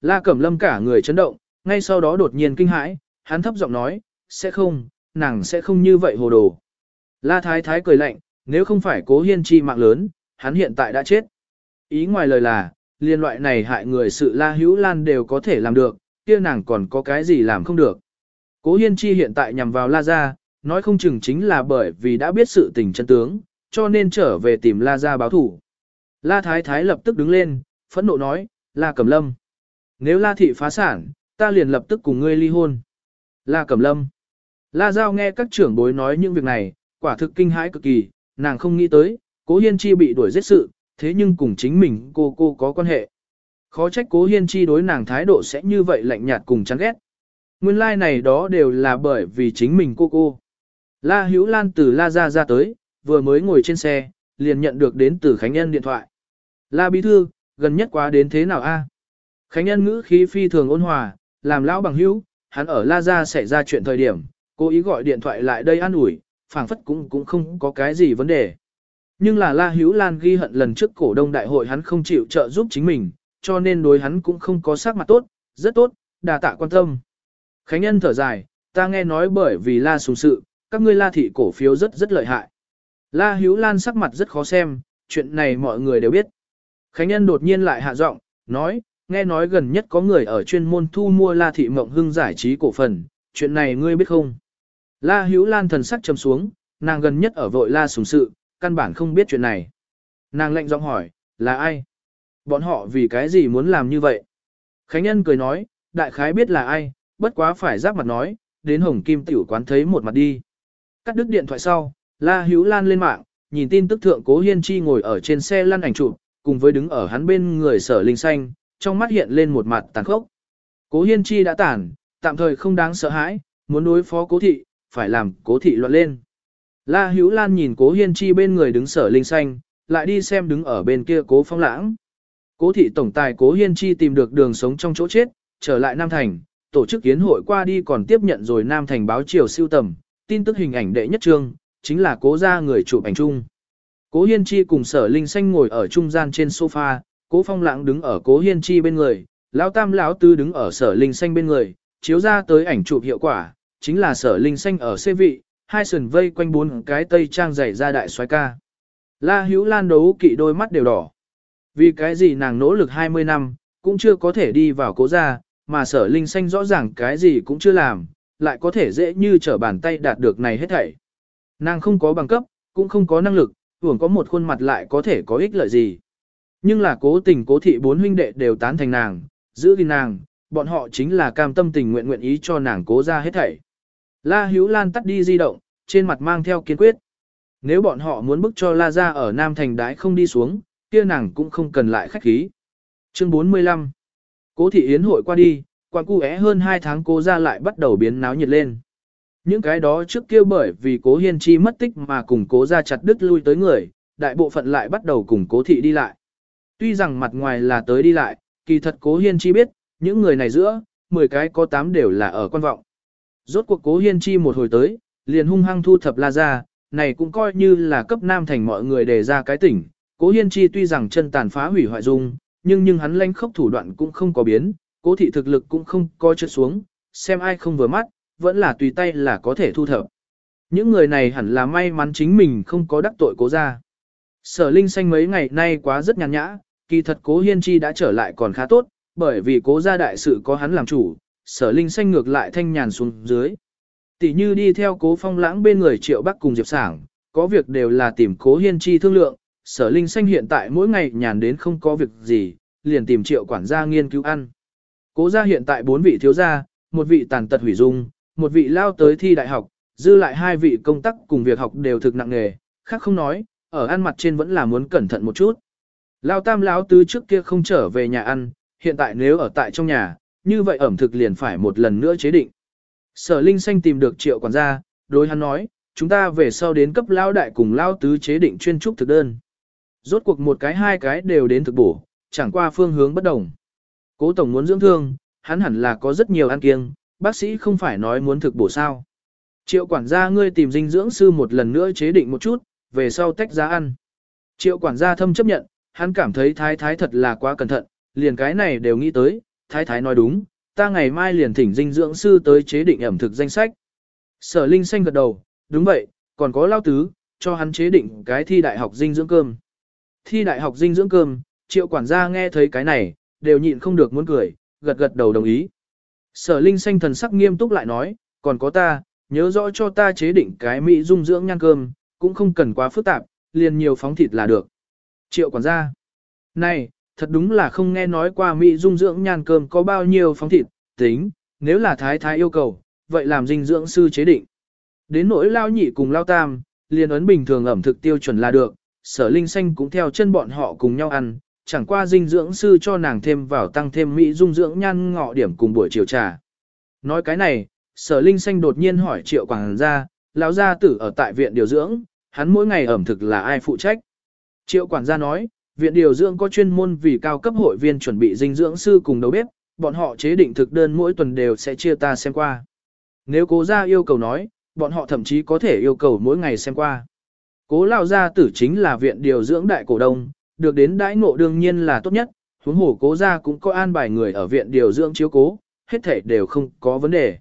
La Cẩm Lâm cả người chấn động, ngay sau đó đột nhiên kinh hãi, hắn thấp giọng nói, sẽ không, nàng sẽ không như vậy hồ đồ. La Thái Thái cười lạnh, nếu không phải cố hiên chi mạng lớn, hắn hiện tại đã chết. Ý ngoài lời là, liên loại này hại người sự La Hữu Lan đều có thể làm được, kia nàng còn có cái gì làm không được. Cố hiên chi hiện tại nhằm vào La Gia, nói không chừng chính là bởi vì đã biết sự tình chân tướng, cho nên trở về tìm La Gia báo thủ. La Thái Thái lập tức đứng lên, phẫn nộ nói, La Cẩm Lâm. Nếu La Thị phá sản, ta liền lập tức cùng ngươi ly hôn. La Cẩm Lâm. La Giao nghe các trưởng bối nói những việc này, quả thực kinh hãi cực kỳ, nàng không nghĩ tới, cố hiên chi bị đuổi giết sự, thế nhưng cùng chính mình cô cô có quan hệ. Khó trách cố hiên chi đối nàng thái độ sẽ như vậy lạnh nhạt cùng chán ghét. Nguyên lai like này đó đều là bởi vì chính mình cô cô. La Hữu Lan từ La Gia ra tới, vừa mới ngồi trên xe, liền nhận được đến từ Khánh Nhân điện thoại. La Bí Thư, gần nhất quá đến thế nào a? Khánh Nhân ngữ khí phi thường ôn hòa, làm lão bằng hữu, hắn ở La Gia xảy ra chuyện thời điểm, cố ý gọi điện thoại lại đây an ủi, phảng phất cũng cũng không có cái gì vấn đề. Nhưng là La Hữu Lan ghi hận lần trước cổ đông đại hội hắn không chịu trợ giúp chính mình, cho nên đối hắn cũng không có sắc mặt tốt, rất tốt, đà tạ quan tâm. Khánh Nhân thở dài, ta nghe nói bởi vì La sùng sự, các ngươi La thị cổ phiếu rất rất lợi hại. La Hữu Lan sắc mặt rất khó xem, chuyện này mọi người đều biết. Khánh Nhân đột nhiên lại hạ giọng, nói, nghe nói gần nhất có người ở chuyên môn thu mua La thị mộng hưng giải trí cổ phần, chuyện này ngươi biết không? La Hữu Lan thần sắc trầm xuống, nàng gần nhất ở vội La sùng sự, căn bản không biết chuyện này. Nàng lệnh giọng hỏi, là ai? Bọn họ vì cái gì muốn làm như vậy? Khánh Nhân cười nói, đại khái biết là ai, bất quá phải giáp mặt nói, đến Hồng Kim tiểu quán thấy một mặt đi. Cắt đứt điện thoại sau, La Hữu Lan lên mạng, nhìn tin tức thượng Cố Hiên Chi ngồi ở trên xe lăn ảnh chụp, cùng với đứng ở hắn bên người sở linh xanh, trong mắt hiện lên một mặt tàn khốc. Cố Hiên Chi đã tản, tạm thời không đáng sợ hãi, muốn đối phó Cố Thị, phải làm Cố Thị loạn lên. La Hữu Lan nhìn Cố Hiên Chi bên người đứng sở linh xanh, lại đi xem đứng ở bên kia Cố Phong Lãng. Cố Thị Tổng Tài Cố Hiên Chi tìm được đường sống trong chỗ chết, trở lại Nam Thành, tổ chức kiến hội qua đi còn tiếp nhận rồi Nam Thành báo chiều siêu tầm, tin tức hình ảnh đệ nhất trương, chính là cố gia người chụp ảnh chung. Cố Hiên Chi cùng sở linh xanh ngồi ở trung gian trên sofa, cố phong lãng đứng ở cố Hiên Chi bên người, lão tam lão tư đứng ở sở linh xanh bên người, chiếu ra tới ảnh chụp hiệu quả, chính là sở linh xanh ở xê vị, hai sườn vây quanh bốn cái tây trang dày ra đại soái ca. La Hữu Lan đấu kỵ đôi mắt đều đỏ. Vì cái gì nàng nỗ lực 20 năm, cũng chưa có thể đi vào cố gia, mà sở linh xanh rõ ràng cái gì cũng chưa làm, lại có thể dễ như trở bàn tay đạt được này hết thảy. Nàng không có bằng cấp, cũng không có năng lực, hưởng có một khuôn mặt lại có thể có ích lợi gì. Nhưng là cố tình cố thị bốn huynh đệ đều tán thành nàng, giữ gìn nàng, bọn họ chính là cam tâm tình nguyện nguyện ý cho nàng cố ra hết thảy. La Hữu Lan tắt đi di động, trên mặt mang theo kiên quyết. Nếu bọn họ muốn bức cho La ra ở Nam Thành đái không đi xuống, kia nàng cũng không cần lại khách khí. Chương 45 Cố thị yến hội qua đi, quan cu é hơn 2 tháng cố ra lại bắt đầu biến náo nhiệt lên. Những cái đó trước kia bởi vì cố hiên chi mất tích mà cùng cố ra chặt đứt lui tới người, đại bộ phận lại bắt đầu cùng cố thị đi lại. Tuy rằng mặt ngoài là tới đi lại, kỳ thật cố hiên chi biết, những người này giữa, 10 cái có 8 đều là ở quan vọng. Rốt cuộc cố hiên chi một hồi tới, liền hung hăng thu thập la ra, này cũng coi như là cấp nam thành mọi người đề ra cái tỉnh. Cố hiên chi tuy rằng chân tàn phá hủy hoại dung, nhưng nhưng hắn lanh khốc thủ đoạn cũng không có biến, cố thị thực lực cũng không coi trượt xuống, xem ai không vừa mắt, vẫn là tùy tay là có thể thu thập. Những người này hẳn là may mắn chính mình không có đắc tội cố ra. Sở Linh Xanh mấy ngày nay quá rất nhàn nhã, kỳ thật cố hiên chi đã trở lại còn khá tốt, bởi vì cố gia đại sự có hắn làm chủ, sở Linh Xanh ngược lại thanh nhàn xuống dưới. Tỷ như đi theo cố phong lãng bên người triệu bắc cùng Diệp Sảng, có việc đều là tìm cố hiên chi thương lượng, sở Linh Xanh hiện tại mỗi ngày nhàn đến không có việc gì, liền tìm triệu quản gia nghiên cứu ăn. Cố gia hiện tại bốn vị thiếu gia, một vị tàn tật hủy dung, một vị lao tới thi đại học, dư lại hai vị công tác cùng việc học đều thực nặng nghề, khác không nói, ở ăn mặt trên vẫn là muốn cẩn thận một chút. Lao tam lão tứ trước kia không trở về nhà ăn, hiện tại nếu ở tại trong nhà, như vậy ẩm thực liền phải một lần nữa chế định. Sở Linh Xanh tìm được triệu quản gia, đối hắn nói, chúng ta về sau đến cấp lao đại cùng lao tứ chế định chuyên trúc thực đơn. Rốt cuộc một cái hai cái đều đến thực bổ, chẳng qua phương hướng bất đồng. Cố tổng muốn dưỡng thương, hắn hẳn là có rất nhiều ăn kiêng, bác sĩ không phải nói muốn thực bổ sao. Triệu quản gia ngươi tìm dinh dưỡng sư một lần nữa chế định một chút, về sau tách ra ăn. Triệu quản gia thâm chấp nhận, hắn cảm thấy thái thái thật là quá cẩn thận, liền cái này đều nghĩ tới, thái thái nói đúng, ta ngày mai liền thỉnh dinh dưỡng sư tới chế định ẩm thực danh sách. Sở Linh xanh gật đầu, đúng vậy, còn có lao tứ, cho hắn chế định cái thi đại học dinh dưỡng cơm. Thi đại học dinh dưỡng cơm, triệu quản gia nghe thấy cái này, đều nhịn không được muốn cười, gật gật đầu đồng ý. Sở Linh xanh thần sắc nghiêm túc lại nói, còn có ta, nhớ rõ cho ta chế định cái mỹ dung dưỡng nhan cơm, cũng không cần quá phức tạp, liền nhiều phóng thịt là được. Triệu quản gia, này, thật đúng là không nghe nói qua mỹ dung dưỡng nhan cơm có bao nhiêu phóng thịt, tính, nếu là thái thái yêu cầu, vậy làm dinh dưỡng sư chế định. Đến nỗi lao nhị cùng lao tam, liền ấn bình thường ẩm thực tiêu chuẩn là được, sở linh xanh cũng theo chân bọn họ cùng nhau ăn, chẳng qua dinh dưỡng sư cho nàng thêm vào tăng thêm mỹ dung dưỡng nhan ngọ điểm cùng buổi chiều trà. Nói cái này, sở linh xanh đột nhiên hỏi triệu quảng gia, lão gia tử ở tại viện điều dưỡng, hắn mỗi ngày ẩm thực là ai phụ trách. Triệu quản gia nói, viện điều dưỡng có chuyên môn vì cao cấp hội viên chuẩn bị dinh dưỡng sư cùng đầu bếp, bọn họ chế định thực đơn mỗi tuần đều sẽ chia ta xem qua. Nếu cố gia yêu cầu nói, bọn họ thậm chí có thể yêu cầu mỗi ngày xem qua. Cố lao gia tử chính là viện điều dưỡng đại cổ đông, được đến đãi ngộ đương nhiên là tốt nhất, huống hồ cố gia cũng có an bài người ở viện điều dưỡng chiếu cố, hết thể đều không có vấn đề.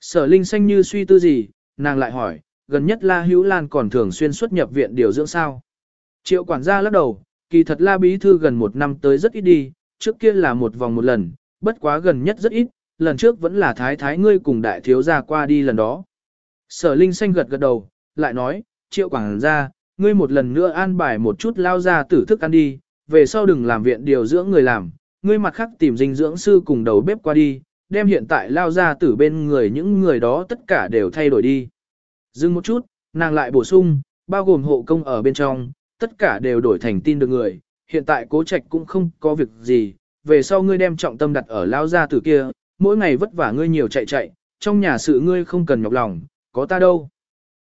Sở Linh xanh như suy tư gì, nàng lại hỏi, gần nhất La Hữu Lan còn thường xuyên xuất nhập viện điều dưỡng sao? Triệu quản gia lắc đầu, kỳ thật La Bí Thư gần một năm tới rất ít đi, trước kia là một vòng một lần, bất quá gần nhất rất ít, lần trước vẫn là thái thái ngươi cùng đại thiếu gia qua đi lần đó. Sở Linh xanh gật gật đầu, lại nói, triệu quảng gia, ngươi một lần nữa an bài một chút lao ra tử thức ăn đi, về sau đừng làm viện điều dưỡng người làm, ngươi mặt khác tìm dinh dưỡng sư cùng đầu bếp qua đi, đem hiện tại lao ra tử bên người những người đó tất cả đều thay đổi đi. Dừng một chút, nàng lại bổ sung, bao gồm hộ công ở bên trong, tất cả đều đổi thành tin được người, hiện tại cố trạch cũng không có việc gì, về sau ngươi đem trọng tâm đặt ở lao gia tử kia, mỗi ngày vất vả ngươi nhiều chạy chạy, trong nhà sự ngươi không cần nhọc lòng, có ta đâu.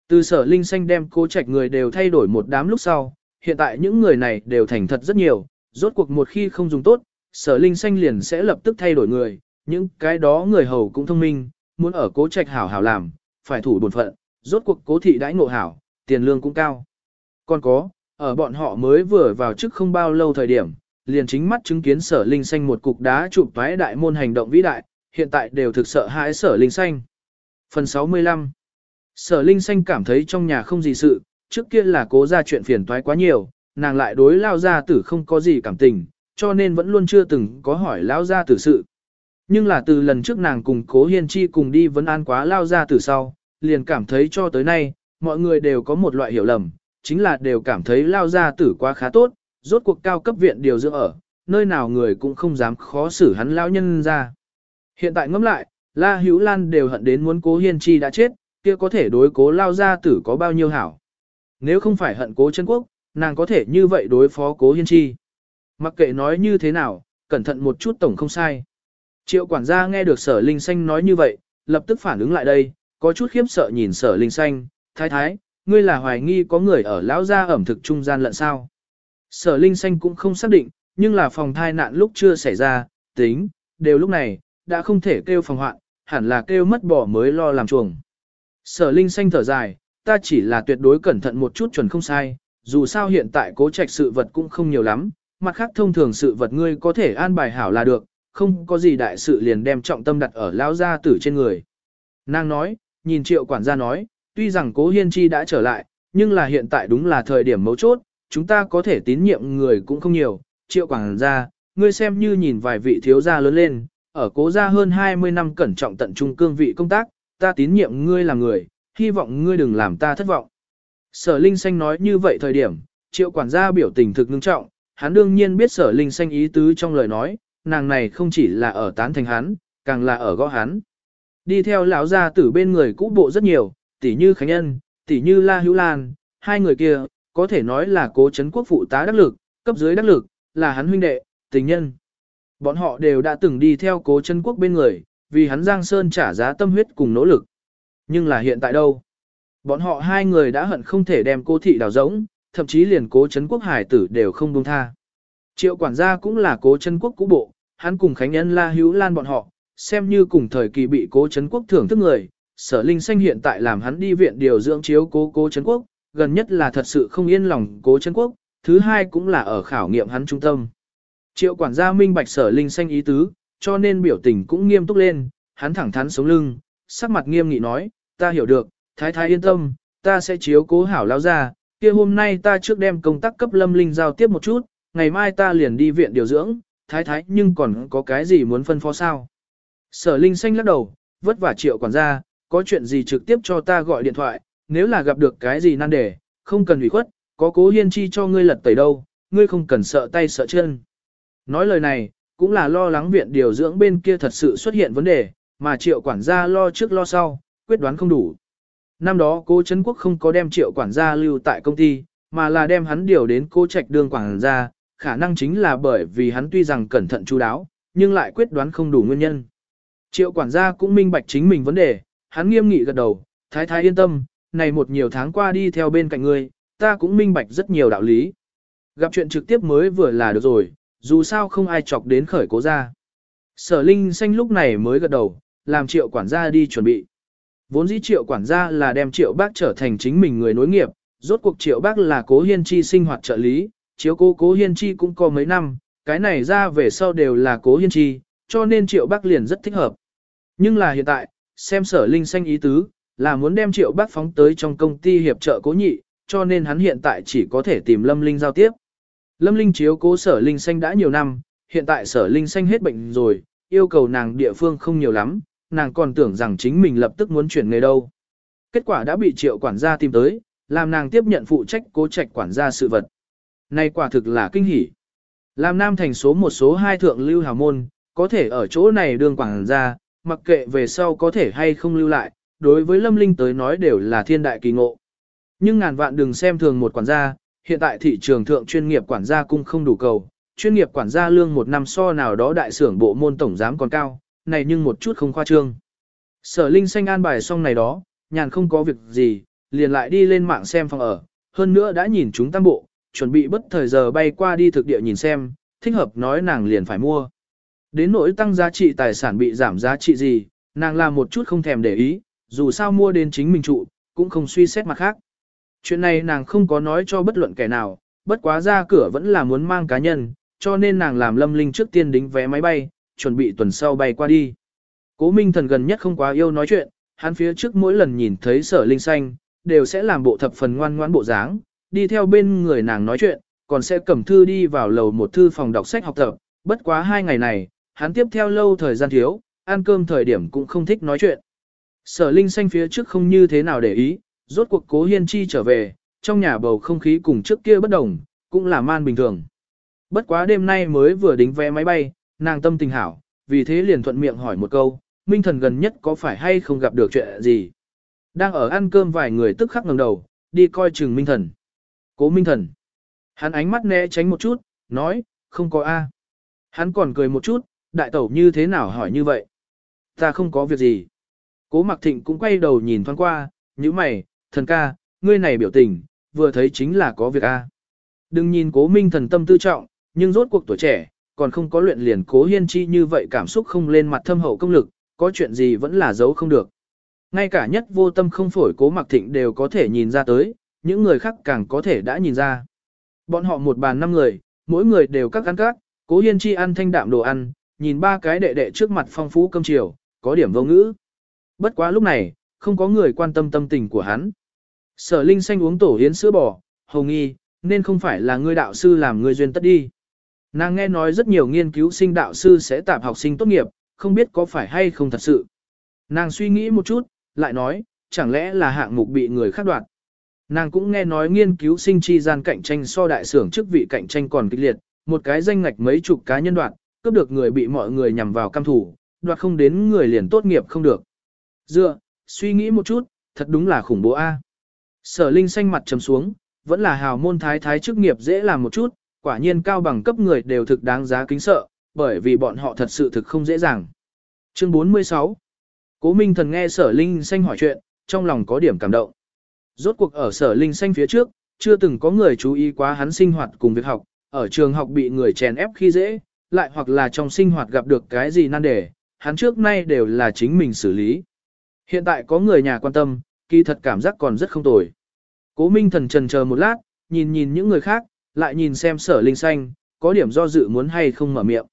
Từ sở linh xanh đem cố trạch người đều thay đổi một đám lúc sau, hiện tại những người này đều thành thật rất nhiều, rốt cuộc một khi không dùng tốt, sở linh xanh liền sẽ lập tức thay đổi người, những cái đó người hầu cũng thông minh, muốn ở cố trạch hảo hảo làm, phải thủ bổn phận, rốt cuộc cố thị đãi ngộ hảo, tiền lương cũng cao. Còn có, ở bọn họ mới vừa vào chức không bao lâu thời điểm, liền chính mắt chứng kiến sở linh xanh một cục đá chụp toái đại môn hành động vĩ đại, hiện tại đều thực sợ hãi sở linh xanh. Phần 65 Sở Linh Xanh cảm thấy trong nhà không gì sự, trước kia là cố ra chuyện phiền toái quá nhiều, nàng lại đối lao gia tử không có gì cảm tình, cho nên vẫn luôn chưa từng có hỏi lao gia tử sự. Nhưng là từ lần trước nàng cùng cố hiên chi cùng đi vấn an quá lao gia tử sau, liền cảm thấy cho tới nay, mọi người đều có một loại hiểu lầm, chính là đều cảm thấy lao gia tử quá khá tốt, rốt cuộc cao cấp viện điều dưỡng ở, nơi nào người cũng không dám khó xử hắn lao nhân ra. Hiện tại ngẫm lại, La Hữu Lan đều hận đến muốn cố hiên chi đã chết, kia có thể đối cố lao gia tử có bao nhiêu hảo. Nếu không phải hận cố chân quốc, nàng có thể như vậy đối phó cố hiên chi. Mặc kệ nói như thế nào, cẩn thận một chút tổng không sai. Triệu quản gia nghe được sở linh xanh nói như vậy, lập tức phản ứng lại đây, có chút khiếp sợ nhìn sở linh xanh, thái thái, ngươi là hoài nghi có người ở lão gia ẩm thực trung gian lận sao. Sở linh xanh cũng không xác định, nhưng là phòng thai nạn lúc chưa xảy ra, tính, đều lúc này, đã không thể kêu phòng hoạn, hẳn là kêu mất bỏ mới lo làm chuồng. Sở Linh xanh thở dài, ta chỉ là tuyệt đối cẩn thận một chút chuẩn không sai, dù sao hiện tại cố trạch sự vật cũng không nhiều lắm, mặt khác thông thường sự vật ngươi có thể an bài hảo là được, không có gì đại sự liền đem trọng tâm đặt ở lão gia tử trên người. Nàng nói, nhìn triệu quản gia nói, tuy rằng cố hiên chi đã trở lại, nhưng là hiện tại đúng là thời điểm mấu chốt, chúng ta có thể tín nhiệm người cũng không nhiều, triệu quản gia, ngươi xem như nhìn vài vị thiếu gia lớn lên, ở cố gia hơn 20 năm cẩn trọng tận trung cương vị công tác, ta tín nhiệm ngươi là người, hy vọng ngươi đừng làm ta thất vọng. Sở Linh Xanh nói như vậy thời điểm, triệu quản gia biểu tình thực ngưng trọng, hắn đương nhiên biết sở Linh Xanh ý tứ trong lời nói, nàng này không chỉ là ở tán thành hắn, càng là ở gõ hắn. Đi theo lão gia tử bên người cũ bộ rất nhiều, tỷ như Khánh nhân, tỷ như La Hữu Lan, hai người kia, có thể nói là cố chấn quốc phụ tá đắc lực, cấp dưới đắc lực, là hắn huynh đệ, tình nhân. Bọn họ đều đã từng đi theo cố chân quốc bên người, vì hắn Giang Sơn trả giá tâm huyết cùng nỗ lực. Nhưng là hiện tại đâu? Bọn họ hai người đã hận không thể đem cô thị đào rỗng, thậm chí liền cố chấn quốc hải tử đều không buông tha. Triệu quản gia cũng là cố chân quốc cũ bộ, hắn cùng Khánh Nhân La Hữu Lan bọn họ, xem như cùng thời kỳ bị cố chấn quốc thưởng thức người. Sở Linh Xanh hiện tại làm hắn đi viện điều dưỡng chiếu cố cố Trấn quốc, gần nhất là thật sự không yên lòng cố Trấn quốc, thứ hai cũng là ở khảo nghiệm hắn trung tâm. Triệu quản gia minh bạch sở Linh Xanh ý tứ, cho nên biểu tình cũng nghiêm túc lên, hắn thẳng thắn sống lưng, sắc mặt nghiêm nghị nói, ta hiểu được, thái thái yên tâm, ta sẽ chiếu cố hảo lao ra, kia hôm nay ta trước đem công tác cấp lâm linh giao tiếp một chút, ngày mai ta liền đi viện điều dưỡng, thái thái nhưng còn có cái gì muốn phân phó sao. Sở linh xanh lắc đầu, vất vả triệu quản gia, có chuyện gì trực tiếp cho ta gọi điện thoại, nếu là gặp được cái gì nan đề, không cần ủy khuất, có cố hiên chi cho ngươi lật tẩy đâu, ngươi không cần sợ tay sợ chân. Nói lời này, cũng là lo lắng viện điều dưỡng bên kia thật sự xuất hiện vấn đề, mà triệu quản gia lo trước lo sau, quyết đoán không đủ. Năm đó cố Trấn Quốc không có đem triệu quản gia lưu tại công ty, mà là đem hắn điều đến cô trạch đường quản gia, khả năng chính là bởi vì hắn tuy rằng cẩn thận chú đáo, nhưng lại quyết đoán không đủ nguyên nhân. Triệu quản gia cũng minh bạch chính mình vấn đề, hắn nghiêm nghị gật đầu, thái thái yên tâm, này một nhiều tháng qua đi theo bên cạnh ngươi, ta cũng minh bạch rất nhiều đạo lý. Gặp chuyện trực tiếp mới vừa là được rồi, dù sao không ai chọc đến khởi cố ra. Sở Linh Xanh lúc này mới gật đầu, làm triệu quản gia đi chuẩn bị. Vốn dĩ triệu quản gia là đem triệu bác trở thành chính mình người nối nghiệp, rốt cuộc triệu bác là cố hiên chi sinh hoạt trợ lý, chiếu cố cố hiên chi cũng có mấy năm, cái này ra về sau đều là cố hiên chi, cho nên triệu bác liền rất thích hợp. Nhưng là hiện tại, xem sở Linh Xanh ý tứ, là muốn đem triệu bác phóng tới trong công ty hiệp trợ cố nhị, cho nên hắn hiện tại chỉ có thể tìm Lâm Linh giao tiếp. Lâm Linh chiếu cố sở Linh Xanh đã nhiều năm, hiện tại sở Linh Xanh hết bệnh rồi, yêu cầu nàng địa phương không nhiều lắm, nàng còn tưởng rằng chính mình lập tức muốn chuyển nghề đâu. Kết quả đã bị triệu quản gia tìm tới, làm nàng tiếp nhận phụ trách cố trạch quản gia sự vật. Này quả thực là kinh hỉ. Làm nam thành số một số hai thượng lưu hào môn, có thể ở chỗ này đương quản gia, mặc kệ về sau có thể hay không lưu lại, đối với Lâm Linh tới nói đều là thiên đại kỳ ngộ. Nhưng ngàn vạn đừng xem thường một quản gia, hiện tại thị trường thượng chuyên nghiệp quản gia cung không đủ cầu, chuyên nghiệp quản gia lương một năm so nào đó đại xưởng bộ môn tổng giám còn cao, này nhưng một chút không khoa trương. Sở Linh xanh an bài xong này đó, nhàn không có việc gì, liền lại đi lên mạng xem phòng ở, hơn nữa đã nhìn chúng tam bộ, chuẩn bị bất thời giờ bay qua đi thực địa nhìn xem, thích hợp nói nàng liền phải mua. Đến nỗi tăng giá trị tài sản bị giảm giá trị gì, nàng làm một chút không thèm để ý, dù sao mua đến chính mình trụ, cũng không suy xét mặt khác. Chuyện này nàng không có nói cho bất luận kẻ nào, bất quá ra cửa vẫn là muốn mang cá nhân, cho nên nàng làm lâm linh trước tiên đính vé máy bay, chuẩn bị tuần sau bay qua đi. Cố Minh Thần gần nhất không quá yêu nói chuyện, hắn phía trước mỗi lần nhìn thấy sở linh xanh, đều sẽ làm bộ thập phần ngoan ngoãn bộ dáng, đi theo bên người nàng nói chuyện, còn sẽ cầm thư đi vào lầu một thư phòng đọc sách học tập. Bất quá hai ngày này, hắn tiếp theo lâu thời gian thiếu, ăn cơm thời điểm cũng không thích nói chuyện. Sở linh xanh phía trước không như thế nào để ý, rốt cuộc cố hiên chi trở về, trong nhà bầu không khí cùng trước kia bất đồng, cũng là man bình thường. Bất quá đêm nay mới vừa đính vé máy bay, nàng tâm tình hảo, vì thế liền thuận miệng hỏi một câu, Minh Thần gần nhất có phải hay không gặp được chuyện gì? Đang ở ăn cơm vài người tức khắc ngẩng đầu, đi coi chừng Minh Thần. Cố Minh Thần. Hắn ánh mắt né tránh một chút, nói, không có A. Hắn còn cười một chút, đại tẩu như thế nào hỏi như vậy? Ta không có việc gì. Cố Mặc Thịnh cũng quay đầu nhìn thoáng qua, như mày, thần ca, ngươi này biểu tình, vừa thấy chính là có việc A. Đừng nhìn cố Minh Thần tâm tư trọng, nhưng rốt cuộc tuổi trẻ, còn không có luyện liền cố hiên chi như vậy cảm xúc không lên mặt thâm hậu công lực, có chuyện gì vẫn là giấu không được. Ngay cả nhất vô tâm không phổi cố mặc thịnh đều có thể nhìn ra tới, những người khác càng có thể đã nhìn ra. Bọn họ một bàn năm người, mỗi người đều các ăn các, cố hiên chi ăn thanh đạm đồ ăn, nhìn ba cái đệ đệ trước mặt phong phú cơm chiều, có điểm vô ngữ. Bất quá lúc này, không có người quan tâm tâm tình của hắn. Sở Linh xanh uống tổ yến sữa bò, hồng nghi, nên không phải là ngươi đạo sư làm ngươi duyên tất đi. Nàng nghe nói rất nhiều nghiên cứu sinh đạo sư sẽ tạp học sinh tốt nghiệp, không biết có phải hay không thật sự. Nàng suy nghĩ một chút, lại nói, chẳng lẽ là hạng mục bị người khác đoạt. Nàng cũng nghe nói nghiên cứu sinh chi gian cạnh tranh so đại xưởng chức vị cạnh tranh còn kịch liệt, một cái danh ngạch mấy chục cá nhân đoạt, cướp được người bị mọi người nhằm vào cam thủ, đoạt không đến người liền tốt nghiệp không được. Dựa, suy nghĩ một chút, thật đúng là khủng bố a. Sở Linh xanh mặt trầm xuống, vẫn là hào môn thái thái chức nghiệp dễ làm một chút, quả nhiên cao bằng cấp người đều thực đáng giá kính sợ, bởi vì bọn họ thật sự thực không dễ dàng. Chương 46 Cố Minh Thần nghe sở Linh Xanh hỏi chuyện, trong lòng có điểm cảm động. Rốt cuộc ở sở Linh Xanh phía trước, chưa từng có người chú ý quá hắn sinh hoạt cùng việc học, ở trường học bị người chèn ép khi dễ, lại hoặc là trong sinh hoạt gặp được cái gì nan đề, hắn trước nay đều là chính mình xử lý. Hiện tại có người nhà quan tâm, kỳ thật cảm giác còn rất không tồi. Cố Minh Thần trần chờ một lát, nhìn nhìn những người khác, lại nhìn xem sở linh xanh, có điểm do dự muốn hay không mở miệng.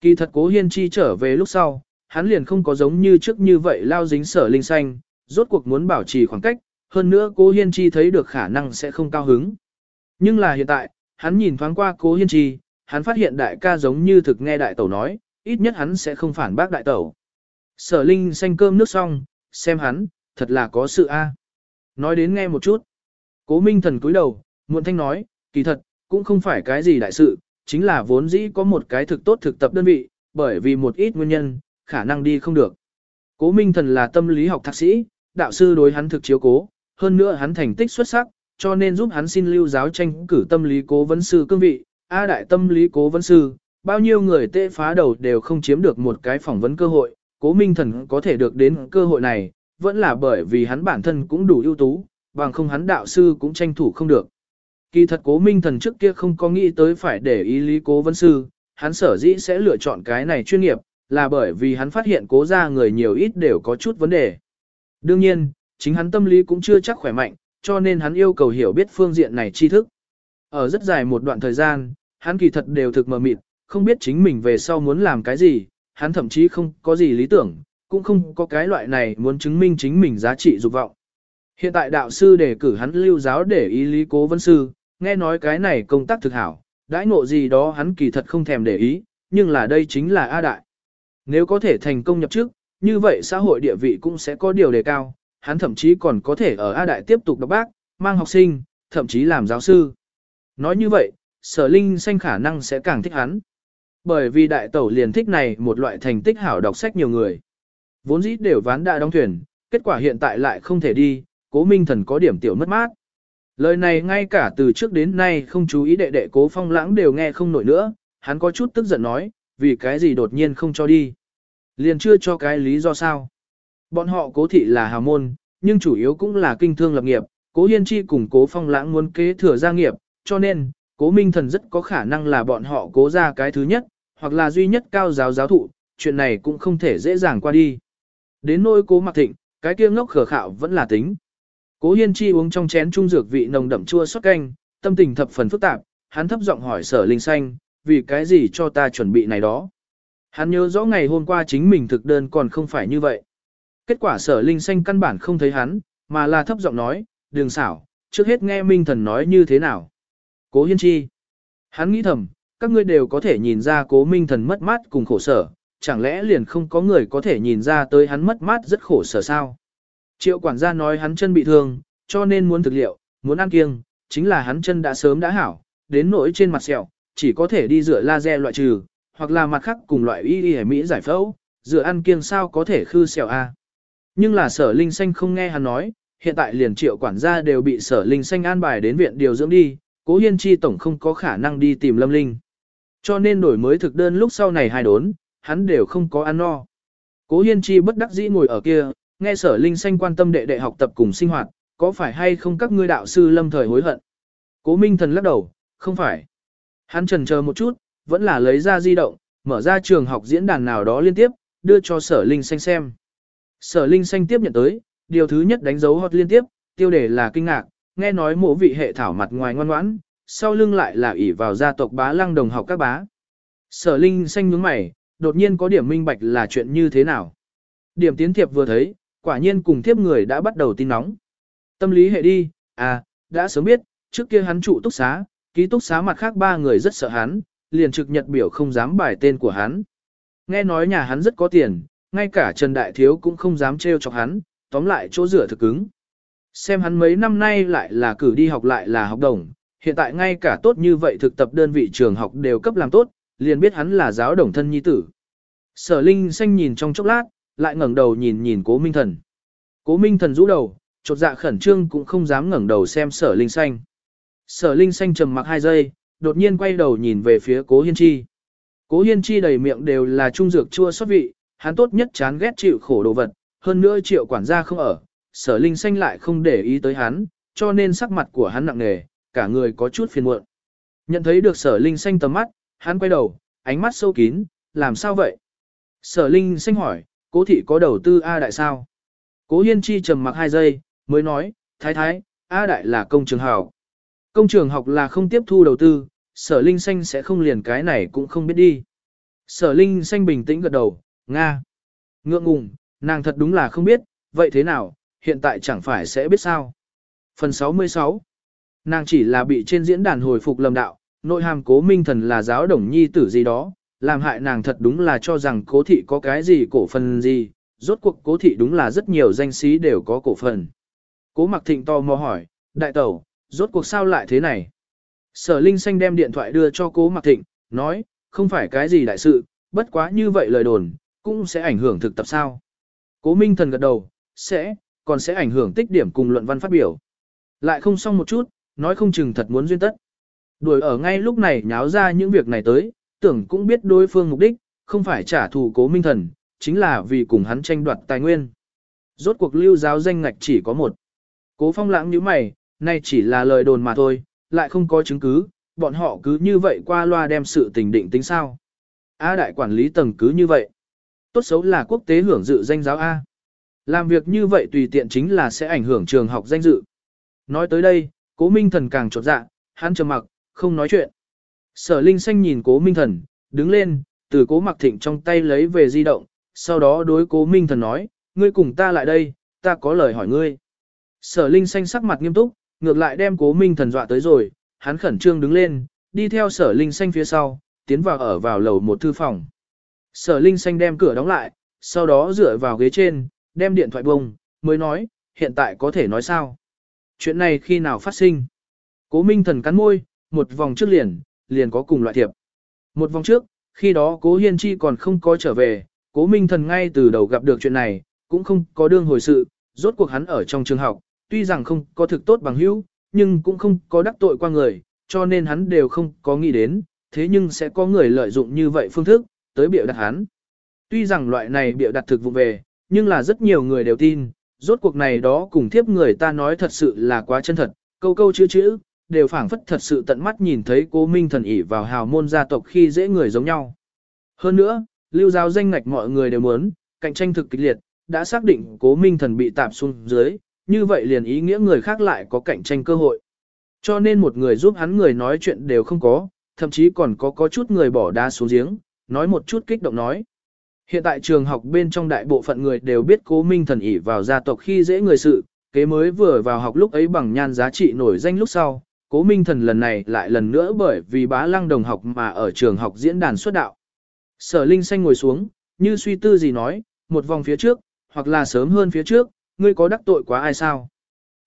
Kỳ thật cố hiên chi trở về lúc sau, hắn liền không có giống như trước như vậy lao dính sở linh xanh, rốt cuộc muốn bảo trì khoảng cách, hơn nữa cố hiên chi thấy được khả năng sẽ không cao hứng. Nhưng là hiện tại, hắn nhìn thoáng qua cố hiên chi, hắn phát hiện đại ca giống như thực nghe đại tẩu nói, ít nhất hắn sẽ không phản bác đại tẩu. Sở linh xanh cơm nước xong, xem hắn, thật là có sự a. Nói đến nghe một chút. Cố minh thần cúi đầu, muộn thanh nói, kỳ thật, cũng không phải cái gì đại sự, chính là vốn dĩ có một cái thực tốt thực tập đơn vị, bởi vì một ít nguyên nhân, khả năng đi không được. Cố minh thần là tâm lý học thạc sĩ, đạo sư đối hắn thực chiếu cố, hơn nữa hắn thành tích xuất sắc, cho nên giúp hắn xin lưu giáo tranh cử tâm lý cố vấn sư cương vị, A đại tâm lý cố vấn sư, bao nhiêu người tệ phá đầu đều không chiếm được một cái phỏng vấn cơ hội, cố minh thần có thể được đến cơ hội này, vẫn là bởi vì hắn bản thân cũng đủ ưu tú, bằng không hắn đạo sư cũng tranh thủ không được. Kỳ thật cố minh thần trước kia không có nghĩ tới phải để ý lý cố vấn sư, hắn sở dĩ sẽ lựa chọn cái này chuyên nghiệp, là bởi vì hắn phát hiện cố ra người nhiều ít đều có chút vấn đề. Đương nhiên, chính hắn tâm lý cũng chưa chắc khỏe mạnh, cho nên hắn yêu cầu hiểu biết phương diện này tri thức. Ở rất dài một đoạn thời gian, hắn kỳ thật đều thực mờ mịt, không biết chính mình về sau muốn làm cái gì, hắn thậm chí không có gì lý tưởng, cũng không có cái loại này muốn chứng minh chính mình giá trị dục vọng. Hiện tại đạo sư đề cử hắn lưu giáo để ý lý cố vấn sư, nghe nói cái này công tác thực hảo, đãi ngộ gì đó hắn kỳ thật không thèm để ý, nhưng là đây chính là A Đại. Nếu có thể thành công nhập chức, như vậy xã hội địa vị cũng sẽ có điều đề cao, hắn thậm chí còn có thể ở A Đại tiếp tục đọc bác, mang học sinh, thậm chí làm giáo sư. Nói như vậy, sở linh xanh khả năng sẽ càng thích hắn. Bởi vì đại tẩu liền thích này một loại thành tích hảo đọc sách nhiều người. Vốn dĩ đều ván đã đóng thuyền, kết quả hiện tại lại không thể đi, cố minh thần có điểm tiểu mất mát. Lời này ngay cả từ trước đến nay không chú ý đệ đệ cố phong lãng đều nghe không nổi nữa, hắn có chút tức giận nói, vì cái gì đột nhiên không cho đi. Liền chưa cho cái lý do sao. Bọn họ cố thị là hào môn, nhưng chủ yếu cũng là kinh thương lập nghiệp, cố hiên chi cùng cố phong lãng muốn kế thừa gia nghiệp, cho nên, cố minh thần rất có khả năng là bọn họ cố ra cái thứ nhất, hoặc là duy nhất cao giáo giáo thụ, chuyện này cũng không thể dễ dàng qua đi. Đến nỗi cố mặc thịnh, cái kia ngốc khờ khạo vẫn là tính. Cố hiên chi uống trong chén trung dược vị nồng đậm chua xót canh, tâm tình thập phần phức tạp, hắn thấp giọng hỏi sở linh xanh, vì cái gì cho ta chuẩn bị này đó. Hắn nhớ rõ ngày hôm qua chính mình thực đơn còn không phải như vậy. Kết quả sở linh xanh căn bản không thấy hắn, mà là thấp giọng nói, đường xảo, trước hết nghe minh thần nói như thế nào. Cố hiên chi. Hắn nghĩ thầm, các ngươi đều có thể nhìn ra cố minh thần mất mát cùng khổ sở, chẳng lẽ liền không có người có thể nhìn ra tới hắn mất mát rất khổ sở sao. Triệu quản gia nói hắn chân bị thương, cho nên muốn thực liệu, muốn ăn kiêng, chính là hắn chân đã sớm đã hảo, đến nỗi trên mặt sẹo, chỉ có thể đi rửa laser loại trừ, hoặc là mặt khác cùng loại y y mỹ giải phẫu, rửa ăn kiêng sao có thể khư sẹo a. Nhưng là sở linh xanh không nghe hắn nói, hiện tại liền triệu quản gia đều bị sở linh xanh an bài đến viện điều dưỡng đi, cố hiên chi tổng không có khả năng đi tìm lâm linh. Cho nên đổi mới thực đơn lúc sau này hai đốn, hắn đều không có ăn no. Cố hiên chi bất đắc dĩ ngồi ở kia, nghe sở linh xanh quan tâm đệ đệ học tập cùng sinh hoạt, có phải hay không các ngươi đạo sư lâm thời hối hận? Cố minh thần lắc đầu, không phải. Hắn trần chờ một chút, vẫn là lấy ra di động, mở ra trường học diễn đàn nào đó liên tiếp, đưa cho sở linh xanh xem. Sở linh xanh tiếp nhận tới, điều thứ nhất đánh dấu hot liên tiếp, tiêu đề là kinh ngạc, nghe nói mộ vị hệ thảo mặt ngoài ngoan ngoãn, sau lưng lại là ỷ vào gia tộc bá lăng đồng học các bá. Sở linh xanh nhướng mày, đột nhiên có điểm minh bạch là chuyện như thế nào. Điểm tiến thiệp vừa thấy, quả nhiên cùng thiếp người đã bắt đầu tin nóng. Tâm lý hệ đi, à, đã sớm biết, trước kia hắn trụ túc xá, ký túc xá mặt khác ba người rất sợ hắn, liền trực nhật biểu không dám bài tên của hắn. Nghe nói nhà hắn rất có tiền, ngay cả Trần Đại Thiếu cũng không dám trêu chọc hắn, tóm lại chỗ rửa thực cứng. Xem hắn mấy năm nay lại là cử đi học lại là học đồng, hiện tại ngay cả tốt như vậy thực tập đơn vị trường học đều cấp làm tốt, liền biết hắn là giáo đồng thân nhi tử. Sở Linh xanh nhìn trong chốc lát, lại ngẩng đầu nhìn nhìn Cố Minh Thần. Cố Minh Thần rũ đầu, chột dạ khẩn trương cũng không dám ngẩng đầu xem Sở Linh xanh. Sở Linh xanh trầm mặc hai giây, đột nhiên quay đầu nhìn về phía Cố Hiên Chi. Cố Hiên Chi đầy miệng đều là trung dược chua xót vị, hắn tốt nhất chán ghét chịu khổ đồ vật, hơn nữa triệu quản gia không ở, Sở Linh xanh lại không để ý tới hắn, cho nên sắc mặt của hắn nặng nề, cả người có chút phiền muộn. Nhận thấy được Sở Linh xanh tầm mắt, hắn quay đầu, ánh mắt sâu kín, làm sao vậy? Sở Linh xanh hỏi, cố thị có đầu tư A đại sao? Cố Hiên Chi trầm mặc hai giây, mới nói, thái thái, A đại là công trường học. Công trường học là không tiếp thu đầu tư, sở Linh xanh sẽ không liền cái này cũng không biết đi. Sở Linh xanh bình tĩnh gật đầu, Nga. Ngượng ngùng, nàng thật đúng là không biết, vậy thế nào, hiện tại chẳng phải sẽ biết sao. Phần 66 Nàng chỉ là bị trên diễn đàn hồi phục lầm đạo, nội hàm cố minh thần là giáo đồng nhi tử gì đó, làm hại nàng thật đúng là cho rằng cố thị có cái gì cổ phần gì, rốt cuộc cố thị đúng là rất nhiều danh sĩ đều có cổ phần. Cố mặc thịnh to mò hỏi, đại tẩu, rốt cuộc sao lại thế này? Sở Linh Xanh đem điện thoại đưa cho cố mặc thịnh, nói, không phải cái gì đại sự, bất quá như vậy lời đồn, cũng sẽ ảnh hưởng thực tập sao. Cố Minh Thần gật đầu, sẽ, còn sẽ ảnh hưởng tích điểm cùng luận văn phát biểu. Lại không xong một chút, nói không chừng thật muốn duyên tất. Đuổi ở ngay lúc này nháo ra những việc này tới, tưởng cũng biết đối phương mục đích, không phải trả thù cố minh thần, chính là vì cùng hắn tranh đoạt tài nguyên. Rốt cuộc lưu giáo danh ngạch chỉ có một. Cố phong lãng như mày, nay chỉ là lời đồn mà thôi, lại không có chứng cứ, bọn họ cứ như vậy qua loa đem sự tình định tính sao. A đại quản lý tầng cứ như vậy. Tốt xấu là quốc tế hưởng dự danh giáo A. Làm việc như vậy tùy tiện chính là sẽ ảnh hưởng trường học danh dự. Nói tới đây, cố minh thần càng trột dạ, hắn trầm mặc, không nói chuyện. Sở Linh Xanh nhìn cố minh thần, đứng lên, từ cố mặc thịnh trong tay lấy về di động, sau đó đối cố minh thần nói, ngươi cùng ta lại đây, ta có lời hỏi ngươi. Sở Linh Xanh sắc mặt nghiêm túc, ngược lại đem cố minh thần dọa tới rồi, hắn khẩn trương đứng lên, đi theo sở Linh Xanh phía sau, tiến vào ở vào lầu một thư phòng. Sở Linh Xanh đem cửa đóng lại, sau đó dựa vào ghế trên, đem điện thoại bông, mới nói, hiện tại có thể nói sao. Chuyện này khi nào phát sinh? Cố Minh Thần cắn môi, một vòng trước liền, liền có cùng loại thiệp. Một vòng trước, khi đó Cố Hiên Chi còn không có trở về, Cố Minh Thần ngay từ đầu gặp được chuyện này, cũng không có đương hồi sự, rốt cuộc hắn ở trong trường học, tuy rằng không có thực tốt bằng hữu, nhưng cũng không có đắc tội qua người, cho nên hắn đều không có nghĩ đến, thế nhưng sẽ có người lợi dụng như vậy phương thức, tới biểu đặt hắn. Tuy rằng loại này biểu đặt thực vụ về, nhưng là rất nhiều người đều tin, rốt cuộc này đó cùng tiếp người ta nói thật sự là quá chân thật, câu câu chữ chữ, đều phảng phất thật sự tận mắt nhìn thấy cố minh thần ỉ vào hào môn gia tộc khi dễ người giống nhau. Hơn nữa, lưu giáo danh ngạch mọi người đều muốn, cạnh tranh thực kịch liệt, đã xác định cố minh thần bị tạp xuống dưới, như vậy liền ý nghĩa người khác lại có cạnh tranh cơ hội. Cho nên một người giúp hắn người nói chuyện đều không có, thậm chí còn có có chút người bỏ đá xuống giếng, nói một chút kích động nói. Hiện tại trường học bên trong đại bộ phận người đều biết cố minh thần ỉ vào gia tộc khi dễ người sự, kế mới vừa vào học lúc ấy bằng nhan giá trị nổi danh lúc sau, cố minh thần lần này lại lần nữa bởi vì bá lăng đồng học mà ở trường học diễn đàn xuất đạo. Sở Linh Xanh ngồi xuống, như suy tư gì nói, một vòng phía trước, hoặc là sớm hơn phía trước, ngươi có đắc tội quá ai sao?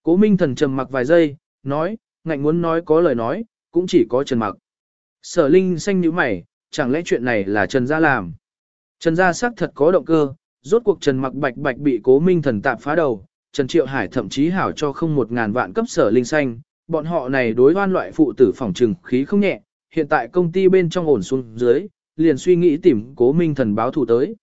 Cố minh thần trầm mặc vài giây, nói, ngạnh muốn nói có lời nói, cũng chỉ có Trần Mặc. Sở Linh Xanh như mày, chẳng lẽ chuyện này là Trần Gia làm? Trần Gia xác thật có động cơ, rốt cuộc Trần Mặc bạch bạch bị cố minh thần tạp phá đầu, Trần Triệu Hải thậm chí hảo cho không một ngàn vạn cấp sở linh xanh, bọn họ này đối oan loại phụ tử phòng trừng khí không nhẹ, hiện tại công ty bên trong ổn xuống dưới, liền suy nghĩ tìm cố minh thần báo thù tới.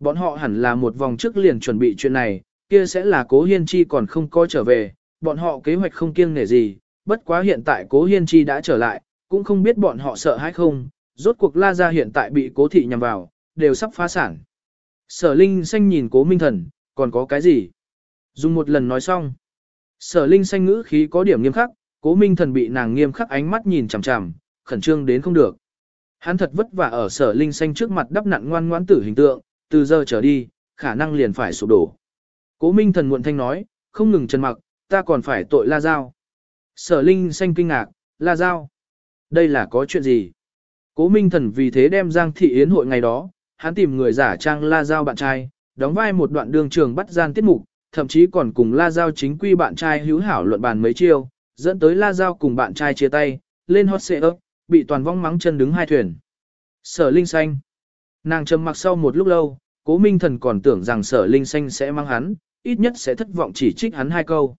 Bọn họ hẳn là một vòng trước liền chuẩn bị chuyện này, kia sẽ là cố hiên chi còn không có trở về, bọn họ kế hoạch không kiêng nể gì, bất quá hiện tại cố hiên chi đã trở lại, cũng không biết bọn họ sợ hay không, rốt cuộc la ra hiện tại bị cố thị nhằm vào, đều sắp phá sản. Sở Linh xanh nhìn cố minh thần, còn có cái gì? Dùng một lần nói xong. Sở Linh xanh ngữ khí có điểm nghiêm khắc, cố minh thần bị nàng nghiêm khắc ánh mắt nhìn chằm chằm, khẩn trương đến không được. Hắn thật vất vả ở sở Linh xanh trước mặt đắp nặn ngoan ngoãn tử hình tượng, từ giờ trở đi, khả năng liền phải sụp đổ. Cố minh thần muộn thanh nói, không ngừng chân mặc, ta còn phải tội la giao. Sở Linh xanh kinh ngạc, la giao. Đây là có chuyện gì? Cố minh thần vì thế đem Giang Thị Yến hội ngày đó, hắn tìm người giả trang La Giao bạn trai, đóng vai một đoạn đường trường bắt gian tiết mục, thậm chí còn cùng La Giao chính quy bạn trai hữu hảo luận bàn mấy chiêu, dẫn tới La Giao cùng bạn trai chia tay, lên hot seat ấp, bị toàn vong mắng chân đứng hai thuyền. Sở Linh Xanh Nàng trầm mặc sau một lúc lâu, cố minh thần còn tưởng rằng sở Linh Xanh sẽ mang hắn, ít nhất sẽ thất vọng chỉ trích hắn hai câu.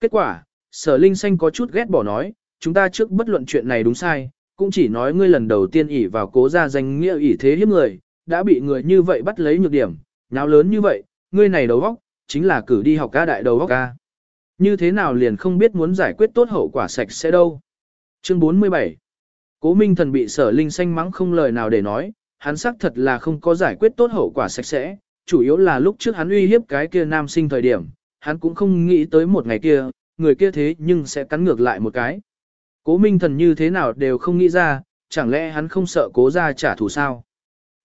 Kết quả, sở Linh Xanh có chút ghét bỏ nói, chúng ta trước bất luận chuyện này đúng sai, cũng chỉ nói ngươi lần đầu tiên ỉ vào cố gia danh nghĩa ỉ thế hiếp người, đã bị người như vậy bắt lấy nhược điểm, nháo lớn như vậy, ngươi này đầu óc, chính là cử đi học ca đại đầu óc ca. Như thế nào liền không biết muốn giải quyết tốt hậu quả sạch sẽ đâu. Chương 47 Cố Minh Thần bị sở linh xanh mắng không lời nào để nói, hắn xác thật là không có giải quyết tốt hậu quả sạch sẽ, chủ yếu là lúc trước hắn uy hiếp cái kia nam sinh thời điểm, hắn cũng không nghĩ tới một ngày kia, người kia thế nhưng sẽ cắn ngược lại một cái. Cố Minh Thần như thế nào đều không nghĩ ra, chẳng lẽ hắn không sợ cố ra trả thù sao?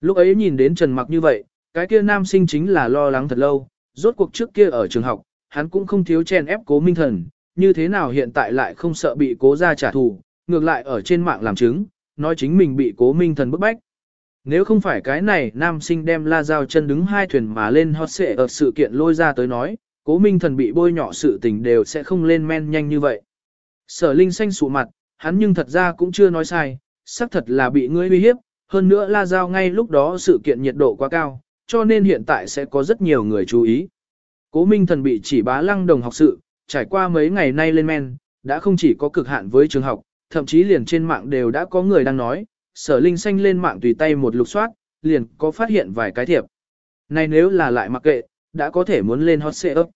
Lúc ấy nhìn đến Trần Mặc như vậy, cái kia nam sinh chính là lo lắng thật lâu, rốt cuộc trước kia ở trường học, hắn cũng không thiếu chen ép cố minh thần, như thế nào hiện tại lại không sợ bị cố ra trả thù, ngược lại ở trên mạng làm chứng, nói chính mình bị cố minh thần bức bách. Nếu không phải cái này nam sinh đem la dao chân đứng hai thuyền mà lên hot xệ ở sự kiện lôi ra tới nói, cố minh thần bị bôi nhọ sự tình đều sẽ không lên men nhanh như vậy. Sở Linh xanh sụ mặt, hắn nhưng thật ra cũng chưa nói sai, xác thật là bị ngươi uy hiếp, hơn nữa la giao ngay lúc đó sự kiện nhiệt độ quá cao, cho nên hiện tại sẽ có rất nhiều người chú ý. Cố Minh Thần bị chỉ bá lăng đồng học sự, trải qua mấy ngày nay lên men, đã không chỉ có cực hạn với trường học, thậm chí liền trên mạng đều đã có người đang nói, sở linh xanh lên mạng tùy tay một lục soát, liền có phát hiện vài cái thiệp. Này nếu là lại mặc kệ, đã có thể muốn lên hot xệ ấp.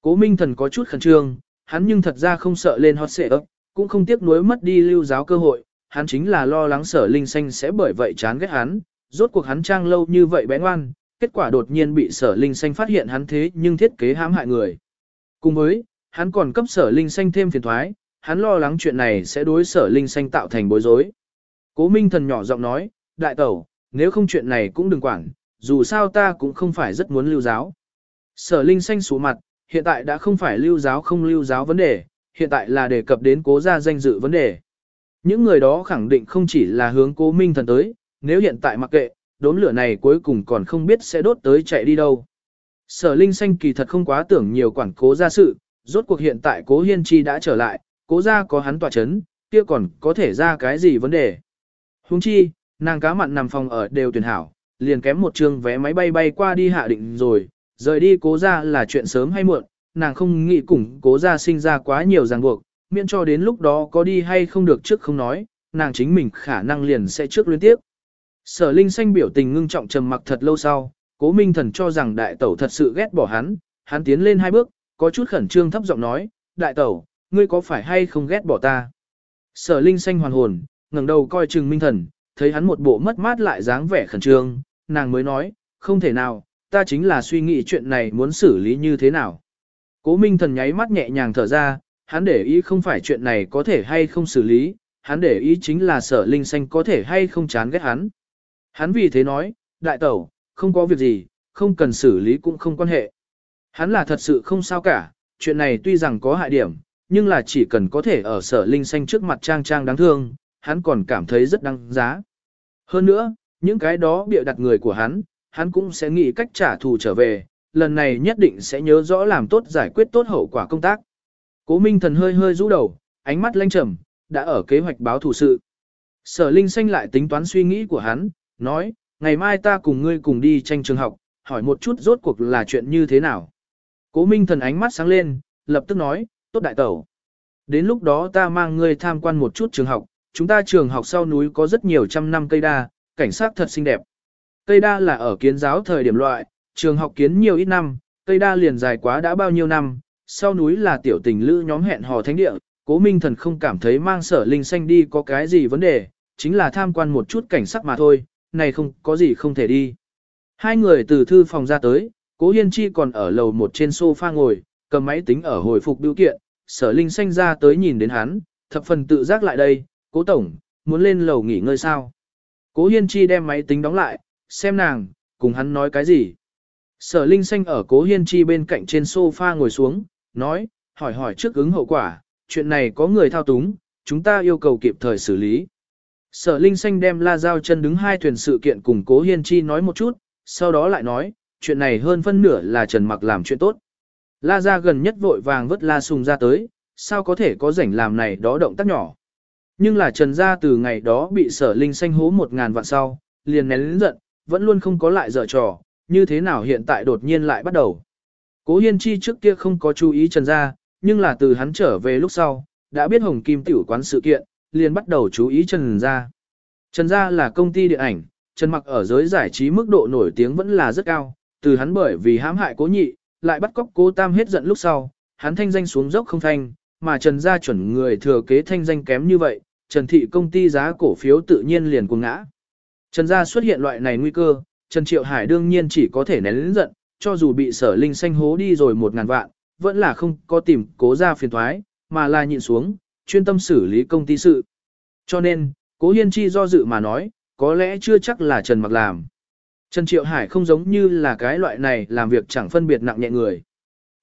Cố Minh Thần có chút khẩn trương, hắn nhưng thật ra không sợ lên hot xệ ấp, cũng không tiếc nuối mất đi lưu giáo cơ hội, hắn chính là lo lắng sở linh xanh sẽ bởi vậy chán ghét hắn, rốt cuộc hắn trang lâu như vậy bé ngoan, kết quả đột nhiên bị sở linh xanh phát hiện hắn thế nhưng thiết kế hãm hại người. Cùng với, hắn còn cấp sở linh xanh thêm phiền thoái, hắn lo lắng chuyện này sẽ đối sở linh xanh tạo thành bối rối. Cố minh thần nhỏ giọng nói, đại tẩu, nếu không chuyện này cũng đừng quản, dù sao ta cũng không phải rất muốn lưu giáo. Sở linh xanh số mặt, hiện tại đã không phải lưu giáo không lưu giáo vấn đề, hiện tại là đề cập đến cố gia danh dự vấn đề. Những người đó khẳng định không chỉ là hướng cố minh thần tới, nếu hiện tại mặc kệ, đốm lửa này cuối cùng còn không biết sẽ đốt tới chạy đi đâu. Sở Linh Xanh kỳ thật không quá tưởng nhiều quản cố gia sự, rốt cuộc hiện tại cố hiên chi đã trở lại, cố gia có hắn tỏa chấn, kia còn có thể ra cái gì vấn đề. Huống chi, nàng cá mặn nằm phòng ở đều tuyển hảo, liền kém một trường vé máy bay bay qua đi hạ định rồi, rời đi cố gia là chuyện sớm hay muộn, nàng không nghĩ cùng cố gia sinh ra quá nhiều ràng buộc, miễn cho đến lúc đó có đi hay không được trước không nói, nàng chính mình khả năng liền sẽ trước liên tiếp. Sở Linh xanh biểu tình ngưng trọng trầm mặc thật lâu sau, Cố Minh Thần cho rằng đại tẩu thật sự ghét bỏ hắn, hắn tiến lên hai bước, có chút khẩn trương thấp giọng nói, đại tẩu, ngươi có phải hay không ghét bỏ ta? Sở Linh xanh hoàn hồn, ngẩng đầu coi chừng Minh Thần, thấy hắn một bộ mất mát lại dáng vẻ khẩn trương, nàng mới nói, không thể nào, ta chính là suy nghĩ chuyện này muốn xử lý như thế nào. Cố Minh Thần nháy mắt nhẹ nhàng thở ra, hắn để ý không phải chuyện này có thể hay không xử lý, hắn để ý chính là sở linh xanh có thể hay không chán ghét hắn. Hắn vì thế nói, đại tẩu, không có việc gì, không cần xử lý cũng không quan hệ. Hắn là thật sự không sao cả, chuyện này tuy rằng có hại điểm, nhưng là chỉ cần có thể ở sở linh xanh trước mặt trang trang đáng thương, hắn còn cảm thấy rất đáng giá. Hơn nữa, những cái đó bịa đặt người của hắn, hắn cũng sẽ nghĩ cách trả thù trở về, lần này nhất định sẽ nhớ rõ làm tốt giải quyết tốt hậu quả công tác. Cố Minh Thần hơi hơi rũ đầu, ánh mắt lanh trầm, đã ở kế hoạch báo thủ sự. Sở Linh Xanh lại tính toán suy nghĩ của hắn, nói, ngày mai ta cùng ngươi cùng đi tranh trường học, hỏi một chút rốt cuộc là chuyện như thế nào. Cố Minh Thần ánh mắt sáng lên, lập tức nói, tốt đại tẩu. Đến lúc đó ta mang ngươi tham quan một chút trường học, chúng ta trường học sau núi có rất nhiều trăm năm cây đa, cảnh sát thật xinh đẹp. Cây đa là ở kiến giáo thời điểm loại, trường học kiến nhiều ít năm, cây đa liền dài quá đã bao nhiêu năm, sau núi là tiểu tình lữ nhóm hẹn hò thánh địa, cố minh thần không cảm thấy mang sở linh xanh đi có cái gì vấn đề, chính là tham quan một chút cảnh sắc mà thôi, này không có gì không thể đi. Hai người từ thư phòng ra tới, cố hiên chi còn ở lầu một trên sofa ngồi, cầm máy tính ở hồi phục biểu kiện, sở linh xanh ra tới nhìn đến hắn, thập phần tự giác lại đây, cố tổng, muốn lên lầu nghỉ ngơi sao. Cố hiên chi đem máy tính đóng lại, xem nàng, cùng hắn nói cái gì. Sở Linh Xanh ở cố hiên chi bên cạnh trên sofa ngồi xuống, nói, hỏi hỏi trước ứng hậu quả, chuyện này có người thao túng, chúng ta yêu cầu kịp thời xử lý. Sở Linh Xanh đem la giao chân đứng hai thuyền sự kiện cùng cố hiên chi nói một chút, sau đó lại nói, chuyện này hơn phân nửa là Trần Mặc làm chuyện tốt. La ra gần nhất vội vàng vứt la sùng ra tới, sao có thể có rảnh làm này đó động tác nhỏ. Nhưng là Trần gia từ ngày đó bị sở Linh Xanh hố một ngàn vạn sau, liền nén lĩnh giận, vẫn luôn không có lại dở trò, như thế nào hiện tại đột nhiên lại bắt đầu. Cố Hiên Chi trước kia không có chú ý Trần Gia, nhưng là từ hắn trở về lúc sau, đã biết Hồng Kim tiểu quán sự kiện, liền bắt đầu chú ý Trần Gia. Trần Gia là công ty điện ảnh, Trần Mặc ở giới giải trí mức độ nổi tiếng vẫn là rất cao, từ hắn bởi vì hãm hại cố nhị, lại bắt cóc cố tam hết giận lúc sau, hắn thanh danh xuống dốc không thanh, mà Trần Gia chuẩn người thừa kế thanh danh kém như vậy, Trần Thị công ty giá cổ phiếu tự nhiên liền cuồng ngã. Trần Gia xuất hiện loại này nguy cơ, Trần Triệu Hải đương nhiên chỉ có thể nén lĩnh giận, cho dù bị sở linh xanh hố đi rồi một ngàn vạn, vẫn là không có tìm cố ra phiền thoái, mà là nhịn xuống, chuyên tâm xử lý công ty sự. Cho nên, cố hiên chi do dự mà nói, có lẽ chưa chắc là Trần Mặc làm. Trần Triệu Hải không giống như là cái loại này làm việc chẳng phân biệt nặng nhẹ người.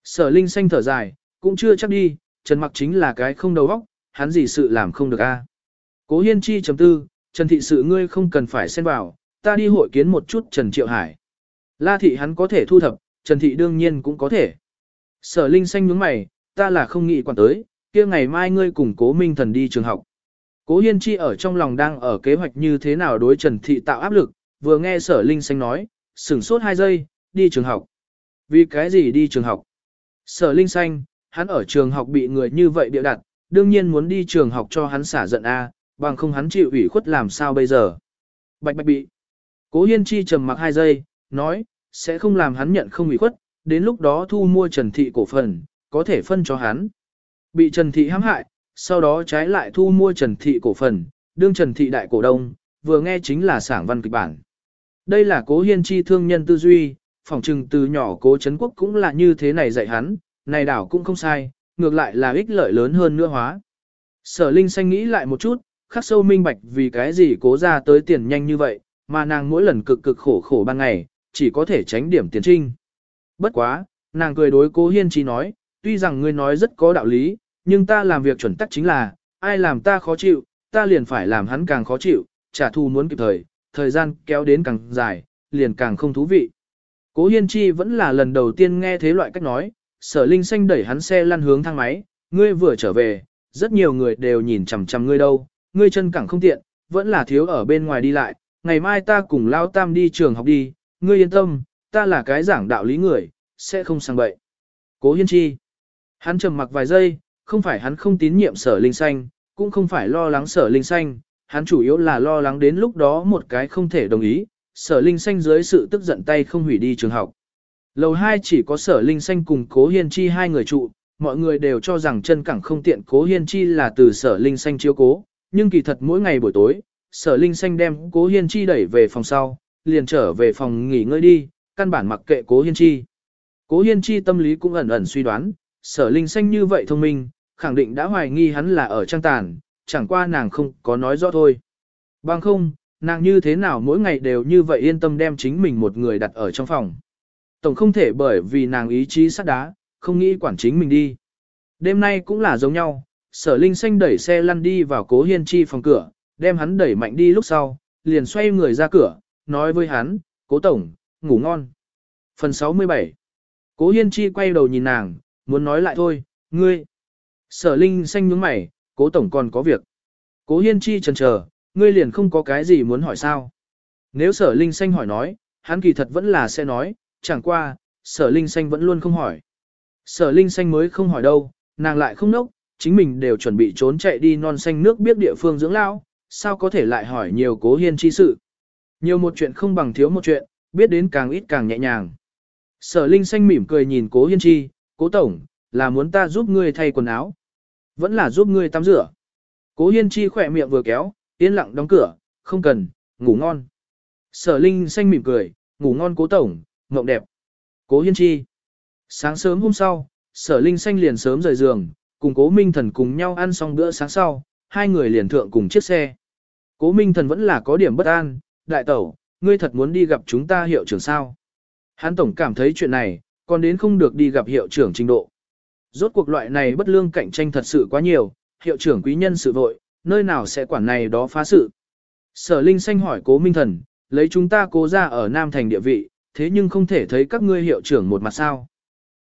Sở Linh xanh thở dài, cũng chưa chắc đi, Trần Mặc chính là cái không đầu óc, hắn gì sự làm không được a. Cố Hiên Chi chấm tư, Trần Thị sự ngươi không cần phải xen vào, ta đi hội kiến một chút Trần Triệu Hải. La Thị hắn có thể thu thập, Trần Thị đương nhiên cũng có thể. Sở Linh xanh nhướng mày, ta là không nghĩ quản tới, kia ngày mai ngươi cùng Cố Minh Thần đi trường học. Cố Hiên Chi ở trong lòng đang ở kế hoạch như thế nào đối Trần Thị tạo áp lực, vừa nghe Sở Linh xanh nói, sửng sốt hai giây, đi trường học. Vì cái gì đi trường học? Sở Linh xanh, hắn ở trường học bị người như vậy bịa đặt, đương nhiên muốn đi trường học cho hắn xả giận a, bằng không hắn chịu ủy khuất làm sao bây giờ. Bạch bạch bị. Cố Hiên Chi trầm mặc hai giây, nói, sẽ không làm hắn nhận không ủy khuất, đến lúc đó thu mua Trần Thị cổ phần, có thể phân cho hắn. Bị Trần Thị hãm hại, sau đó trái lại thu mua Trần Thị cổ phần, đương Trần Thị đại cổ đông, vừa nghe chính là sảng văn kịch bản. Đây là cố hiên chi thương nhân tư duy, phỏng trừng từ nhỏ cố Trấn Quốc cũng là như thế này dạy hắn, này đảo cũng không sai, ngược lại là ích lợi lớn hơn nữa hóa. Sở Linh xanh nghĩ lại một chút, khắc sâu minh bạch vì cái gì cố ra tới tiền nhanh như vậy, mà nàng mỗi lần cực cực khổ khổ ban ngày, chỉ có thể tránh điểm tiền trinh. Bất quá, nàng cười đối cố hiên chi nói, tuy rằng ngươi nói rất có đạo lý, nhưng ta làm việc chuẩn tắc chính là, ai làm ta khó chịu, ta liền phải làm hắn càng khó chịu, trả thù muốn kịp thời, thời gian kéo đến càng dài, liền càng không thú vị. Cố Hiên Chi vẫn là lần đầu tiên nghe thế loại cách nói, sở linh xanh đẩy hắn xe lăn hướng thang máy, ngươi vừa trở về, rất nhiều người đều nhìn chằm chằm ngươi đâu, ngươi chân cẳng không tiện, vẫn là thiếu ở bên ngoài đi lại, ngày mai ta cùng Lao Tam đi trường học đi, ngươi yên tâm, ta là cái giảng đạo lý người, sẽ không sang bậy. Cố Hiên Chi, hắn trầm mặc vài giây, không phải hắn không tín nhiệm sở linh xanh, cũng không phải lo lắng sở linh xanh, hắn chủ yếu là lo lắng đến lúc đó một cái không thể đồng ý, sở linh xanh dưới sự tức giận tay không hủy đi trường học. Lầu 2 chỉ có sở linh xanh cùng cố hiên chi hai người trụ, mọi người đều cho rằng chân cẳng không tiện cố hiên chi là từ sở linh xanh chiếu cố, nhưng kỳ thật mỗi ngày buổi tối, sở linh xanh đem cố hiên chi đẩy về phòng sau, liền trở về phòng nghỉ ngơi đi, căn bản mặc kệ cố hiên chi. Cố hiên chi tâm lý cũng ẩn ẩn suy đoán, sở linh xanh như vậy thông minh, khẳng định đã hoài nghi hắn là ở trang tàn, chẳng qua nàng không có nói rõ thôi. Bằng không, nàng như thế nào mỗi ngày đều như vậy yên tâm đem chính mình một người đặt ở trong phòng. Tổng không thể bởi vì nàng ý chí sắt đá, không nghĩ quản chính mình đi. Đêm nay cũng là giống nhau, sở linh xanh đẩy xe lăn đi vào cố hiên chi phòng cửa, đem hắn đẩy mạnh đi lúc sau, liền xoay người ra cửa, nói với hắn, cố tổng, ngủ ngon. Phần 67 Cố hiên chi quay đầu nhìn nàng, muốn nói lại thôi, ngươi. Sở Linh xanh nhướng mày, cố tổng còn có việc. Cố Hiên Chi chần chờ, ngươi liền không có cái gì muốn hỏi sao. Nếu sở Linh xanh hỏi nói, hắn kỳ thật vẫn là sẽ nói, chẳng qua, sở Linh xanh vẫn luôn không hỏi. Sở Linh xanh mới không hỏi đâu, nàng lại không nốc, chính mình đều chuẩn bị trốn chạy đi non xanh nước biết địa phương dưỡng lao, sao có thể lại hỏi nhiều cố hiên chi sự. Nhiều một chuyện không bằng thiếu một chuyện, biết đến càng ít càng nhẹ nhàng. Sở Linh xanh mỉm cười nhìn cố hiên chi, cố tổng, là muốn ta giúp ngươi thay quần áo. Vẫn là giúp ngươi tắm rửa. Cố Hiên Chi khỏe miệng vừa kéo, yên lặng đóng cửa, không cần, ngủ ngon. Sở Linh xanh mỉm cười, ngủ ngon cố tổng, mộng đẹp. Cố Hiên Chi. Sáng sớm hôm sau, Sở Linh xanh liền sớm rời giường, cùng Cố Minh Thần cùng nhau ăn xong bữa sáng sau, hai người liền thượng cùng chiếc xe. Cố Minh Thần vẫn là có điểm bất an, đại tẩu, ngươi thật muốn đi gặp chúng ta hiệu trưởng sao? Hắn tổng cảm thấy chuyện này, còn đến không được đi gặp hiệu trưởng trình độ. Rốt cuộc loại này bất lương cạnh tranh thật sự quá nhiều, hiệu trưởng quý nhân sự vội, nơi nào sẽ quản này đó phá sự. Sở Linh Xanh hỏi cố Minh Thần, lấy chúng ta cố ra ở Nam Thành địa vị, thế nhưng không thể thấy các ngươi hiệu trưởng một mặt sao.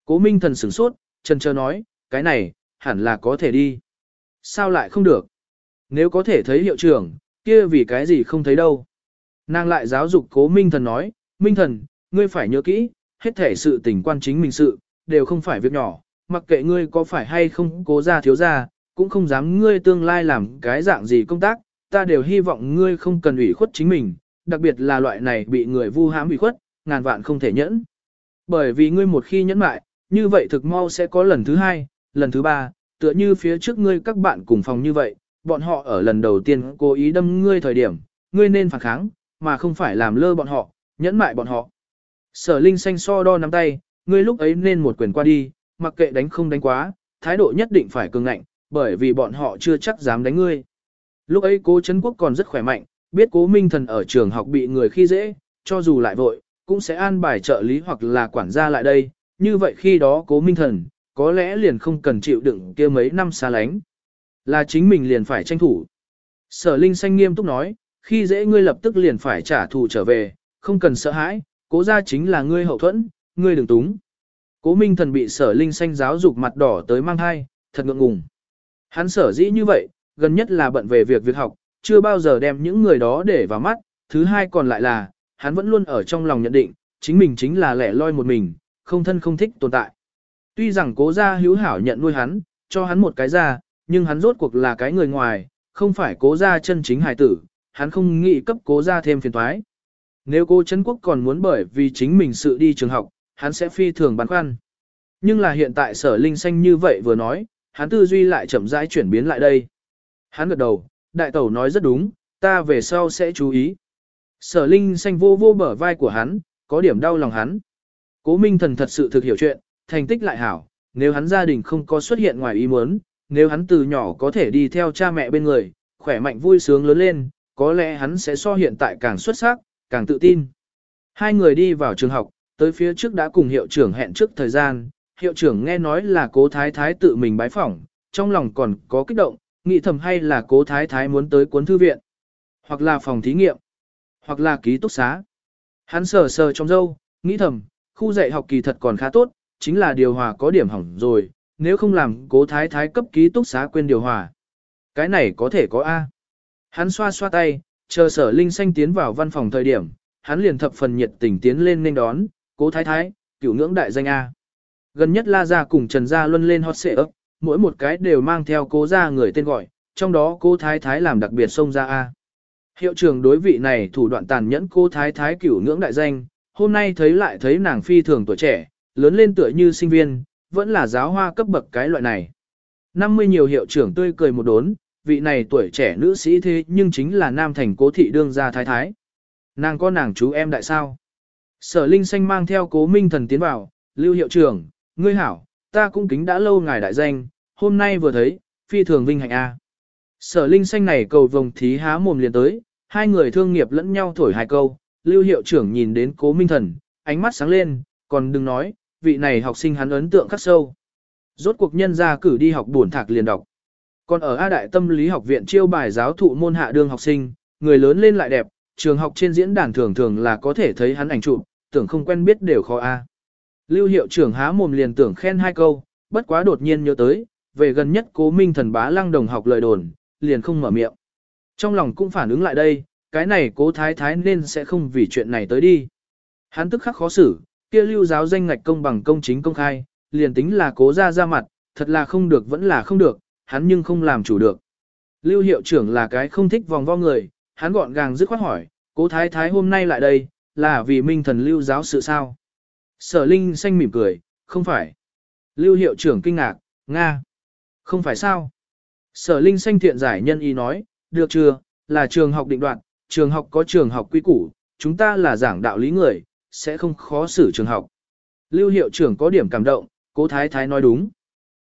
Cố Minh Thần sửng sốt, chân chờ nói, cái này, hẳn là có thể đi. Sao lại không được? Nếu có thể thấy hiệu trưởng, kia vì cái gì không thấy đâu. Nàng lại giáo dục cố Minh Thần nói, Minh Thần, ngươi phải nhớ kỹ, hết thể sự tình quan chính mình sự, đều không phải việc nhỏ, mặc kệ ngươi có phải hay không cố ra thiếu ra, cũng không dám ngươi tương lai làm cái dạng gì công tác, ta đều hy vọng ngươi không cần ủy khuất chính mình, đặc biệt là loại này bị người vu hãm ủy khuất, ngàn vạn không thể nhẫn. Bởi vì ngươi một khi nhẫn mại, như vậy thực mau sẽ có lần thứ hai, lần thứ ba, tựa như phía trước ngươi các bạn cùng phòng như vậy, bọn họ ở lần đầu tiên cố ý đâm ngươi thời điểm, ngươi nên phản kháng, mà không phải làm lơ bọn họ, nhẫn mại bọn họ. Sở Linh xanh so đo nắm tay, ngươi lúc ấy nên một quyền qua đi, mặc kệ đánh không đánh quá, thái độ nhất định phải cường ngạnh, bởi vì bọn họ chưa chắc dám đánh ngươi. Lúc ấy cố Trấn Quốc còn rất khỏe mạnh, biết cố Minh Thần ở trường học bị người khi dễ, cho dù lại vội, cũng sẽ an bài trợ lý hoặc là quản gia lại đây, như vậy khi đó cố minh thần, có lẽ liền không cần chịu đựng kia mấy năm xa lánh. Là chính mình liền phải tranh thủ. Sở Linh Xanh nghiêm túc nói, khi dễ ngươi lập tức liền phải trả thù trở về, không cần sợ hãi, cố ra chính là ngươi hậu thuẫn, ngươi đừng túng. Cố Minh Thần bị sở Linh Xanh giáo dục mặt đỏ tới mang hai, thật ngượng ngùng. Hắn sở dĩ như vậy, gần nhất là bận về việc việc học, chưa bao giờ đem những người đó để vào mắt, thứ hai còn lại là, hắn vẫn luôn ở trong lòng nhận định, chính mình chính là lẻ loi một mình, không thân không thích tồn tại. Tuy rằng cố gia hữu hảo nhận nuôi hắn, cho hắn một cái ra, nhưng hắn rốt cuộc là cái người ngoài, không phải cố gia chân chính hài tử, hắn không nghĩ cấp cố gia thêm phiền toái. Nếu cô Trấn Quốc còn muốn bởi vì chính mình sự đi trường học, hắn sẽ phi thường băn khoăn. Nhưng là hiện tại sở linh xanh như vậy vừa nói, hắn tư duy lại chậm rãi chuyển biến lại đây. Hắn gật đầu, đại tẩu nói rất đúng, ta về sau sẽ chú ý. Sở linh xanh vô vô bờ vai của hắn, có điểm đau lòng hắn. Cố minh thần thật sự thực hiểu chuyện, thành tích lại hảo, nếu hắn gia đình không có xuất hiện ngoài ý muốn, nếu hắn từ nhỏ có thể đi theo cha mẹ bên người, khỏe mạnh vui sướng lớn lên, có lẽ hắn sẽ so hiện tại càng xuất sắc, càng tự tin. Hai người đi vào trường học, tới phía trước đã cùng hiệu trưởng hẹn trước thời gian, hiệu trưởng nghe nói là cố thái thái tự mình bái phỏng, trong lòng còn có kích động, nghĩ thầm hay là cố thái thái muốn tới cuốn thư viện, hoặc là phòng thí nghiệm, hoặc là ký túc xá. Hắn sờ sờ trong dâu, nghĩ thầm, khu dạy học kỳ thật còn khá tốt, chính là điều hòa có điểm hỏng rồi, nếu không làm cố thái thái cấp ký túc xá quên điều hòa. Cái này có thể có A. Hắn xoa xoa tay, chờ sở linh xanh tiến vào văn phòng thời điểm, hắn liền thập phần nhiệt tình tiến lên nên đón, cố thái thái, cửu ngưỡng đại danh A. Gần nhất La Gia cùng Trần Gia luân lên hot xệ ấp, mỗi một cái đều mang theo cố gia người tên gọi, trong đó cố thái thái làm đặc biệt xông ra A. Hiệu trưởng đối vị này thủ đoạn tàn nhẫn cố thái thái cửu ngưỡng đại danh, hôm nay thấy lại thấy nàng phi thường tuổi trẻ, lớn lên tựa như sinh viên, vẫn là giáo hoa cấp bậc cái loại này. 50 nhiều hiệu trưởng tươi cười một đốn, vị này tuổi trẻ nữ sĩ thế nhưng chính là nam thành cố thị đương gia thái thái. Nàng có nàng chú em đại sao. Sở Linh Xanh mang theo cố minh thần tiến vào, lưu hiệu trưởng, ngươi hảo, ta cũng kính đã lâu ngài đại danh, hôm nay vừa thấy, phi thường vinh hạnh A. Sở Linh Xanh này cầu vồng thí há mồm liền tới, hai người thương nghiệp lẫn nhau thổi hai câu, lưu hiệu trưởng nhìn đến cố minh thần, ánh mắt sáng lên, còn đừng nói, vị này học sinh hắn ấn tượng khắc sâu. Rốt cuộc nhân ra cử đi học buồn thạc liền đọc. Còn ở A Đại Tâm Lý Học Viện chiêu bài giáo thụ môn hạ đương học sinh, người lớn lên lại đẹp, trường học trên diễn đàn thường thường là có thể thấy hắn ảnh chụp, tưởng không quen biết đều khó A. Lưu hiệu trưởng há mồm liền tưởng khen hai câu, bất quá đột nhiên nhớ tới, về gần nhất cố minh thần bá lăng đồng học lời đồn, liền không mở miệng. Trong lòng cũng phản ứng lại đây, cái này cố thái thái nên sẽ không vì chuyện này tới đi. Hắn tức khắc khó xử, kia lưu giáo danh ngạch công bằng công chính công khai, liền tính là cố ra ra mặt, thật là không được vẫn là không được, hắn nhưng không làm chủ được. Lưu hiệu trưởng là cái không thích vòng vo người, hắn gọn gàng dứt khoát hỏi, cố thái thái hôm nay lại đây, là vì minh thần lưu giáo sự sao? Sở Linh xanh mỉm cười, không phải. Lưu hiệu trưởng kinh ngạc, Nga. Không phải sao? Sở Linh xanh thiện giải nhân ý nói, được chưa, là trường học định đoạn, trường học có trường học quy củ, chúng ta là giảng đạo lý người, sẽ không khó xử trường học. Lưu hiệu trưởng có điểm cảm động, cố thái thái nói đúng.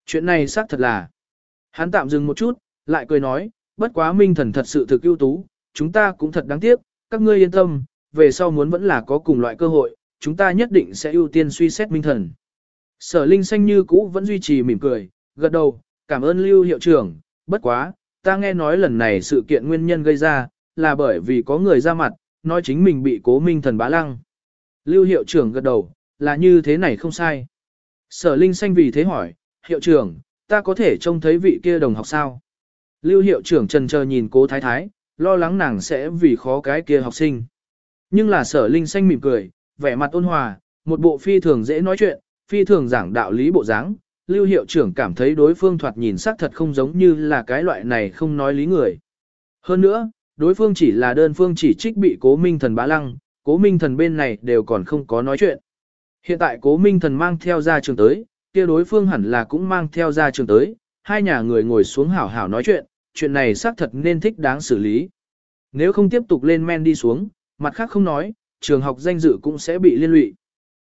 Chuyện này xác thật là. Hắn tạm dừng một chút, lại cười nói, bất quá minh thần thật sự thực ưu tú, chúng ta cũng thật đáng tiếc, các ngươi yên tâm, về sau muốn vẫn là có cùng loại cơ hội, chúng ta nhất định sẽ ưu tiên suy xét minh thần. Sở Linh xanh như cũ vẫn duy trì mỉm cười, gật đầu, cảm ơn Lưu hiệu trưởng, bất quá, ta nghe nói lần này sự kiện nguyên nhân gây ra, là bởi vì có người ra mặt, nói chính mình bị cố minh thần bá lăng. Lưu hiệu trưởng gật đầu, là như thế này không sai. Sở Linh xanh vì thế hỏi, hiệu trưởng, ta có thể trông thấy vị kia đồng học sao? Lưu hiệu trưởng trần chờ nhìn cố thái thái, lo lắng nàng sẽ vì khó cái kia học sinh. Nhưng là sở Linh xanh mỉm cười, vẻ mặt ôn hòa, một bộ phi thường dễ nói chuyện, phi thường giảng đạo lý bộ dáng. Lưu hiệu trưởng cảm thấy đối phương thoạt nhìn sắc thật không giống như là cái loại này không nói lý người. Hơn nữa, đối phương chỉ là đơn phương chỉ trích bị cố minh thần bá lăng, cố minh thần bên này đều còn không có nói chuyện. Hiện tại cố minh thần mang theo ra trường tới, kia đối phương hẳn là cũng mang theo ra trường tới, hai nhà người ngồi xuống hảo hảo nói chuyện, chuyện này xác thật nên thích đáng xử lý. Nếu không tiếp tục lên men đi xuống, mặt khác không nói, trường học danh dự cũng sẽ bị liên lụy.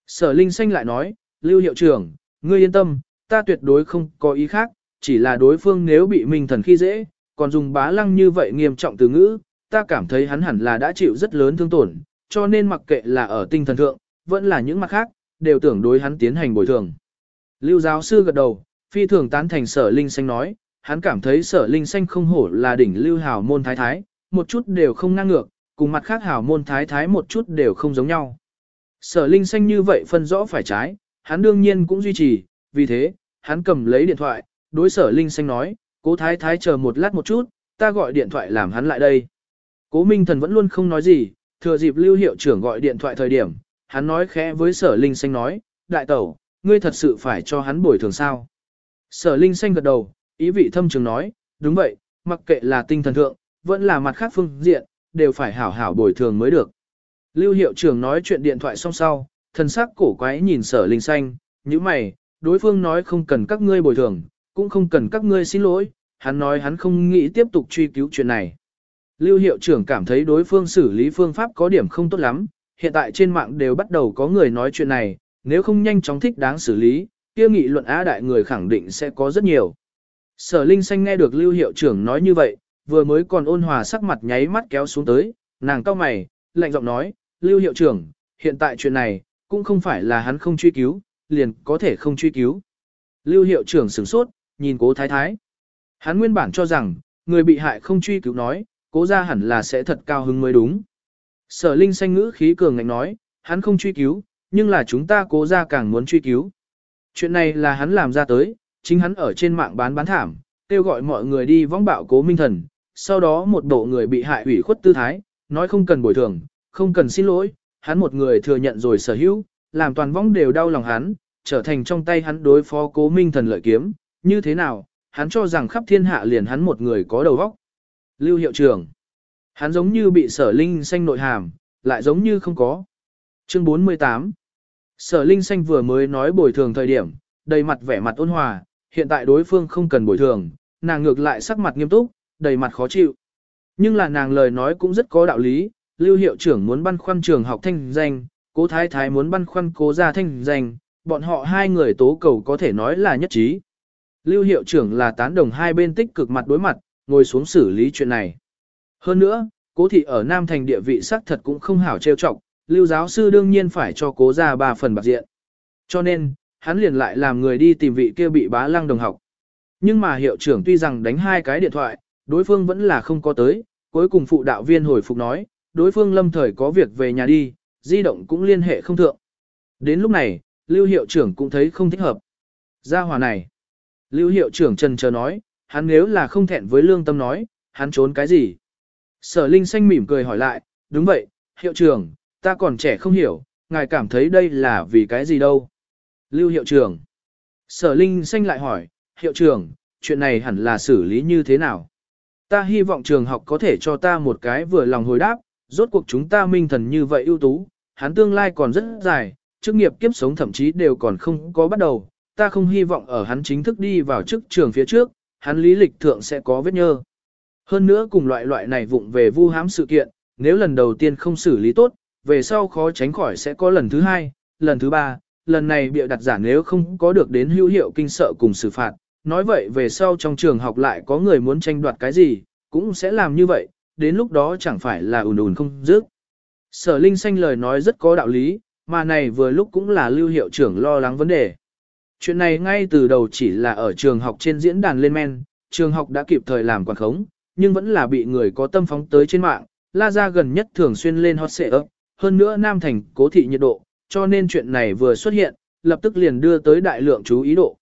Sở Linh Xanh lại nói, Lưu hiệu trưởng, ngươi yên tâm, ta tuyệt đối không có ý khác, chỉ là đối phương nếu bị minh thần khi dễ, còn dùng bá lăng như vậy nghiêm trọng từ ngữ, ta cảm thấy hắn hẳn là đã chịu rất lớn thương tổn, cho nên mặc kệ là ở tinh thần thượng, vẫn là những mặt khác, đều tưởng đối hắn tiến hành bồi thường. Lưu giáo sư gật đầu, phi thường tán thành sở linh xanh nói, hắn cảm thấy sở linh xanh không hổ là đỉnh lưu hào môn thái thái, một chút đều không ngang ngược, cùng mặt khác hào môn thái thái một chút đều không giống nhau. Sở linh xanh như vậy phân rõ phải trái, hắn đương nhiên cũng duy trì, vì thế, hắn cầm lấy điện thoại, đối sở linh xanh nói, cố thái thái chờ một lát một chút, ta gọi điện thoại làm hắn lại đây. Cố Minh Thần vẫn luôn không nói gì, thừa dịp lưu hiệu trưởng gọi điện thoại thời điểm, hắn nói khẽ với sở linh xanh nói, đại tẩu, ngươi thật sự phải cho hắn bồi thường sao. Sở linh xanh gật đầu, ý vị thâm trường nói, đúng vậy, mặc kệ là tinh thần thượng, vẫn là mặt khác phương diện, đều phải hảo hảo bồi thường mới được. Lưu hiệu trưởng nói chuyện điện thoại xong sau, thần sắc cổ quái nhìn sở linh xanh, như mày, đối phương nói không cần các ngươi bồi thường, cũng không cần các ngươi xin lỗi, hắn nói hắn không nghĩ tiếp tục truy cứu chuyện này. Lưu hiệu trưởng cảm thấy đối phương xử lý phương pháp có điểm không tốt lắm, hiện tại trên mạng đều bắt đầu có người nói chuyện này, nếu không nhanh chóng thích đáng xử lý, kia nghị luận á đại người khẳng định sẽ có rất nhiều. Sở Linh Xanh nghe được Lưu hiệu trưởng nói như vậy, vừa mới còn ôn hòa sắc mặt nháy mắt kéo xuống tới, nàng cau mày, lạnh giọng nói, Lưu hiệu trưởng, hiện tại chuyện này, cũng không phải là hắn không truy cứu, liền có thể không truy cứu. Lưu hiệu trưởng sửng sốt, nhìn cố thái thái. Hắn nguyên bản cho rằng, người bị hại không truy cứu nói, cố ra hẳn là sẽ thật cao hứng mới đúng. Sở Linh xanh ngữ khí cường ngạnh nói, hắn không truy cứu, nhưng là chúng ta cố ra càng muốn truy cứu. Chuyện này là hắn làm ra tới, chính hắn ở trên mạng bán bán thảm, kêu gọi mọi người đi vong bạo cố minh thần, sau đó một bộ người bị hại ủy khuất tư thái, nói không cần bồi thường, không cần xin lỗi, hắn một người thừa nhận rồi sở hữu, làm toàn vong đều đau lòng hắn, trở thành trong tay hắn đối phó cố minh thần lợi kiếm, như thế nào, hắn cho rằng khắp thiên hạ liền hắn một người có đầu vóc. Lưu hiệu trưởng, hắn giống như bị sở linh xanh nội hàm, lại giống như không có. Chương 48 Sở linh xanh vừa mới nói bồi thường thời điểm, đầy mặt vẻ mặt ôn hòa, hiện tại đối phương không cần bồi thường, nàng ngược lại sắc mặt nghiêm túc, đầy mặt khó chịu. Nhưng là nàng lời nói cũng rất có đạo lý, lưu hiệu trưởng muốn băn khoăn trường học thanh danh, cố thái thái muốn băn khoăn cố gia thanh danh, bọn họ hai người tố cầu có thể nói là nhất trí. Lưu hiệu trưởng là tán đồng hai bên tích cực mặt đối mặt, ngồi xuống xử lý chuyện này. Hơn nữa, cố thị ở Nam Thành địa vị xác thật cũng không hảo trêu chọc, lưu giáo sư đương nhiên phải cho cố ra ba phần bạc diện. Cho nên, hắn liền lại làm người đi tìm vị kia bị bá lăng đồng học. Nhưng mà hiệu trưởng tuy rằng đánh hai cái điện thoại, đối phương vẫn là không có tới, cuối cùng phụ đạo viên hồi phục nói, đối phương lâm thời có việc về nhà đi, di động cũng liên hệ không thượng. Đến lúc này, lưu hiệu trưởng cũng thấy không thích hợp. Gia hòa này, lưu hiệu trưởng trần chờ nói, hắn nếu là không thẹn với lương tâm nói, hắn trốn cái gì? Sở Linh xanh mỉm cười hỏi lại, đúng vậy, hiệu trưởng, ta còn trẻ không hiểu, ngài cảm thấy đây là vì cái gì đâu? Lưu hiệu trưởng. Sở Linh xanh lại hỏi, hiệu trưởng, chuyện này hẳn là xử lý như thế nào? Ta hy vọng trường học có thể cho ta một cái vừa lòng hồi đáp, rốt cuộc chúng ta minh thần như vậy ưu tú, hắn tương lai còn rất dài, chức nghiệp kiếp sống thậm chí đều còn không có bắt đầu, ta không hy vọng ở hắn chính thức đi vào chức trường phía trước, hắn lý lịch thượng sẽ có vết nhơ. Hơn nữa cùng loại loại này vụng về vu hám sự kiện, nếu lần đầu tiên không xử lý tốt, về sau khó tránh khỏi sẽ có lần thứ hai, lần thứ ba, lần này bịa đặt giả nếu không có được đến hữu hiệu kinh sợ cùng xử phạt. Nói vậy về sau trong trường học lại có người muốn tranh đoạt cái gì, cũng sẽ làm như vậy, đến lúc đó chẳng phải là ùn ùn không dứt. Sở Linh Xanh lời nói rất có đạo lý, mà này vừa lúc cũng là lưu hiệu trưởng lo lắng vấn đề. Chuyện này ngay từ đầu chỉ là ở trường học trên diễn đàn lên men, trường học đã kịp thời làm quản khống, nhưng vẫn là bị người có tâm phóng tới trên mạng, la ra gần nhất thường xuyên lên hot xệ ấp, hơn nữa Nam Thành cố thị nhiệt độ, cho nên chuyện này vừa xuất hiện, lập tức liền đưa tới đại lượng chú ý độ.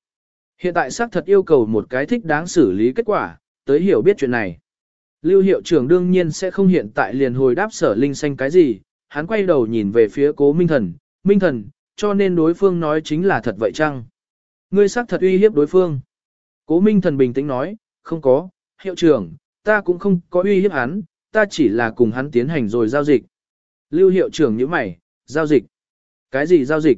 Hiện tại xác thật yêu cầu một cái thích đáng xử lý kết quả, tới hiểu biết chuyện này. Lưu hiệu trưởng đương nhiên sẽ không hiện tại liền hồi đáp sở linh xanh cái gì, hắn quay đầu nhìn về phía cố Minh Thần, Minh Thần, cho nên đối phương nói chính là thật vậy chăng? Ngươi xác thật uy hiếp đối phương. Cố Minh Thần bình tĩnh nói, không có, hiệu trưởng, ta cũng không có uy hiếp hắn, ta chỉ là cùng hắn tiến hành rồi giao dịch. Lưu hiệu trưởng như mày, giao dịch. Cái gì giao dịch?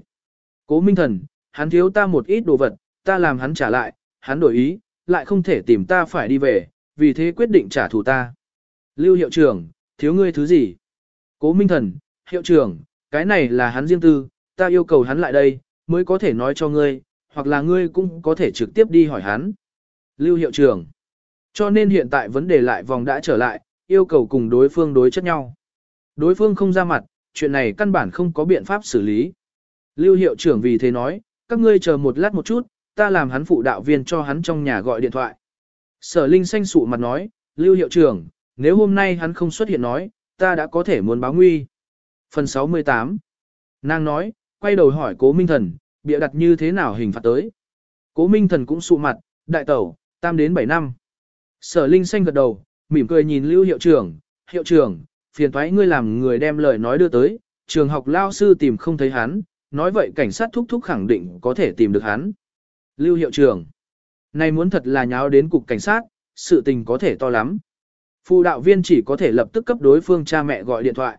Cố Minh Thần, hắn thiếu ta một ít đồ vật, ta làm hắn trả lại, hắn đổi ý, lại không thể tìm ta phải đi về, vì thế quyết định trả thù ta. Lưu hiệu trưởng, thiếu ngươi thứ gì? Cố Minh Thần, hiệu trưởng, cái này là hắn riêng tư, ta yêu cầu hắn lại đây, mới có thể nói cho ngươi, hoặc là ngươi cũng có thể trực tiếp đi hỏi hắn. Lưu hiệu trưởng. Cho nên hiện tại vấn đề lại vòng đã trở lại, yêu cầu cùng đối phương đối chất nhau. Đối phương không ra mặt, chuyện này căn bản không có biện pháp xử lý. Lưu hiệu trưởng vì thế nói, các ngươi chờ một lát một chút, ta làm hắn phụ đạo viên cho hắn trong nhà gọi điện thoại. Sở Linh xanh sụ mặt nói, Lưu hiệu trưởng, nếu hôm nay hắn không xuất hiện nói, ta đã có thể muốn báo nguy. Phần 68 Nàng nói, quay đầu hỏi cố minh thần, bịa đặt như thế nào hình phạt tới. Cố minh thần cũng sụ mặt, đại tẩu, tam đến 7 năm. Sở Linh xanh gật đầu, mỉm cười nhìn Lưu hiệu trưởng, hiệu trưởng, phiền thoái ngươi làm người đem lời nói đưa tới, trường học lao sư tìm không thấy hắn, nói vậy cảnh sát thúc thúc khẳng định có thể tìm được hắn. Lưu hiệu trưởng, này muốn thật là nháo đến cục cảnh sát, sự tình có thể to lắm. Phụ đạo viên chỉ có thể lập tức cấp đối phương cha mẹ gọi điện thoại.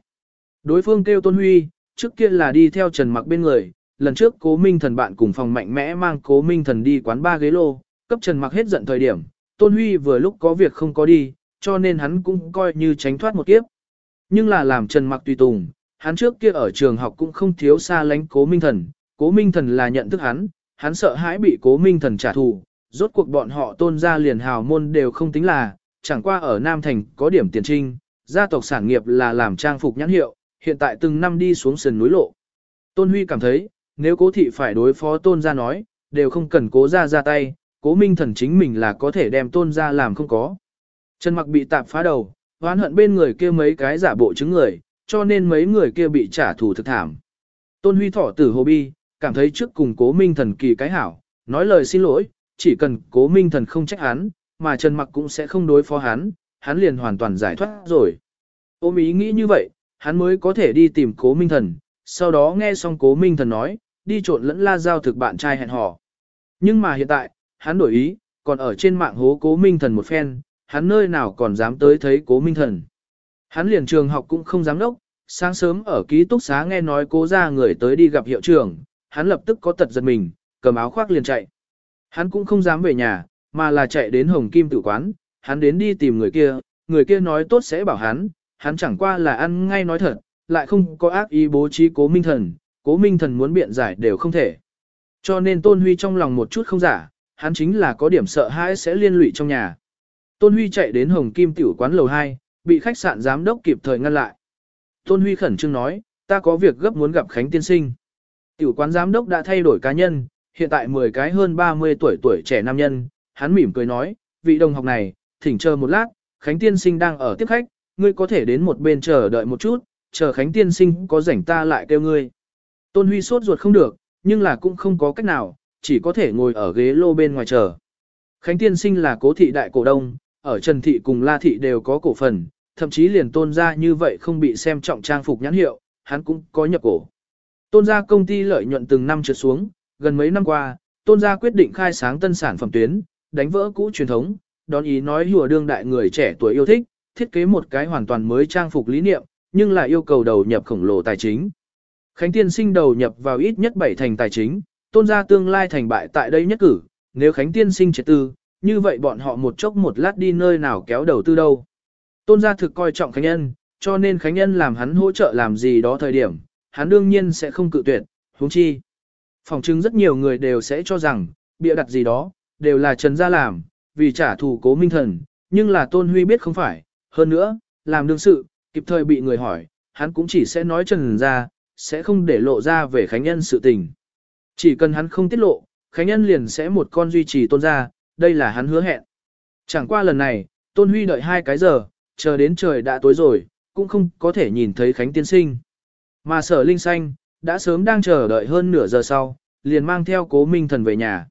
Đối phương kêu Tôn Huy, trước kia là đi theo Trần Mặc bên người, lần trước Cố Minh Thần bạn cùng phòng mạnh mẽ mang Cố Minh Thần đi quán ba ghế lô, cấp Trần Mặc hết giận thời điểm, Tôn Huy vừa lúc có việc không có đi, cho nên hắn cũng coi như tránh thoát một kiếp. Nhưng là làm Trần Mặc tùy tùng, hắn trước kia ở trường học cũng không thiếu xa lánh Cố Minh Thần, Cố Minh Thần là nhận thức hắn, hắn sợ hãi bị Cố Minh Thần trả thù, rốt cuộc bọn họ tôn ra liền hào môn đều không tính là, chẳng qua ở Nam Thành có điểm tiền trinh, gia tộc sản nghiệp là làm trang phục nhãn hiệu, hiện tại từng năm đi xuống sườn núi lộ. Tôn Huy cảm thấy, nếu cố thị phải đối phó tôn gia nói, đều không cần cố ra ra tay, cố minh thần chính mình là có thể đem tôn ra làm không có. Trần mặc bị tạp phá đầu, hoán hận bên người kia mấy cái giả bộ chứng người, cho nên mấy người kia bị trả thù thực thảm. Tôn Huy thỏ tử hồ bi, cảm thấy trước cùng cố minh thần kỳ cái hảo, nói lời xin lỗi, chỉ cần cố minh thần không trách hắn, mà Trần Mặc cũng sẽ không đối phó hắn, hắn liền hoàn toàn giải thoát rồi. Ôm ý nghĩ như vậy, hắn mới có thể đi tìm cố minh thần, sau đó nghe xong cố minh thần nói, đi trộn lẫn la giao thực bạn trai hẹn hò. Nhưng mà hiện tại, hắn đổi ý, còn ở trên mạng hố cố minh thần một phen, hắn nơi nào còn dám tới thấy cố minh thần. Hắn liền trường học cũng không dám đốc, sáng sớm ở ký túc xá nghe nói cố ra người tới đi gặp hiệu trưởng, hắn lập tức có tật giật mình, cầm áo khoác liền chạy. Hắn cũng không dám về nhà, mà là chạy đến Hồng Kim tử quán, hắn đến đi tìm người kia, người kia nói tốt sẽ bảo hắn, hắn chẳng qua là ăn ngay nói thật, lại không có ác ý bố trí cố minh thần, cố minh thần muốn biện giải đều không thể. Cho nên Tôn Huy trong lòng một chút không giả, hắn chính là có điểm sợ hãi sẽ liên lụy trong nhà. Tôn Huy chạy đến Hồng Kim tiểu quán lầu 2, bị khách sạn giám đốc kịp thời ngăn lại. Tôn Huy khẩn trương nói, ta có việc gấp muốn gặp Khánh tiên sinh. Tiểu quán giám đốc đã thay đổi cá nhân, hiện tại 10 cái hơn 30 tuổi tuổi trẻ nam nhân, hắn mỉm cười nói, vị đồng học này, thỉnh chờ một lát, Khánh tiên sinh đang ở tiếp khách, ngươi có thể đến một bên chờ đợi một chút, chờ Khánh tiên sinh có rảnh ta lại kêu ngươi. Tôn Huy sốt ruột không được, nhưng là cũng không có cách nào, chỉ có thể ngồi ở ghế lô bên ngoài chờ. Khánh tiên sinh là cố thị đại cổ đông, ở Trần Thị cùng La Thị đều có cổ phần, thậm chí liền tôn ra như vậy không bị xem trọng trang phục nhãn hiệu, hắn cũng có nhập cổ. Tôn gia công ty lợi nhuận từng năm trượt xuống, gần mấy năm qua, tôn gia quyết định khai sáng tân sản phẩm tuyến, đánh vỡ cũ truyền thống, đón ý nói hùa đương đại người trẻ tuổi yêu thích, thiết kế một cái hoàn toàn mới trang phục lý niệm, nhưng lại yêu cầu đầu nhập khổng lồ tài chính. Khánh Tiên Sinh đầu nhập vào ít nhất bảy thành tài chính, tôn gia tương lai thành bại tại đây nhất cử, nếu Khánh Tiên Sinh triệt tư, như vậy bọn họ một chốc một lát đi nơi nào kéo đầu tư đâu. Tôn gia thực coi trọng Khánh Nhân, cho nên Khánh Nhân làm hắn hỗ trợ làm gì đó thời điểm, hắn đương nhiên sẽ không cự tuyệt, huống chi. Phòng chứng rất nhiều người đều sẽ cho rằng, bịa đặt gì đó, đều là Trần Gia làm, vì trả thù cố minh thần, nhưng là Tôn Huy biết không phải, hơn nữa, làm đương sự, kịp thời bị người hỏi, hắn cũng chỉ sẽ nói Trần Gia, sẽ không để lộ ra về Khánh Nhân sự tình. Chỉ cần hắn không tiết lộ, Khánh Nhân liền sẽ một con duy trì Tôn Gia, đây là hắn hứa hẹn. Chẳng qua lần này, Tôn Huy đợi hai cái giờ, chờ đến trời đã tối rồi, cũng không có thể nhìn thấy Khánh Tiên Sinh. Mà sở Linh Xanh, đã sớm đang chờ đợi hơn nửa giờ sau, liền mang theo cố minh thần về nhà.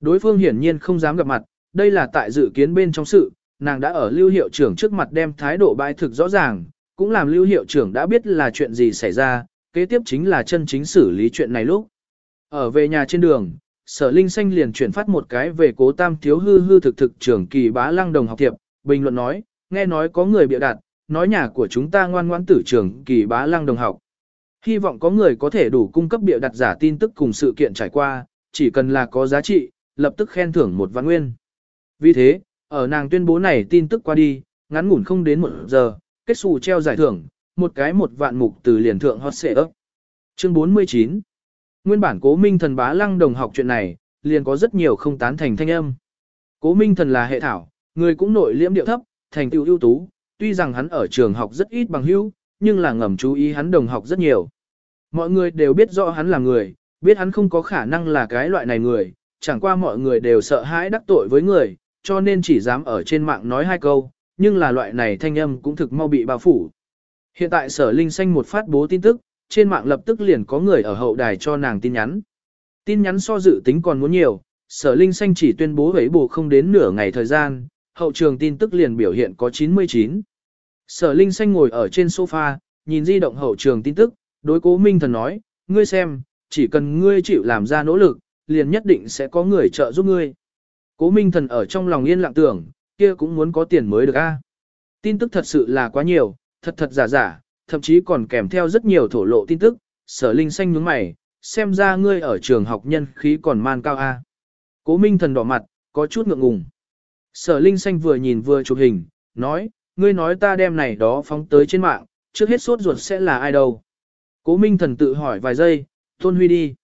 Đối phương hiển nhiên không dám gặp mặt, đây là tại dự kiến bên trong sự, nàng đã ở lưu hiệu trưởng trước mặt đem thái độ bãi thực rõ ràng, cũng làm lưu hiệu trưởng đã biết là chuyện gì xảy ra, kế tiếp chính là chân chính xử lý chuyện này lúc. Ở về nhà trên đường, sở linh xanh liền chuyển phát một cái về cố tam thiếu hư hư thực thực trưởng kỳ bá lăng đồng học thiệp, bình luận nói, nghe nói có người bịa đặt, nói nhà của chúng ta ngoan ngoãn tử trưởng kỳ bá lăng đồng học. Hy vọng có người có thể đủ cung cấp bịa đặt giả tin tức cùng sự kiện trải qua, chỉ cần là có giá trị, lập tức khen thưởng một vạn nguyên. Vì thế, ở nàng tuyên bố này tin tức qua đi, ngắn ngủn không đến một giờ, kết xù treo giải thưởng, một cái một vạn mục từ liền thượng hot xệ ấp. Chương 49 Nguyên bản cố minh thần bá lăng đồng học chuyện này, liền có rất nhiều không tán thành thanh âm. Cố minh thần là hệ thảo, người cũng nội liễm điệu thấp, thành tựu ưu tú, tuy rằng hắn ở trường học rất ít bằng hữu, nhưng là ngầm chú ý hắn đồng học rất nhiều. Mọi người đều biết rõ hắn là người, biết hắn không có khả năng là cái loại này người, chẳng qua mọi người đều sợ hãi đắc tội với người, cho nên chỉ dám ở trên mạng nói hai câu, nhưng là loại này thanh âm cũng thực mau bị bao phủ. Hiện tại sở linh xanh một phát bố tin tức, trên mạng lập tức liền có người ở hậu đài cho nàng tin nhắn. Tin nhắn so dự tính còn muốn nhiều, sở linh xanh chỉ tuyên bố vấy bù không đến nửa ngày thời gian, hậu trường tin tức liền biểu hiện có 99. Sở linh xanh ngồi ở trên sofa, nhìn di động hậu trường tin tức, đối cố minh thần nói, ngươi xem, chỉ cần ngươi chịu làm ra nỗ lực, liền nhất định sẽ có người trợ giúp ngươi. Cố minh thần ở trong lòng yên lặng tưởng, kia cũng muốn có tiền mới được a. Tin tức thật sự là quá nhiều, thật thật giả giả, thậm chí còn kèm theo rất nhiều thổ lộ tin tức, sở linh xanh nhướng mày, xem ra ngươi ở trường học nhân khí còn man cao a. Cố minh thần đỏ mặt, có chút ngượng ngùng. Sở linh xanh vừa nhìn vừa chụp hình, nói, ngươi nói ta đem này đó phóng tới trên mạng, trước hết sốt ruột sẽ là ai đâu. Cố minh thần tự hỏi vài giây, Tôn Huy đi.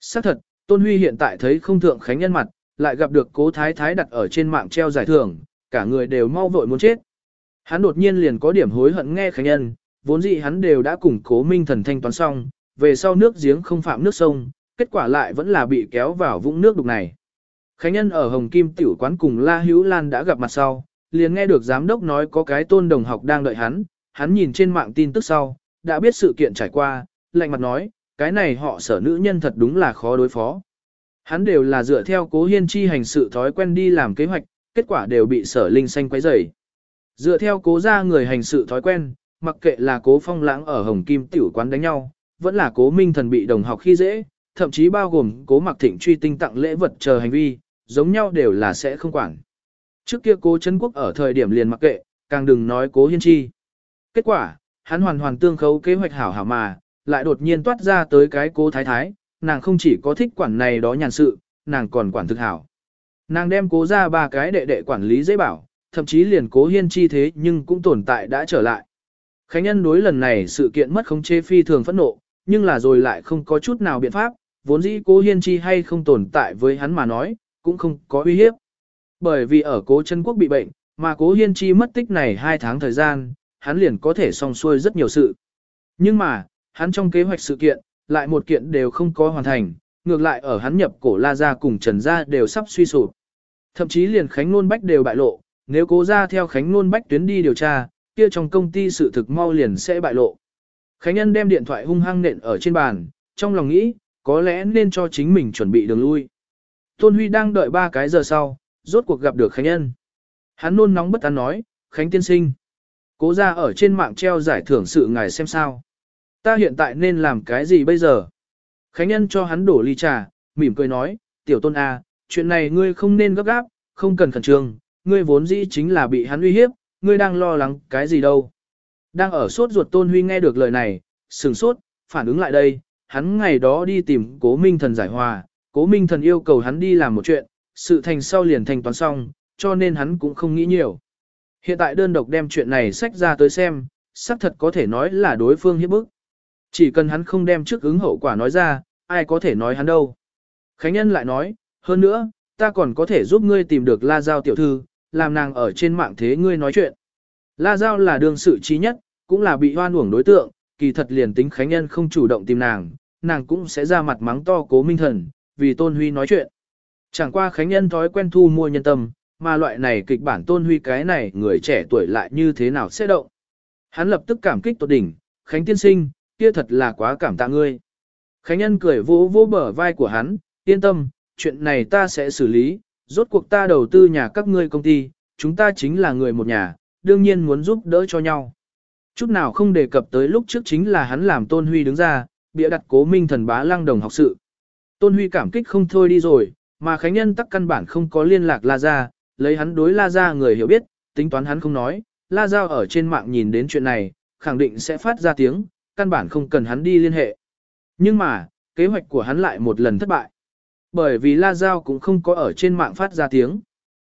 Xác thật, Tôn Huy hiện tại thấy không thượng khánh nhân mặt, lại gặp được cố thái thái đặt ở trên mạng treo giải thưởng, cả người đều mau vội muốn chết. Hắn đột nhiên liền có điểm hối hận nghe khánh nhân, vốn dĩ hắn đều đã cùng cố minh thần thanh toán xong, về sau nước giếng không phạm nước sông, kết quả lại vẫn là bị kéo vào vũng nước đục này. Khánh nhân ở Hồng Kim tiểu quán cùng La Hữu Lan đã gặp mặt sau, liền nghe được giám đốc nói có cái tôn đồng học đang đợi hắn, hắn nhìn trên mạng tin tức sau, đã biết sự kiện trải qua, lạnh mặt nói, cái này họ sở nữ nhân thật đúng là khó đối phó. Hắn đều là dựa theo cố hiên chi hành sự thói quen đi làm kế hoạch, kết quả đều bị sở linh xanh quấy rầy. Dựa theo cố ra người hành sự thói quen, mặc kệ là cố phong lãng ở Hồng Kim tiểu quán đánh nhau, vẫn là cố minh thần bị đồng học khi dễ, thậm chí bao gồm cố mặc thịnh truy tinh tặng lễ vật chờ hành vi, giống nhau đều là sẽ không quản. Trước kia cố Trấn Quốc ở thời điểm liền mặc kệ, càng đừng nói cố hiên chi. Kết quả, hắn hoàn hoàn tương khấu kế hoạch hảo hảo mà, lại đột nhiên toát ra tới cái cố thái thái, nàng không chỉ có thích quản này đó nhàn sự, nàng còn quản thực hảo. Nàng đem cố ra ba cái đệ đệ quản lý dễ bảo, thậm chí liền cố hiên chi thế nhưng cũng tồn tại đã trở lại. Khánh Nhân đối lần này sự kiện mất khống chế phi thường phẫn nộ, nhưng là rồi lại không có chút nào biện pháp, vốn dĩ cố hiên chi hay không tồn tại với hắn mà nói, cũng không có uy hiếp. Bởi vì ở cố chân quốc bị bệnh, mà cố hiên chi mất tích này 2 tháng thời gian, hắn liền có thể xong xuôi rất nhiều sự. Nhưng mà, hắn trong kế hoạch sự kiện, lại một kiện đều không có hoàn thành, ngược lại ở hắn nhập cổ la ra cùng trần gia đều sắp suy sụp. Thậm chí liền Khánh Nôn Bách đều bại lộ, nếu cố ra theo Khánh Nôn Bách tuyến đi điều tra, kia trong công ty sự thực mau liền sẽ bại lộ. Khánh Nhân đem điện thoại hung hăng nện ở trên bàn, trong lòng nghĩ, có lẽ nên cho chính mình chuẩn bị đường lui. Tôn Huy đang đợi ba cái giờ sau, rốt cuộc gặp được Khánh Nhân. Hắn nôn nóng bất an nói, Khánh tiên sinh. Cố ra ở trên mạng treo giải thưởng sự ngài xem sao. Ta hiện tại nên làm cái gì bây giờ? Khánh Nhân cho hắn đổ ly trà, mỉm cười nói, tiểu tôn A, chuyện này ngươi không nên gấp gáp, không cần khẩn trương, ngươi vốn dĩ chính là bị hắn uy hiếp, ngươi đang lo lắng cái gì đâu. Đang ở sốt ruột tôn huy nghe được lời này, sừng sốt, phản ứng lại đây, hắn ngày đó đi tìm cố minh thần giải hòa, cố minh thần yêu cầu hắn đi làm một chuyện, sự thành sau liền thành toán xong, cho nên hắn cũng không nghĩ nhiều. Hiện tại đơn độc đem chuyện này sách ra tới xem, xác thật có thể nói là đối phương hiếp bức. Chỉ cần hắn không đem trước ứng hậu quả nói ra, ai có thể nói hắn đâu. Khánh Nhân lại nói, hơn nữa, ta còn có thể giúp ngươi tìm được La Giao tiểu thư, làm nàng ở trên mạng thế ngươi nói chuyện. La Giao là đương sự trí nhất, cũng là bị hoan uổng đối tượng, kỳ thật liền tính Khánh Nhân không chủ động tìm nàng, nàng cũng sẽ ra mặt mắng to cố minh thần, vì Tôn Huy nói chuyện. Chẳng qua Khánh Nhân thói quen thu mua nhân tâm, mà loại này kịch bản Tôn Huy cái này người trẻ tuổi lại như thế nào sẽ động. Hắn lập tức cảm kích tột đỉnh, Khánh tiên sinh, kia thật là quá cảm tạ ngươi. Khánh Nhân cười vỗ vỗ bờ vai của hắn, yên tâm, chuyện này ta sẽ xử lý, rốt cuộc ta đầu tư nhà các ngươi công ty, chúng ta chính là người một nhà, đương nhiên muốn giúp đỡ cho nhau. Chút nào không đề cập tới lúc trước chính là hắn làm Tôn Huy đứng ra, bịa đặt cố minh thần bá lăng đồng học sự. Tôn Huy cảm kích không thôi đi rồi, mà Khánh Nhân tắc căn bản không có liên lạc La Gia, lấy hắn đối La Gia người hiểu biết, tính toán hắn không nói, La Giao ở trên mạng nhìn đến chuyện này, khẳng định sẽ phát ra tiếng, căn bản không cần hắn đi liên hệ. Nhưng mà, kế hoạch của hắn lại một lần thất bại. Bởi vì La Giao cũng không có ở trên mạng phát ra tiếng.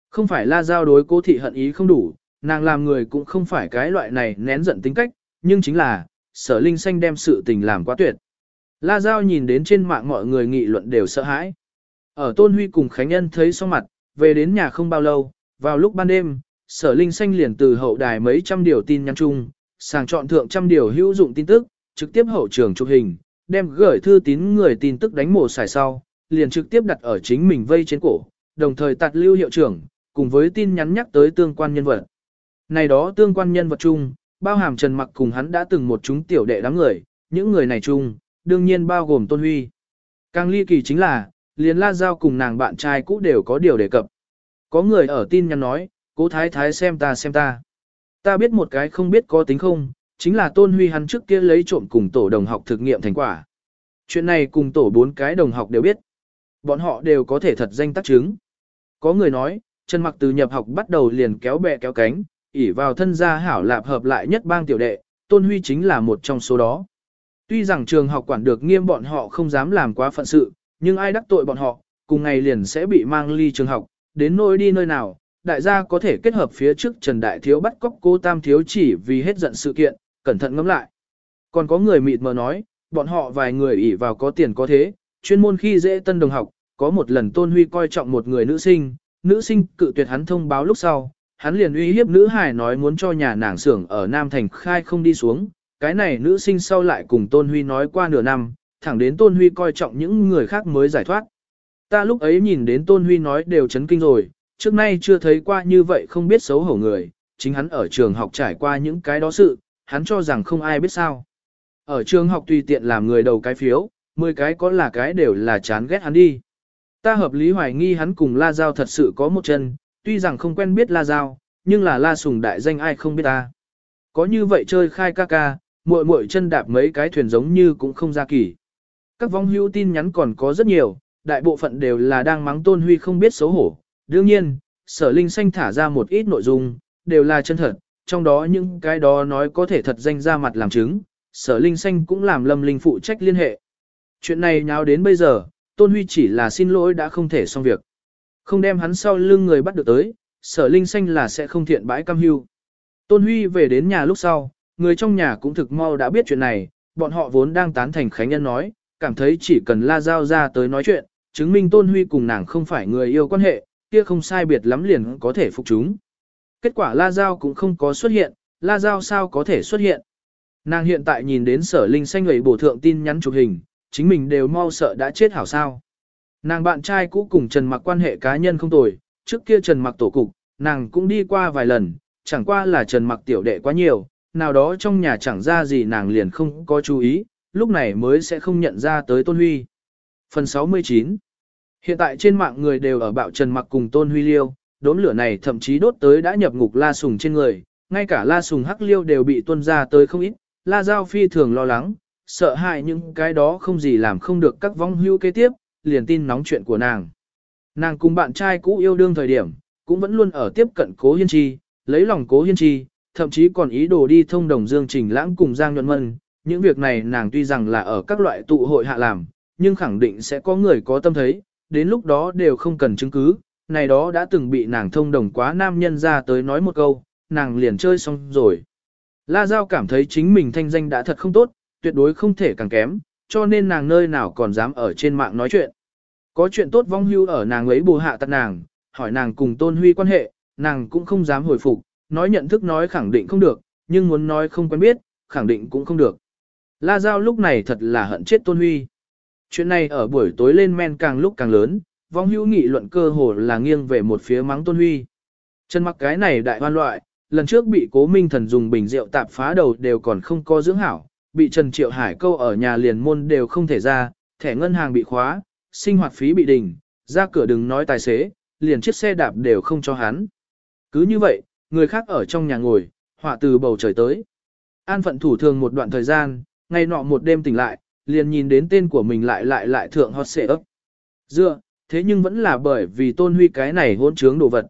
Không phải La Giao đối cố thị hận ý không đủ, nàng làm người cũng không phải cái loại này nén giận tính cách, nhưng chính là, sở linh xanh đem sự tình làm quá tuyệt. La Giao nhìn đến trên mạng mọi người nghị luận đều sợ hãi. Ở Tôn Huy cùng Khánh Nhân thấy xong mặt, về đến nhà không bao lâu, vào lúc ban đêm, sở linh xanh liền từ hậu đài mấy trăm điều tin nhắn chung, sàng chọn thượng trăm điều hữu dụng tin tức, trực tiếp hậu trường chụp hình, đem gửi thư tín người tin tức đánh mổ xài sau, liền trực tiếp đặt ở chính mình vây trên cổ, đồng thời tạt lưu hiệu trưởng, cùng với tin nhắn nhắc tới tương quan nhân vật. Này đó tương quan nhân vật chung, bao hàm Trần Mặc cùng hắn đã từng một chúng tiểu đệ đám người, những người này chung, đương nhiên bao gồm Tôn Huy. Càng ly kỳ chính là, liền la giao cùng nàng bạn trai cũ đều có điều đề cập. Có người ở tin nhắn nói, cố thái thái xem ta xem ta. Ta biết một cái không biết có tính không, chính là Tôn Huy hắn trước kia lấy trộm cùng tổ đồng học thực nghiệm thành quả. Chuyện này cùng tổ bốn cái đồng học đều biết. Bọn họ đều có thể thật danh tác chứng. Có người nói, Trần Mặc từ nhập học bắt đầu liền kéo bè kéo cánh, ỉ vào thân gia hảo lạp hợp lại nhất bang tiểu đệ, Tôn Huy chính là một trong số đó. Tuy rằng trường học quản được nghiêm bọn họ không dám làm quá phận sự, nhưng ai đắc tội bọn họ, cùng ngày liền sẽ bị mang ly trường học, đến nơi đi nơi nào, đại gia có thể kết hợp phía trước Trần Đại Thiếu bắt cóc cô Tam Thiếu chỉ vì hết giận sự kiện, cẩn thận ngẫm lại. Còn có người mịt mờ nói, bọn họ vài người ỷ vào có tiền có thế, chuyên môn khi dễ tân đồng học, có một lần Tôn Huy coi trọng một người nữ sinh, nữ sinh cự tuyệt hắn thông báo lúc sau, hắn liền uy hiếp nữ hải nói muốn cho nhà nàng xưởng ở Nam Thành khai không đi xuống, cái này nữ sinh sau lại cùng Tôn Huy nói qua nửa năm, thẳng đến Tôn Huy coi trọng những người khác mới giải thoát. Ta lúc ấy nhìn đến Tôn Huy nói đều chấn kinh rồi, trước nay chưa thấy qua như vậy không biết xấu hổ người, chính hắn ở trường học trải qua những cái đó sự, hắn cho rằng không ai biết sao. Ở trường học tùy tiện làm người đầu cái phiếu, 10 cái có là cái đều là chán ghét hắn đi. Ta hợp lý hoài nghi hắn cùng La Giao thật sự có một chân, tuy rằng không quen biết La Giao, nhưng là La Sùng đại danh ai không biết ta. Có như vậy chơi khai ca ca, muội muội chân đạp mấy cái thuyền giống như cũng không ra kỳ. Các vong hữu tin nhắn còn có rất nhiều, đại bộ phận đều là đang mắng Tôn Huy không biết xấu hổ. Đương nhiên, sở linh xanh thả ra một ít nội dung, đều là chân thật, trong đó những cái đó nói có thể thật danh ra mặt làm chứng, sở linh xanh cũng làm lâm linh phụ trách liên hệ. Chuyện này nháo đến bây giờ, Tôn Huy chỉ là xin lỗi đã không thể xong việc. Không đem hắn sau lưng người bắt được tới, sở linh xanh là sẽ không thiện bãi cam hưu. Tôn Huy về đến nhà lúc sau, người trong nhà cũng thực mau đã biết chuyện này, bọn họ vốn đang tán thành Khánh Nhân nói, cảm thấy chỉ cần la giao ra tới nói chuyện, chứng minh Tôn Huy cùng nàng không phải người yêu quan hệ, kia không sai biệt lắm liền có thể phục chúng. Kết quả la giao cũng không có xuất hiện, la giao sao có thể xuất hiện. Nàng hiện tại nhìn đến sở linh xanh người bổ thượng tin nhắn chụp hình, chính mình đều mau sợ đã chết hảo sao. Nàng bạn trai cũ cùng Trần Mặc quan hệ cá nhân không tồi, trước kia Trần Mặc tổ cục, nàng cũng đi qua vài lần, chẳng qua là Trần Mặc tiểu đệ quá nhiều, nào đó trong nhà chẳng ra gì nàng liền không có chú ý, lúc này mới sẽ không nhận ra tới Tôn Huy. Phần 69 Hiện tại trên mạng người đều ở bạo Trần Mặc cùng Tôn Huy liêu, đốm lửa này thậm chí đốt tới đã nhập ngục La Sùng trên người, ngay cả La Sùng hắc liêu đều bị tuân ra tới không ít, La Giao phi thường lo lắng, sợ hại những cái đó không gì làm không được các vong hưu kế tiếp, liền tin nóng chuyện của nàng. Nàng cùng bạn trai cũ yêu đương thời điểm, cũng vẫn luôn ở tiếp cận cố hiên chi, lấy lòng cố hiên chi, thậm chí còn ý đồ đi thông đồng Dương Trình Lãng cùng Giang Nhuận Mân. Những việc này nàng tuy rằng là ở các loại tụ hội hạ làm, nhưng khẳng định sẽ có người có tâm thấy, đến lúc đó đều không cần chứng cứ, này đó đã từng bị nàng thông đồng quá nam nhân ra tới nói một câu, nàng liền chơi xong rồi. La Giao cảm thấy chính mình thanh danh đã thật không tốt, tuyệt đối không thể càng kém, cho nên nàng nơi nào còn dám ở trên mạng nói chuyện. Có chuyện tốt vong hưu ở nàng ấy bù hạ tắt nàng, hỏi nàng cùng Tôn Huy quan hệ, nàng cũng không dám hồi phục, nói nhận thức nói khẳng định không được, nhưng muốn nói không quen biết, khẳng định cũng không được. La Giao lúc này thật là hận chết Tôn Huy. Chuyện này ở buổi tối lên men càng lúc càng lớn, vong Hưu nghị luận cơ hồ là nghiêng về một phía mắng Tôn Huy. Chân mặc cái này đại hoan loại, lần trước bị cố minh thần dùng bình rượu tạp phá đầu đều còn không có dưỡng hảo, bị Trần Triệu Hải câu ở nhà liền môn đều không thể ra, thẻ ngân hàng bị khóa, sinh hoạt phí bị đình, ra cửa đừng nói tài xế, liền chiếc xe đạp đều không cho hắn. Cứ như vậy, người khác ở trong nhà ngồi, họa từ bầu trời tới. An phận thủ thường một đoạn thời gian, ngày nọ một đêm tỉnh lại, liền nhìn đến tên của mình lại lại lại thượng hot xệ ấp. Dựa, thế nhưng vẫn là bởi vì tôn huy cái này hỗn trướng đồ vật.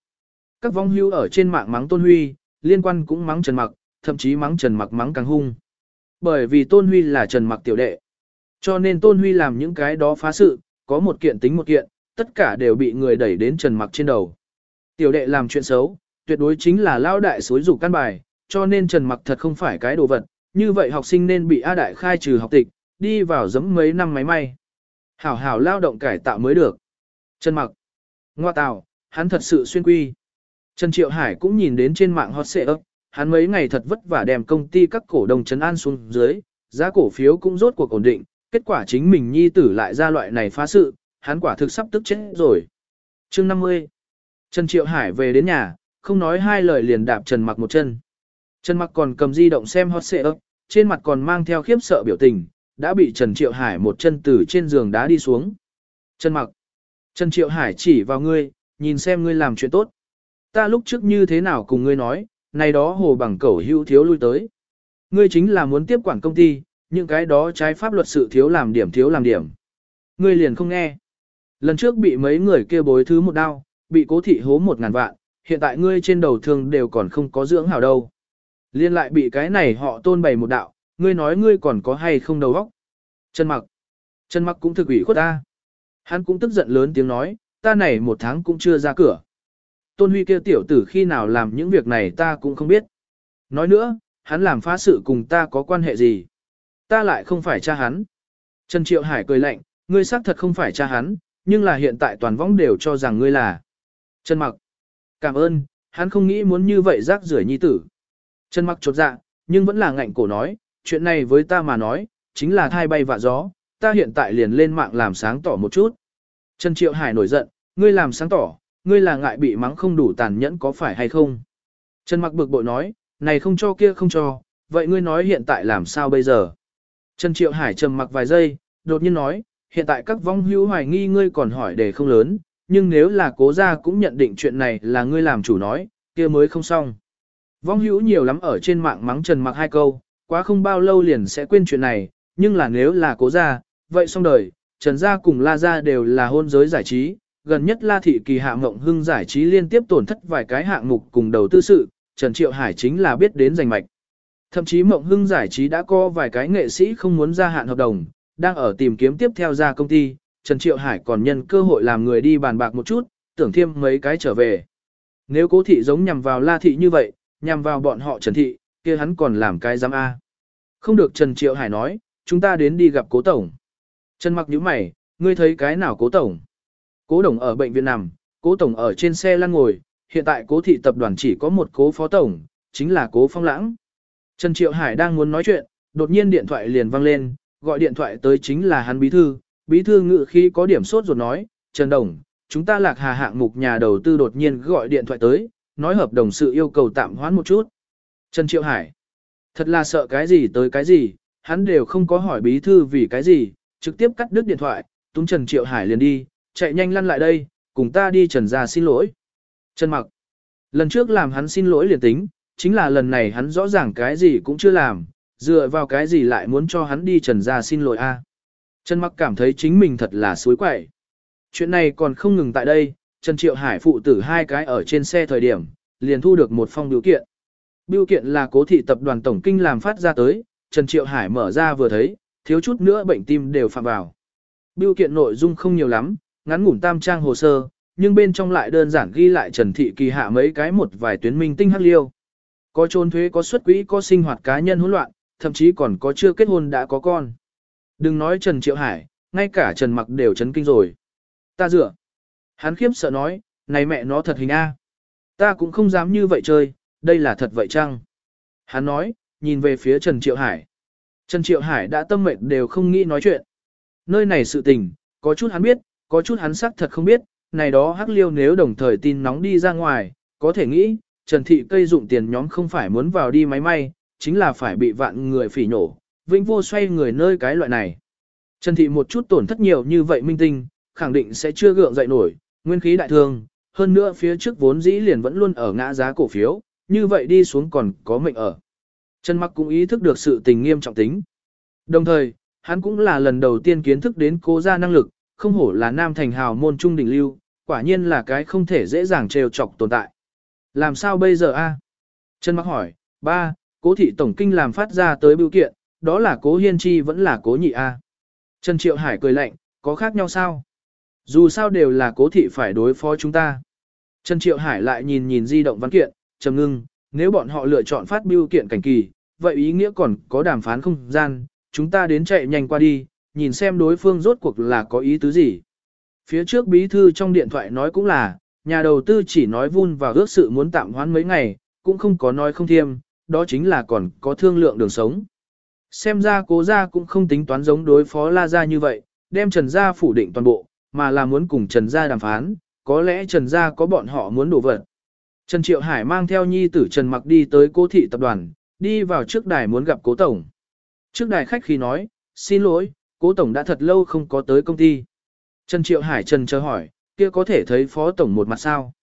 Các vong hưu ở trên mạng mắng tôn huy, liên quan cũng mắng trần mặc, thậm chí mắng trần mặc mắng càng hung. Bởi vì tôn huy là trần mặc tiểu đệ. Cho nên tôn huy làm những cái đó phá sự, có một kiện tính một kiện, tất cả đều bị người đẩy đến trần mặc trên đầu. Tiểu đệ làm chuyện xấu, tuyệt đối chính là lao đại suối rủ căn bài, cho nên trần mặc thật không phải cái đồ vật, như vậy học sinh nên bị A đại khai trừ học tịch, đi vào giấm mấy năm máy may. Hảo hảo lao động cải tạo mới được. Trần mặc. Ngoa tào, hắn thật sự xuyên quy. Trần Triệu Hải cũng nhìn đến trên mạng hot xệ ấp, hắn mấy ngày thật vất vả đem công ty các cổ đông chấn an xuống dưới, giá cổ phiếu cũng rốt cuộc ổn định, kết quả chính mình nhi tử lại ra loại này phá sự, hắn quả thực sắp tức chết rồi. Chương 50 Trần Triệu Hải về đến nhà, không nói hai lời liền đạp Trần Mặc một chân. Trần Mặc còn cầm di động xem hot ấp, trên mặt còn mang theo khiếp sợ biểu tình, đã bị Trần Triệu Hải một chân từ trên giường đá đi xuống. Trần Mặc Trần Triệu Hải chỉ vào ngươi, nhìn xem ngươi làm chuyện tốt. Ta lúc trước như thế nào cùng ngươi nói, này đó hồ bằng cẩu hữu thiếu lui tới. Ngươi chính là muốn tiếp quản công ty, những cái đó trái pháp luật sự thiếu làm điểm thiếu làm điểm. Ngươi liền không nghe. Lần trước bị mấy người kia bối thứ một đao, bị cố thị hố một ngàn vạn, hiện tại ngươi trên đầu thương đều còn không có dưỡng hảo đâu. Liên lại bị cái này họ tôn bày một đạo, ngươi nói ngươi còn có hay không đầu óc. Trần mặc. Trần mặc cũng thực ủy khuất ta. Hắn cũng tức giận lớn tiếng nói, ta này một tháng cũng chưa ra cửa. Tôn Huy kia tiểu tử khi nào làm những việc này ta cũng không biết. Nói nữa, hắn làm phá sự cùng ta có quan hệ gì? Ta lại không phải cha hắn. Trần Triệu Hải cười lạnh, ngươi xác thật không phải cha hắn, nhưng là hiện tại toàn võng đều cho rằng ngươi là. Trần Mặc. Cảm ơn, hắn không nghĩ muốn như vậy rác rưởi nhi tử. Trần Mặc chột dạ, nhưng vẫn là ngạnh cổ nói, chuyện này với ta mà nói, chính là thai bay vạ gió, ta hiện tại liền lên mạng làm sáng tỏ một chút. Trần Triệu Hải nổi giận, ngươi làm sáng tỏ, ngươi là ngại bị mắng không đủ tàn nhẫn có phải hay không? Trần Mặc bực bội nói, này không cho kia không cho, vậy ngươi nói hiện tại làm sao bây giờ? Trần Triệu Hải trầm mặc vài giây, đột nhiên nói, hiện tại các vong hữu hoài nghi ngươi còn hỏi để không lớn, nhưng nếu là cố gia cũng nhận định chuyện này là ngươi làm chủ nói, kia mới không xong. Vong hữu nhiều lắm ở trên mạng mắng Trần Mặc hai câu, quá không bao lâu liền sẽ quên chuyện này, nhưng là nếu là cố gia, vậy xong đời, Trần gia cùng La gia đều là hôn giới giải trí, gần nhất La thị kỳ hạ ngộng hưng giải trí liên tiếp tổn thất vài cái hạng mục cùng đầu tư sự, Trần Triệu Hải chính là biết đến giành mạch. Thậm chí Mộng Hưng giải trí đã có vài cái nghệ sĩ không muốn gia hạn hợp đồng, đang ở tìm kiếm tiếp theo ra công ty, Trần Triệu Hải còn nhân cơ hội làm người đi bàn bạc một chút, tưởng thêm mấy cái trở về. Nếu cố thị giống nhằm vào La thị như vậy, nhằm vào bọn họ Trần thị, kia hắn còn làm cái giám A. Không được Trần Triệu Hải nói, chúng ta đến đi gặp cố tổng. Trần mặc nhíu mày, ngươi thấy cái nào cố tổng? Cố đồng ở bệnh viện nằm, cố tổng ở trên xe lăn ngồi, hiện tại cố thị tập đoàn chỉ có một cố phó tổng, chính là cố phong lãng. Trần Triệu Hải đang muốn nói chuyện, đột nhiên điện thoại liền vang lên, gọi điện thoại tới chính là hắn bí thư, bí thư ngự khi có điểm sốt ruột nói, Trần Đồng, chúng ta lạc hà hạng mục nhà đầu tư đột nhiên gọi điện thoại tới, nói hợp đồng sự yêu cầu tạm hoãn một chút. Trần Triệu Hải, thật là sợ cái gì tới cái gì, hắn đều không có hỏi bí thư vì cái gì, trực tiếp cắt đứt điện thoại, túng Trần Triệu Hải liền đi, chạy nhanh lăn lại đây, cùng ta đi Trần gia xin lỗi. Trần Mặc, lần trước làm hắn xin lỗi liền tính, chính là lần này hắn rõ ràng cái gì cũng chưa làm, dựa vào cái gì lại muốn cho hắn đi Trần gia xin lỗi a? Trần Mặc cảm thấy chính mình thật là suối quậy. Chuyện này còn không ngừng tại đây, Trần Triệu Hải phụ tử hai cái ở trên xe thời điểm, liền thu được một phong biểu kiện. Biểu kiện là cố thị tập đoàn tổng kinh làm phát ra tới, Trần Triệu Hải mở ra vừa thấy, thiếu chút nữa bệnh tim đều phạm vào. Biểu kiện nội dung không nhiều lắm, ngắn ngủn tam trang hồ sơ, nhưng bên trong lại đơn giản ghi lại Trần Thị Kỳ hạ mấy cái một vài tuyến minh tinh hắc liêu. Có trốn thuế có xuất quỹ có sinh hoạt cá nhân hỗn loạn, thậm chí còn có chưa kết hôn đã có con. Đừng nói Trần Triệu Hải, ngay cả Trần Mặc đều chấn kinh rồi. Ta dựa. Hắn khiếp sợ nói, này mẹ nó thật hình A. Ta cũng không dám như vậy chơi, đây là thật vậy chăng? Hắn nói, nhìn về phía Trần Triệu Hải. Trần Triệu Hải đã tâm mệnh đều không nghĩ nói chuyện. Nơi này sự tình, có chút hắn biết, có chút hắn xác thật không biết, này đó hắc liêu nếu đồng thời tin nóng đi ra ngoài, có thể nghĩ, Trần Thị cây dụng tiền nhóm không phải muốn vào đi máy may, chính là phải bị vạn người phỉ nổ, vĩnh vô xoay người nơi cái loại này. Trần Thị một chút tổn thất nhiều như vậy minh tinh, khẳng định sẽ chưa gượng dậy nổi, nguyên khí đại thương, hơn nữa phía trước vốn dĩ liền vẫn luôn ở ngã giá cổ phiếu, như vậy đi xuống còn có mệnh ở. Trần Mặc cũng ý thức được sự tình nghiêm trọng tính. Đồng thời, hắn cũng là lần đầu tiên kiến thức đến cố gia năng lực, không hổ là nam thành hào môn trung đỉnh lưu, quả nhiên là cái không thể dễ dàng trêu chọc tồn tại. Làm sao bây giờ a? Trần Mặc hỏi, ba, cố thị tổng kinh làm phát ra tới biểu kiện, đó là cố hiên chi vẫn là cố nhị a. Trần Triệu Hải cười lạnh, có khác nhau sao? Dù sao đều là cố thị phải đối phó chúng ta. Trần Triệu Hải lại nhìn nhìn di động văn kiện, trầm ngưng, nếu bọn họ lựa chọn phát biểu kiện cảnh kỳ, vậy ý nghĩa còn có đàm phán không gian, chúng ta đến chạy nhanh qua đi, nhìn xem đối phương rốt cuộc là có ý tứ gì. Phía trước bí thư trong điện thoại nói cũng là, nhà đầu tư chỉ nói vun và ước sự muốn tạm hoãn mấy ngày, cũng không có nói không thiêm, đó chính là còn có thương lượng đường sống. Xem ra cố gia cũng không tính toán giống đối phó La Gia như vậy, đem Trần Gia phủ định toàn bộ, mà là muốn cùng Trần Gia đàm phán, có lẽ Trần Gia có bọn họ muốn đổ vật. Trần Triệu Hải mang theo nhi tử Trần Mặc đi tới cố thị tập đoàn, đi vào trước đài muốn gặp cố tổng. Trước đài khách khi nói, xin lỗi, cố tổng đã thật lâu không có tới công ty. Trần Triệu Hải Trần chờ hỏi, kia có thể thấy phó tổng một mặt sao?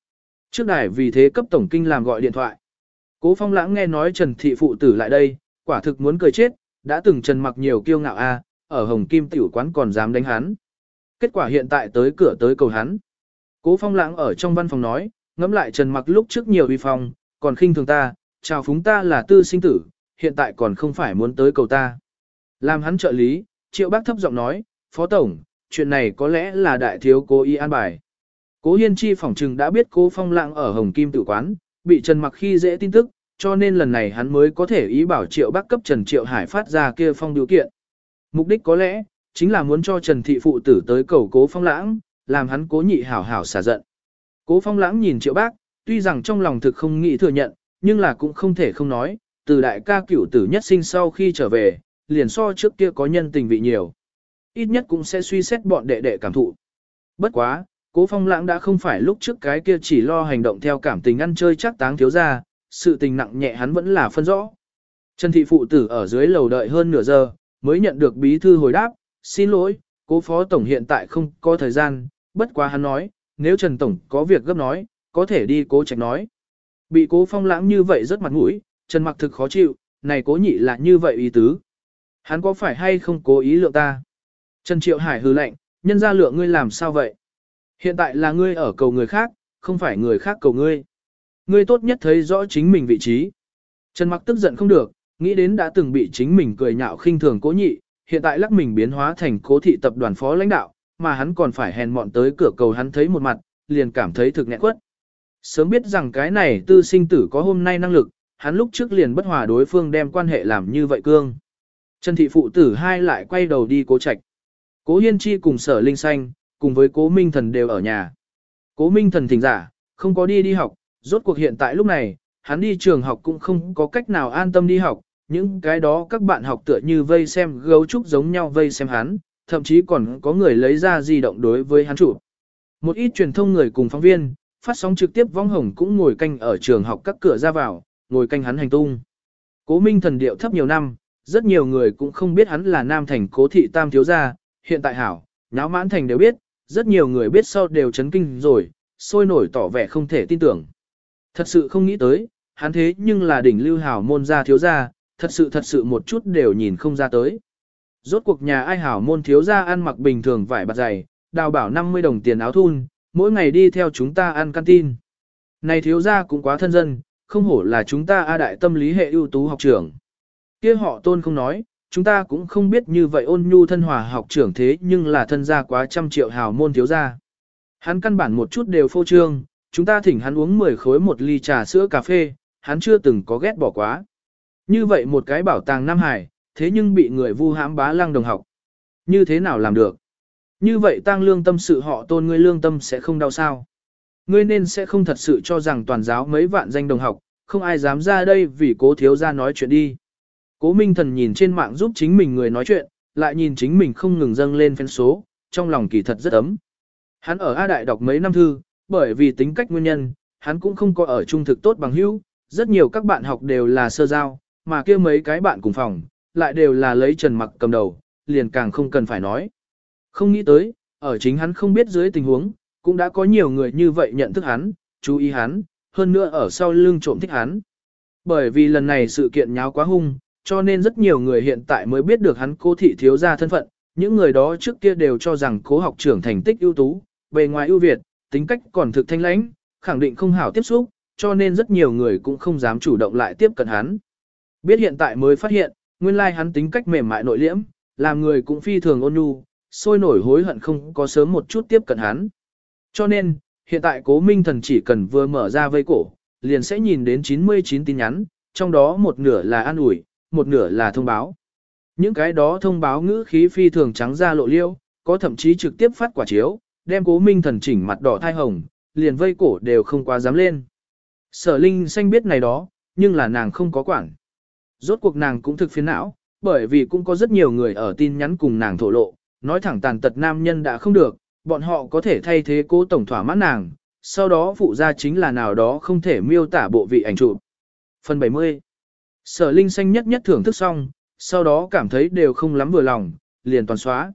Trước đài vì thế cấp tổng kinh làm gọi điện thoại. Cố phong lãng nghe nói Trần Thị Phụ tử lại đây, quả thực muốn cười chết, đã từng Trần mặc nhiều kiêu ngạo a, ở Hồng Kim tiểu quán còn dám đánh hắn. Kết quả hiện tại tới cửa tới cầu hắn. Cố phong lãng ở trong văn phòng nói, ngẫm lại Trần mặc lúc trước nhiều uy phong, còn khinh thường ta, chào phúng ta là tư sinh tử, hiện tại còn không phải muốn tới cầu ta. Làm hắn trợ lý, triệu bác thấp giọng nói, phó tổng, chuyện này có lẽ là đại thiếu cố ý an bài. Cố Hiên Chi phỏng trừng đã biết cố phong lãng ở Hồng Kim tử quán, bị Trần mặc khi dễ tin tức, cho nên lần này hắn mới có thể ý bảo triệu bác cấp Trần Triệu Hải phát ra kia phong điều kiện. Mục đích có lẽ, chính là muốn cho Trần Thị Phụ tử tới cầu cố phong lãng, làm hắn cố nhị hảo hảo xả giận. Cố phong lãng nhìn triệu bác, tuy rằng trong lòng thực không nghĩ thừa nhận, nhưng là cũng không thể không nói, từ đại ca cửu tử nhất sinh sau khi trở về, liền so trước kia có nhân tình vị nhiều. Ít nhất cũng sẽ suy xét bọn đệ đệ cảm thụ. Bất quá, cố phong lãng đã không phải lúc trước cái kia chỉ lo hành động theo cảm tình ăn chơi chắc táng thiếu ra, sự tình nặng nhẹ hắn vẫn là phân rõ. Trần thị phụ tử ở dưới lầu đợi hơn nửa giờ, mới nhận được bí thư hồi đáp, xin lỗi, cố phó tổng hiện tại không có thời gian, bất quá hắn nói, nếu Trần Tổng có việc gấp nói, có thể đi cố trạch nói. Bị cố phong lãng như vậy rất mặt mũi, Trần mặc thực khó chịu, này cố nhị là như vậy ý tứ. Hắn có phải hay không cố ý lượng ta? Trần Triệu Hải hư lệnh, nhân ra lượng ngươi làm sao vậy? Hiện tại là ngươi ở cầu người khác, không phải người khác cầu ngươi. Ngươi tốt nhất thấy rõ chính mình vị trí. Trần mặc tức giận không được, nghĩ đến đã từng bị chính mình cười nhạo khinh thường cố nhị, hiện tại lắc mình biến hóa thành cố thị tập đoàn phó lãnh đạo, mà hắn còn phải hèn mọn tới cửa cầu hắn thấy một mặt, liền cảm thấy thực nghẹn quất. Sớm biết rằng cái này tư sinh tử có hôm nay năng lực, hắn lúc trước liền bất hòa đối phương đem quan hệ làm như vậy cương. Trần thị phụ tử hai lại quay đầu đi cố trạch. Cố Hiên Chi cùng sở linh xanh, cùng với cố Minh Thần đều ở nhà. Cố Minh Thần thỉnh giả, không có đi đi học, rốt cuộc hiện tại lúc này, hắn đi trường học cũng không có cách nào an tâm đi học, những cái đó các bạn học tựa như vây xem gấu trúc giống nhau vây xem hắn, thậm chí còn có người lấy ra di động đối với hắn chủ. Một ít truyền thông người cùng phóng viên, phát sóng trực tiếp vong hồng cũng ngồi canh ở trường học các cửa ra vào, ngồi canh hắn hành tung. Cố Minh thần điệu thấp nhiều năm, rất nhiều người cũng không biết hắn là nam thành cố thị tam thiếu gia, hiện tại hảo, nháo mãn thành đều biết, rất nhiều người biết sau đều chấn kinh rồi, sôi nổi tỏ vẻ không thể tin tưởng. Thật sự không nghĩ tới, hắn thế nhưng là đỉnh lưu hảo môn gia thiếu gia, thật sự thật sự một chút đều nhìn không ra tới. Rốt cuộc nhà ai hảo môn thiếu gia ăn mặc bình thường vải bạt dày, đào bảo 50 đồng tiền áo thun, mỗi ngày đi theo chúng ta ăn canteen. Này thiếu gia cũng quá thân dân, không hổ là chúng ta A đại tâm lý hệ ưu tú học trưởng kia họ tôn không nói, chúng ta cũng không biết như vậy ôn nhu thân hòa học trưởng thế nhưng là thân gia quá trăm triệu hào môn thiếu gia. Hắn căn bản một chút đều phô trương, chúng ta thỉnh hắn uống 10 khối một ly trà sữa cà phê, hắn chưa từng có ghét bỏ quá. Như vậy một cái bảo tàng Nam Hải, thế nhưng bị người vu hãm bá lăng đồng học. Như thế nào làm được? Như vậy tăng lương tâm sự họ tôn ngươi lương tâm sẽ không đau sao. Ngươi nên sẽ không thật sự cho rằng toàn giáo mấy vạn danh đồng học, không ai dám ra đây vì cố thiếu ra nói chuyện đi. Cố Minh Thần nhìn trên mạng giúp chính mình người nói chuyện, lại nhìn chính mình không ngừng dâng lên phen số, trong lòng kỳ thật rất ấm. Hắn ở A Đại đọc mấy năm thư, bởi vì tính cách nguyên nhân, hắn cũng không có ở trung thực tốt bằng hữu, rất nhiều các bạn học đều là sơ giao, mà kia mấy cái bạn cùng phòng, lại đều là lấy Trần Mặc cầm đầu, liền càng không cần phải nói. Không nghĩ tới, ở chính hắn không biết dưới tình huống, cũng đã có nhiều người như vậy nhận thức hắn, chú ý hắn, hơn nữa ở sau lưng trộm thích hắn. Bởi vì lần này sự kiện nháo quá hung, cho nên rất nhiều người hiện tại mới biết được hắn cố thị thiếu gia thân phận, những người đó trước kia đều cho rằng cố học trưởng thành tích ưu tú, bề ngoài ưu việt, tính cách còn thực thanh lãnh, khẳng định không hảo tiếp xúc, cho nên rất nhiều người cũng không dám chủ động lại tiếp cận hắn. Biết hiện tại mới phát hiện, nguyên lai hắn tính cách mềm mại nội liễm, làm người cũng phi thường ôn nhu, sôi nổi hối hận không có sớm một chút tiếp cận hắn. Cho nên, hiện tại cố minh thần chỉ cần vừa mở ra vây cổ, liền sẽ nhìn đến 99 tin nhắn, trong đó một nửa là an ủi, một nửa là thông báo. Những cái đó thông báo ngữ khí phi thường trắng ra lộ liêu, có thậm chí trực tiếp phát quả chiếu, đem cố minh thần chỉnh mặt đỏ thai hồng, liền vây cổ đều không quá dám lên. Sở Linh xanh biết này đó, nhưng là nàng không có quản. Rốt cuộc nàng cũng thực phiền não, bởi vì cũng có rất nhiều người ở tin nhắn cùng nàng thổ lộ, nói thẳng tàn tật nam nhân đã không được, bọn họ có thể thay thế cố tổng thỏa mãn nàng, sau đó phụ ra chính là nào đó không thể miêu tả bộ vị ảnh chụp. Phần 70 Sở Linh xanh nhất nhất thưởng thức xong, sau đó cảm thấy đều không lắm vừa lòng, liền toàn xóa.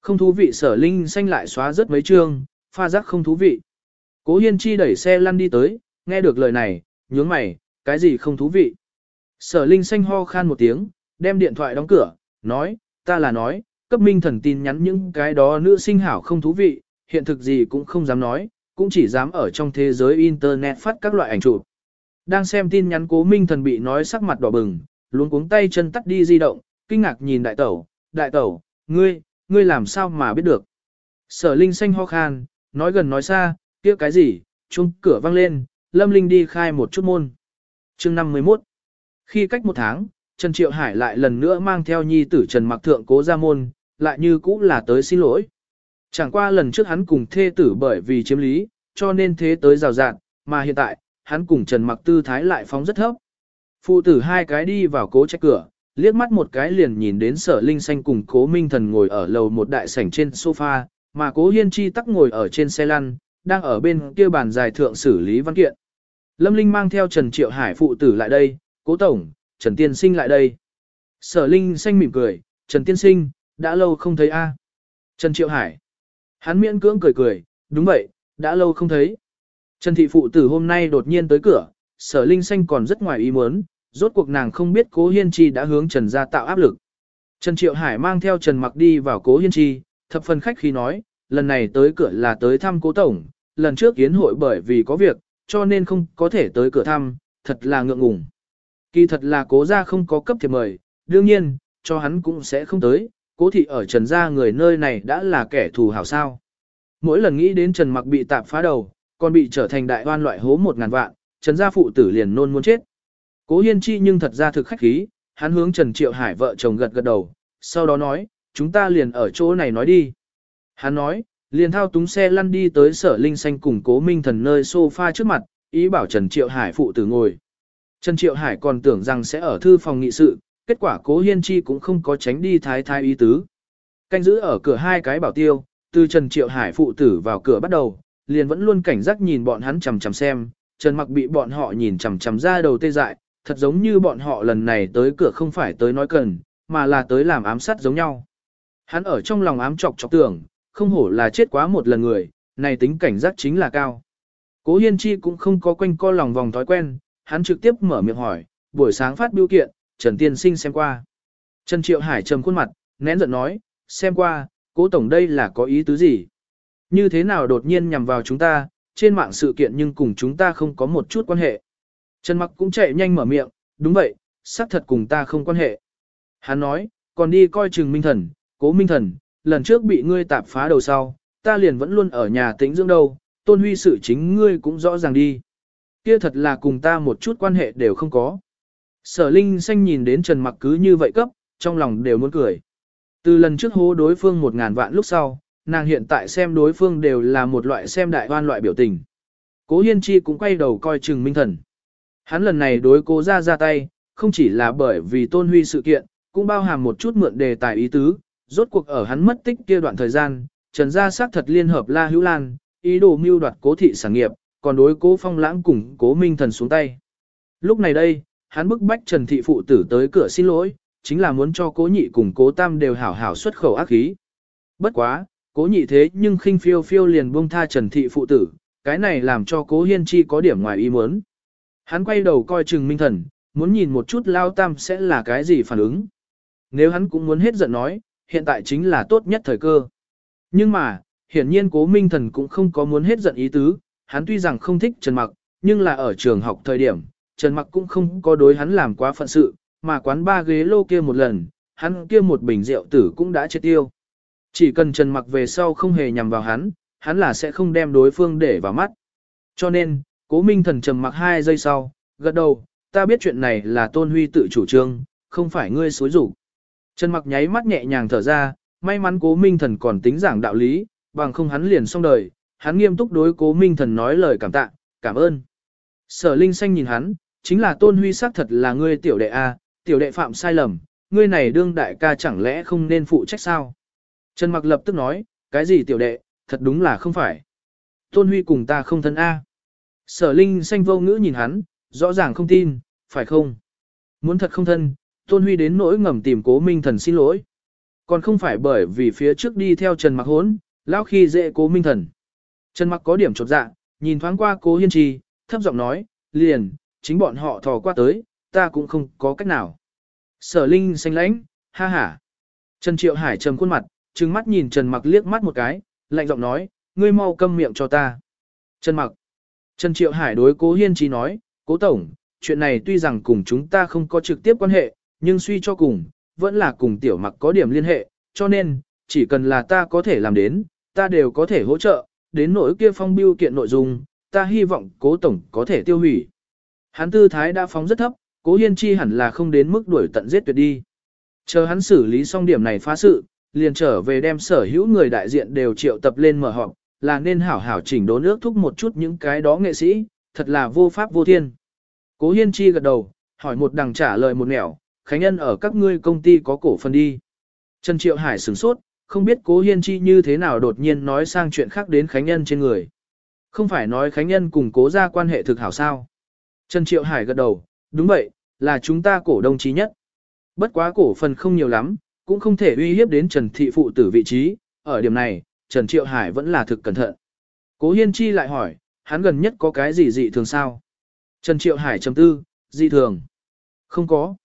Không thú vị sở Linh xanh lại xóa rất mấy chương, pha giác không thú vị. Cố Hiên Chi đẩy xe lăn đi tới, nghe được lời này, nhướng mày, cái gì không thú vị. Sở Linh xanh ho khan một tiếng, đem điện thoại đóng cửa, nói, ta là nói, cấp minh thần tin nhắn những cái đó nữ sinh hảo không thú vị, hiện thực gì cũng không dám nói, cũng chỉ dám ở trong thế giới Internet phát các loại ảnh chụp. Đang xem tin nhắn cố minh thần bị nói sắc mặt đỏ bừng, luôn cuống tay chân tắt đi di động, kinh ngạc nhìn đại tẩu, đại tẩu, ngươi, ngươi làm sao mà biết được. Sở Linh xanh ho khan, nói gần nói xa, kia cái gì, chung cửa vang lên, Lâm Linh đi khai một chút môn. chương 51 Khi cách một tháng, Trần Triệu Hải lại lần nữa mang theo nhi tử Trần Mặc Thượng cố ra môn, lại như cũ là tới xin lỗi. Chẳng qua lần trước hắn cùng thê tử bởi vì chiếm lý, cho nên thế tới rào rạt, mà hiện tại, hắn cùng Trần Mặc tư thái lại phóng rất thấp. Phụ tử hai cái đi vào cố trách cửa, liếc mắt một cái liền nhìn đến sở linh xanh cùng cố minh thần ngồi ở lầu một đại sảnh trên sofa, mà cố hiên chi tắc ngồi ở trên xe lăn, đang ở bên kia bàn dài thượng xử lý văn kiện. Lâm Linh mang theo Trần Triệu Hải phụ tử lại đây, cố tổng, Trần Tiên Sinh lại đây. Sở Linh xanh mỉm cười, Trần Tiên Sinh, đã lâu không thấy a. Trần Triệu Hải. Hắn miễn cưỡng cười cười, đúng vậy, đã lâu không thấy. Trần Thị Phụ tử hôm nay đột nhiên tới cửa, sở Linh xanh còn rất ngoài ý muốn, rốt cuộc nàng không biết cố hiên chi đã hướng Trần ra tạo áp lực. Trần Triệu Hải mang theo Trần Mặc đi vào cố hiên chi, thập phần khách khi nói, lần này tới cửa là tới thăm cố tổng, lần trước yến hội bởi vì có việc, cho nên không có thể tới cửa thăm, thật là ngượng ngùng. Kỳ thật là cố gia không có cấp thiệp mời, đương nhiên, cho hắn cũng sẽ không tới, cố thị ở trần gia người nơi này đã là kẻ thù hảo sao. Mỗi lần nghĩ đến trần mặc bị tạp phá đầu, còn bị trở thành đại oan loại hố một ngàn vạn, trần gia phụ tử liền nôn muốn chết. Cố hiên chi nhưng thật ra thực khách khí, hắn hướng Trần Triệu Hải vợ chồng gật gật đầu, sau đó nói, chúng ta liền ở chỗ này nói đi. Hắn nói, liền thao túng xe lăn đi tới sở linh xanh cùng cố minh thần nơi sofa trước mặt, ý bảo Trần Triệu Hải phụ tử ngồi. Trần Triệu Hải còn tưởng rằng sẽ ở thư phòng nghị sự, kết quả cố hiên chi cũng không có tránh đi thái thái ý tứ. Canh giữ ở cửa hai cái bảo tiêu, từ Trần Triệu Hải phụ tử vào cửa bắt đầu, liền vẫn luôn cảnh giác nhìn bọn hắn chằm chằm xem, Trần mặc bị bọn họ nhìn chằm chằm ra đầu tê dại, thật giống như bọn họ lần này tới cửa không phải tới nói cần, mà là tới làm ám sát giống nhau. Hắn ở trong lòng ám chọc chọc tưởng, không hổ là chết quá một lần người, này tính cảnh giác chính là cao. Cố Hiên Chi cũng không có quanh co lòng vòng thói quen, hắn trực tiếp mở miệng hỏi, buổi sáng phát biểu kiện, Trần Tiên Sinh xem qua. Trần Triệu Hải trầm khuôn mặt, nén giận nói, xem qua, cố tổng đây là có ý tứ gì? Như thế nào đột nhiên nhằm vào chúng ta, trên mạng sự kiện nhưng cùng chúng ta không có một chút quan hệ. Trần Mặc cũng chạy nhanh mở miệng, đúng vậy, xác thật cùng ta không quan hệ. Hắn nói, còn đi coi chừng minh thần, cố minh thần, lần trước bị ngươi tạp phá đầu sau, ta liền vẫn luôn ở nhà tĩnh dưỡng đâu, tôn huy sự chính ngươi cũng rõ ràng đi. Kia thật là cùng ta một chút quan hệ đều không có. Sở Linh xanh nhìn đến Trần Mặc cứ như vậy cấp, trong lòng đều muốn cười. Từ lần trước hố đối phương một ngàn vạn lúc sau, nàng hiện tại xem đối phương đều là một loại xem đại hoan loại biểu tình. Cố Hiên Chi cũng quay đầu coi chừng minh thần. Hắn lần này đối cố ra ra tay, không chỉ là bởi vì tôn huy sự kiện, cũng bao hàm một chút mượn đề tài ý tứ, rốt cuộc ở hắn mất tích kia đoạn thời gian, Trần Gia xác thật liên hợp La Hữu Lan, ý đồ mưu đoạt cố thị sản nghiệp, còn đối cố phong lãng cùng cố minh thần xuống tay. Lúc này đây, hắn bức bách Trần Thị Phụ tử tới cửa xin lỗi, chính là muốn cho cố nhị cùng cố tam đều hảo hảo xuất khẩu ác khí. Bất quá, cố nhị thế nhưng khinh phiêu phiêu liền buông tha Trần Thị Phụ tử, cái này làm cho cố hiên chi có điểm ngoài ý muốn. Hắn quay đầu coi chừng minh thần, muốn nhìn một chút lao tam sẽ là cái gì phản ứng. Nếu hắn cũng muốn hết giận nói, hiện tại chính là tốt nhất thời cơ. Nhưng mà, hiển nhiên cố minh thần cũng không có muốn hết giận ý tứ, hắn tuy rằng không thích Trần Mặc, nhưng là ở trường học thời điểm, Trần Mặc cũng không có đối hắn làm quá phận sự, mà quán ba ghế lô kia một lần, hắn kia một bình rượu tử cũng đã chết tiêu. Chỉ cần Trần Mặc về sau không hề nhằm vào hắn, hắn là sẽ không đem đối phương để vào mắt. Cho nên, cố minh thần trầm mặc hai giây sau, gật đầu, ta biết chuyện này là tôn huy tự chủ trương, không phải ngươi xối rủ. Trần mặc nháy mắt nhẹ nhàng thở ra, may mắn cố minh thần còn tính giảng đạo lý, bằng không hắn liền xong đời, hắn nghiêm túc đối cố minh thần nói lời cảm tạ, cảm ơn. Sở Linh Xanh nhìn hắn, chính là tôn huy xác thật là ngươi tiểu đệ A, tiểu đệ phạm sai lầm, ngươi này đương đại ca chẳng lẽ không nên phụ trách sao? Trần Mặc lập tức nói, cái gì tiểu đệ, thật đúng là không phải. Tôn huy cùng ta không thân A. Sở Linh xanh vô ngữ nhìn hắn, rõ ràng không tin, phải không? Muốn thật không thân, Tôn Huy đến nỗi ngầm tìm cố minh thần xin lỗi. Còn không phải bởi vì phía trước đi theo Trần Mặc hốn, lão khi dễ cố minh thần. Trần Mặc có điểm chột dạ, nhìn thoáng qua cố hiên trì, thấp giọng nói, liền, chính bọn họ thò qua tới, ta cũng không có cách nào. Sở Linh xanh lãnh, ha ha. Trần Triệu Hải trầm khuôn mặt, trừng mắt nhìn Trần Mặc liếc mắt một cái, lạnh giọng nói, ngươi mau câm miệng cho ta. Trần Mặc. Trần Triệu Hải đối cố hiên Trí nói, cố tổng, chuyện này tuy rằng cùng chúng ta không có trực tiếp quan hệ, nhưng suy cho cùng, vẫn là cùng tiểu mặc có điểm liên hệ, cho nên, chỉ cần là ta có thể làm đến, ta đều có thể hỗ trợ, đến nỗi kia phong biêu kiện nội dung, ta hy vọng cố tổng có thể tiêu hủy. Hắn tư thái đã phóng rất thấp, cố hiên chi hẳn là không đến mức đuổi tận giết tuyệt đi. Chờ hắn xử lý xong điểm này phá sự, liền trở về đem sở hữu người đại diện đều triệu tập lên mở họp, là nên hảo hảo chỉnh đốn nước thúc một chút những cái đó nghệ sĩ, thật là vô pháp vô thiên. Cố hiên chi gật đầu, hỏi một đằng trả lời một nẻo, Khánh Nhân ở các ngươi công ty có cổ phần đi. Trần Triệu Hải sửng sốt, không biết Cố Hiên Chi như thế nào đột nhiên nói sang chuyện khác đến Khánh Nhân trên người. Không phải nói Khánh Nhân cùng cố ra quan hệ thực hảo sao. Trần Triệu Hải gật đầu, đúng vậy, là chúng ta cổ đông chí nhất. Bất quá cổ phần không nhiều lắm, cũng không thể uy hiếp đến Trần Thị Phụ tử vị trí, ở điểm này, Trần Triệu Hải vẫn là thực cẩn thận. Cố Hiên Chi lại hỏi, hắn gần nhất có cái gì dị thường sao? Trần Triệu Hải trầm tư, dị thường. Không có.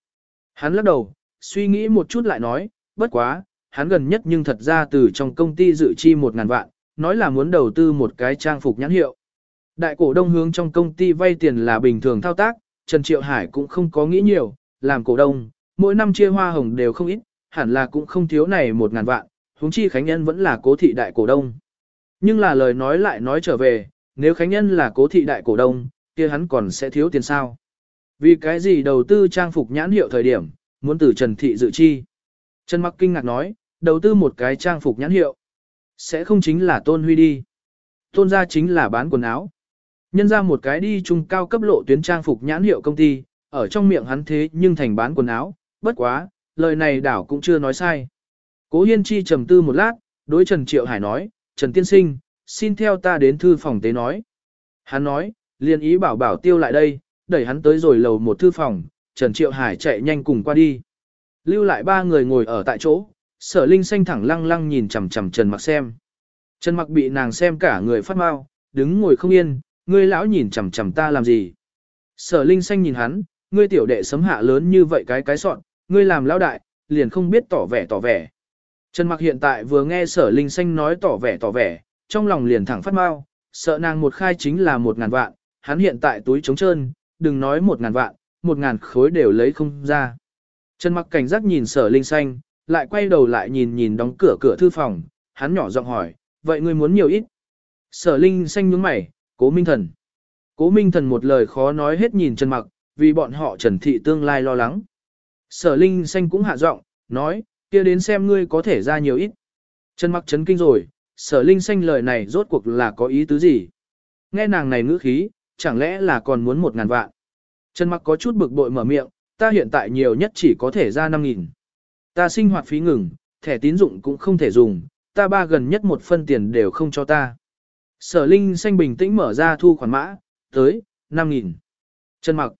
Hắn lắc đầu, suy nghĩ một chút lại nói, bất quá, hắn gần nhất nhưng thật ra từ trong công ty dự chi một ngàn vạn, nói là muốn đầu tư một cái trang phục nhãn hiệu. Đại cổ đông hướng trong công ty vay tiền là bình thường thao tác, Trần Triệu Hải cũng không có nghĩ nhiều, làm cổ đông, mỗi năm chia hoa hồng đều không ít, hẳn là cũng không thiếu này một ngàn vạn, huống chi Khánh Nhân vẫn là cố thị đại cổ đông. Nhưng là lời nói lại nói trở về, nếu Khánh Nhân là cố thị đại cổ đông, kia hắn còn sẽ thiếu tiền sao? Vì cái gì đầu tư trang phục nhãn hiệu thời điểm, muốn từ Trần Thị dự chi? Trần Mặc kinh ngạc nói, đầu tư một cái trang phục nhãn hiệu. Sẽ không chính là Tôn Huy đi. Tôn gia chính là bán quần áo. Nhân ra một cái đi trung cao cấp lộ tuyến trang phục nhãn hiệu công ty, ở trong miệng hắn thế nhưng thành bán quần áo, bất quá, lời này đảo cũng chưa nói sai. Cố Hiên Chi trầm tư một lát, đối Trần Triệu Hải nói, Trần Tiên Sinh, xin theo ta đến thư phòng tế nói. Hắn nói, liền ý bảo bảo tiêu lại đây, đẩy hắn tới rồi lầu một thư phòng, Trần Triệu Hải chạy nhanh cùng qua đi. Lưu lại ba người ngồi ở tại chỗ, sở linh xanh thẳng lăng lăng nhìn chằm chằm Trần Mặc xem. Trần Mặc bị nàng xem cả người phát mau, đứng ngồi không yên, ngươi lão nhìn chằm chằm ta làm gì. Sở linh xanh nhìn hắn, ngươi tiểu đệ sấm hạ lớn như vậy cái cái sọn, ngươi làm lão đại, liền không biết tỏ vẻ tỏ vẻ. Trần Mặc hiện tại vừa nghe sở linh xanh nói tỏ vẻ tỏ vẻ, trong lòng liền thẳng phát mau, sợ nàng một khai chính là một ngàn vạn, hắn hiện tại túi trống trơn, đừng nói một ngàn vạn, một ngàn khối đều lấy không ra. Trần mặc cảnh giác nhìn sở linh xanh, lại quay đầu lại nhìn nhìn đóng cửa cửa thư phòng, hắn nhỏ giọng hỏi, vậy ngươi muốn nhiều ít? Sở linh xanh nhướng mày, cố minh thần. Cố minh thần một lời khó nói hết nhìn Trần mặc, vì bọn họ trần thị tương lai lo lắng. Sở linh xanh cũng hạ giọng, nói, kia đến xem ngươi có thể ra nhiều ít. Trần mặc chấn kinh rồi, sở linh xanh lời này rốt cuộc là có ý tứ gì? Nghe nàng này ngữ khí, chẳng lẽ là còn muốn một ngàn vạn. Trần mặc có chút bực bội mở miệng, ta hiện tại nhiều nhất chỉ có thể ra năm nghìn. Ta sinh hoạt phí ngừng, thẻ tín dụng cũng không thể dùng, ta ba gần nhất một phân tiền đều không cho ta. Sở Linh xanh bình tĩnh mở ra thu khoản mã, tới, năm nghìn. Trần mặc.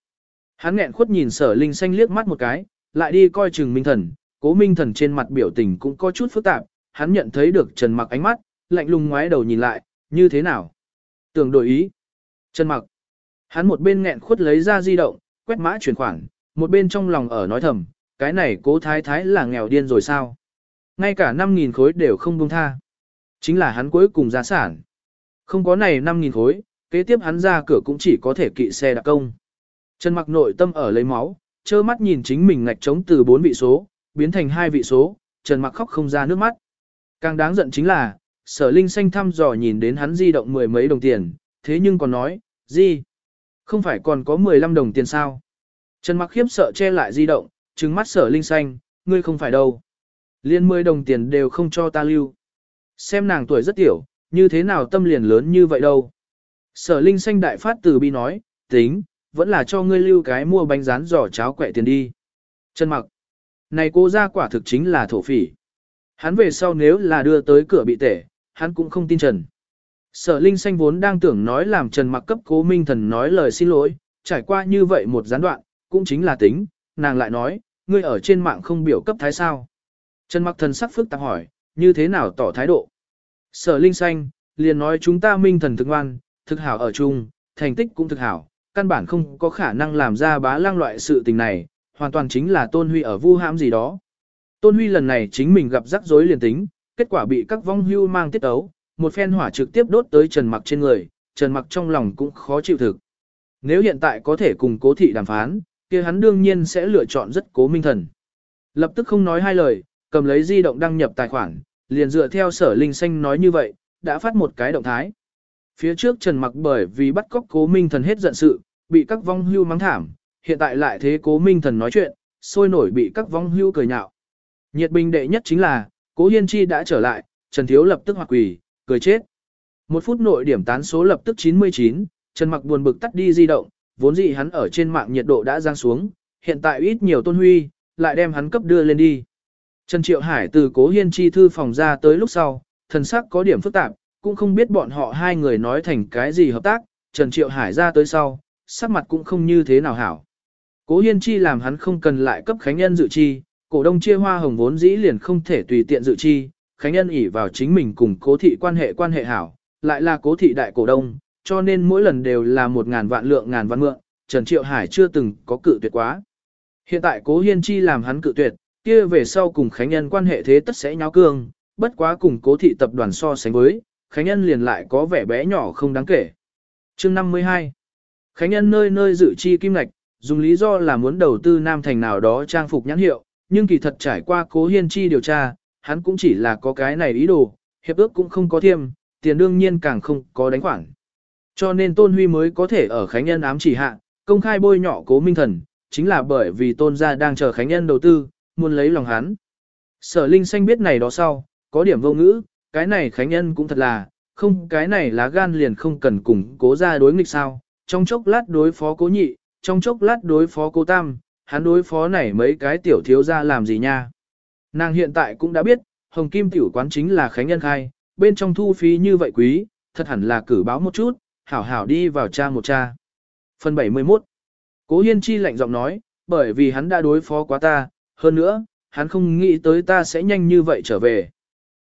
Hắn nghẹn khuất nhìn sở Linh xanh liếc mắt một cái, lại đi coi chừng Minh Thần, cố Minh Thần trên mặt biểu tình cũng có chút phức tạp, hắn nhận thấy được Trần mặc ánh mắt, lạnh lùng ngoái đầu nhìn lại, như thế nào? Tưởng đổi ý. Trần mặc. Hắn một bên nghẹn khuất lấy ra di động, quét mã chuyển khoản, một bên trong lòng ở nói thầm, cái này cố thái thái là nghèo điên rồi sao? Ngay cả 5.000 khối đều không buông tha. Chính là hắn cuối cùng ra sản. Không có này 5.000 khối, kế tiếp hắn ra cửa cũng chỉ có thể kỵ xe đặc công. Trần mặc nội tâm ở lấy máu, trơ mắt nhìn chính mình ngạch trống từ 4 vị số, biến thành hai vị số, Trần mặc khóc không ra nước mắt. Càng đáng giận chính là, sở linh xanh thăm dò nhìn đến hắn di động mười mấy đồng tiền, thế nhưng còn nói, gì? Không phải còn có 15 đồng tiền sao? Trần mặc khiếp sợ che lại di động, trừng mắt sở linh xanh, ngươi không phải đâu. Liên 10 đồng tiền đều không cho ta lưu. Xem nàng tuổi rất tiểu, như thế nào tâm liền lớn như vậy đâu. Sở linh xanh đại phát từ bi nói, tính, vẫn là cho ngươi lưu cái mua bánh rán giò cháo quẹ tiền đi. Trần mặc. Này cô ra quả thực chính là thổ phỉ. Hắn về sau nếu là đưa tới cửa bị tể, hắn cũng không tin Trần. Sở Linh Xanh vốn đang tưởng nói làm Trần mặc cấp cố minh thần nói lời xin lỗi, trải qua như vậy một gián đoạn, cũng chính là tính, nàng lại nói, ngươi ở trên mạng không biểu cấp thái sao. Trần mặc thần sắc phức tạp hỏi, như thế nào tỏ thái độ. Sở Linh Xanh, liền nói chúng ta minh thần thực ngoan, thực hảo ở chung, thành tích cũng thực hảo, căn bản không có khả năng làm ra bá Lang loại sự tình này, hoàn toàn chính là Tôn Huy ở vu hãm gì đó. Tôn Huy lần này chính mình gặp rắc rối liền tính, kết quả bị các vong hưu mang tiết ấu, một phen hỏa trực tiếp đốt tới Trần Mặc trên người, Trần Mặc trong lòng cũng khó chịu thực. Nếu hiện tại có thể cùng cố thị đàm phán, kia hắn đương nhiên sẽ lựa chọn rất cố minh thần. Lập tức không nói hai lời, cầm lấy di động đăng nhập tài khoản, liền dựa theo sở linh xanh nói như vậy, đã phát một cái động thái. Phía trước Trần Mặc bởi vì bắt cóc cố minh thần hết giận sự, bị các vong hưu mắng thảm, hiện tại lại thế cố minh thần nói chuyện, sôi nổi bị các vong hưu cười nhạo. Nhiệt bình đệ nhất chính là, cố hiên chi đã trở lại, Trần Thiếu lập tức hoặc quỷ, cười chết. Một phút nội điểm tán số lập tức 99, Trần Mặc buồn bực tắt đi di động, vốn dĩ hắn ở trên mạng nhiệt độ đã giang xuống, hiện tại ít nhiều tôn huy, lại đem hắn cấp đưa lên đi. Trần Triệu Hải từ cố hiên chi thư phòng ra tới lúc sau, thần sắc có điểm phức tạp, cũng không biết bọn họ hai người nói thành cái gì hợp tác, Trần Triệu Hải ra tới sau, sắc mặt cũng không như thế nào hảo. Cố hiên chi làm hắn không cần lại cấp khánh nhân dự chi, cổ đông chia hoa hồng vốn dĩ liền không thể tùy tiện dự chi, khánh nhân ỷ vào chính mình cùng cố thị quan hệ quan hệ hảo, lại là cố thị đại cổ đông, cho nên mỗi lần đều là một ngàn vạn lượng ngàn vạn mượn, Trần Triệu Hải chưa từng có cự tuyệt quá. Hiện tại cố hiên chi làm hắn cự tuyệt, kia về sau cùng Khánh Nhân quan hệ thế tất sẽ nháo cương, bất quá cùng cố thị tập đoàn so sánh với, Khánh Nhân liền lại có vẻ bé nhỏ không đáng kể. chương 52 Khánh Nhân nơi nơi dự chi kim ngạch, dùng lý do là muốn đầu tư Nam Thành nào đó trang phục nhãn hiệu, nhưng kỳ thật trải qua cố hiên chi điều tra, hắn cũng chỉ là có cái này ý đồ, hiệp ước cũng không có thiêm, tiền đương nhiên càng không có đánh khoản. Cho nên Tôn Huy mới có thể ở Khánh Nhân ám chỉ hạ, công khai bôi nhọ cố minh thần, chính là bởi vì Tôn gia đang chờ Khánh Nhân đầu tư, muốn lấy lòng hắn. Sở Linh Xanh biết này đó sau, có điểm vô ngữ, cái này Khánh Nhân cũng thật là, không cái này lá gan liền không cần cùng cố ra đối nghịch sao, trong chốc lát đối phó cố nhị, trong chốc lát đối phó cố tam, hắn đối phó này mấy cái tiểu thiếu ra làm gì nha. Nàng hiện tại cũng đã biết, Hồng Kim tiểu quán chính là Khánh Nhân khai, bên trong thu phí như vậy quý, thật hẳn là cử báo một chút, hảo hảo đi vào cha một cha. Phần 71 Cố Hiên Chi lạnh giọng nói, bởi vì hắn đã đối phó quá ta, hơn nữa, hắn không nghĩ tới ta sẽ nhanh như vậy trở về.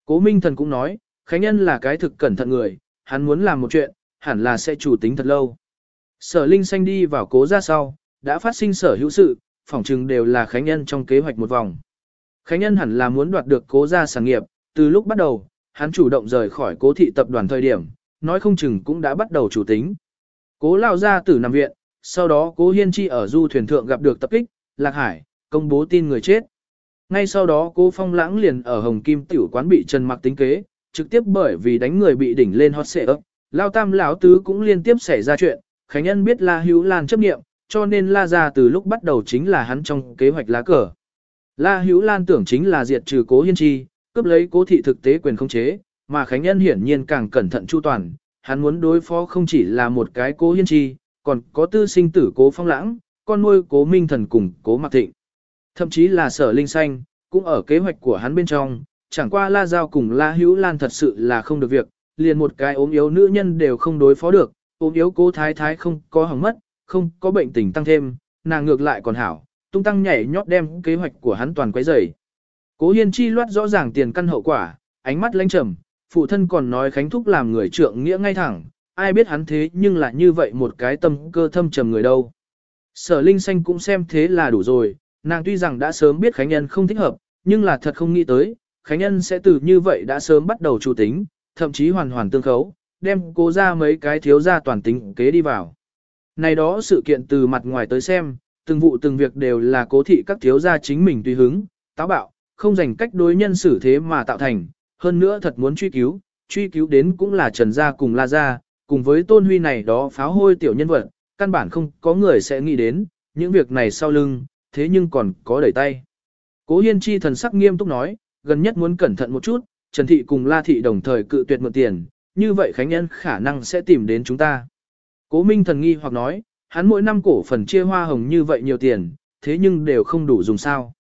Cố Minh Thần cũng nói, Khánh Nhân là cái thực cẩn thận người, hắn muốn làm một chuyện, hẳn là sẽ chủ tính thật lâu. Sở Linh Xanh đi vào cố ra sau, đã phát sinh sở hữu sự, phỏng chừng đều là Khánh Nhân trong kế hoạch một vòng. Khánh Nhân hẳn là muốn đoạt được cố ra sản nghiệp, từ lúc bắt đầu, hắn chủ động rời khỏi cố thị tập đoàn thời điểm, nói không chừng cũng đã bắt đầu chủ tính. Cố lao ra tử nằm viện, sau đó cố hiên chi ở du thuyền thượng gặp được tập kích, lạc hải, công bố tin người chết. Ngay sau đó cố phong lãng liền ở Hồng Kim tiểu quán bị Trần Mặc tính kế, trực tiếp bởi vì đánh người bị đỉnh lên hot xệ ấp. Lao tam lão tứ cũng liên tiếp xảy ra chuyện, Khánh Nhân biết La Hữu Lan chấp nghiệm, cho nên La Gia từ lúc bắt đầu chính là hắn trong kế hoạch lá cờ. La Hữu Lan tưởng chính là diệt trừ cố hiên chi, cướp lấy cố thị thực tế quyền không chế, mà Khánh Nhân hiển nhiên càng cẩn thận chu toàn, hắn muốn đối phó không chỉ là một cái cố hiên chi, còn có tư sinh tử cố phong lãng, con nuôi cố minh thần cùng cố mặc thịnh. Thậm chí là sở linh xanh, cũng ở kế hoạch của hắn bên trong, chẳng qua la giao cùng la hữu lan thật sự là không được việc, liền một cái ốm yếu nữ nhân đều không đối phó được, ốm yếu cố thái thái không có hỏng mất, không có bệnh tình tăng thêm, nàng ngược lại còn hảo, tung tăng nhảy nhót đem kế hoạch của hắn toàn quấy rầy. Cố hiên chi loát rõ ràng tiền căn hậu quả, ánh mắt lãnh trầm, phụ thân còn nói Khánh Thúc làm người trượng nghĩa ngay thẳng, ai biết hắn thế nhưng lại như vậy một cái tâm cơ thâm trầm người đâu. Sở Linh Xanh cũng xem thế là đủ rồi, nàng tuy rằng đã sớm biết Khánh Nhân không thích hợp, nhưng là thật không nghĩ tới, Khánh Nhân sẽ từ như vậy đã sớm bắt đầu chủ tính, thậm chí hoàn hoàn tương khấu, đem cố ra mấy cái thiếu ra toàn tính kế đi vào. Này đó sự kiện từ mặt ngoài tới xem, từng vụ từng việc đều là cố thị các thiếu gia chính mình tùy hứng, táo bạo, không dành cách đối nhân xử thế mà tạo thành, hơn nữa thật muốn truy cứu, truy cứu đến cũng là Trần Gia cùng La Gia, cùng với Tôn Huy này đó pháo hôi tiểu nhân vật, căn bản không có người sẽ nghĩ đến, những việc này sau lưng, thế nhưng còn có đẩy tay. Cố Hiên Chi thần sắc nghiêm túc nói, gần nhất muốn cẩn thận một chút, Trần Thị cùng La Thị đồng thời cự tuyệt mượn tiền, như vậy Khánh Nhân khả năng sẽ tìm đến chúng ta. Cố Minh thần nghi hoặc nói, hắn mỗi năm cổ phần chia hoa hồng như vậy nhiều tiền, thế nhưng đều không đủ dùng sao.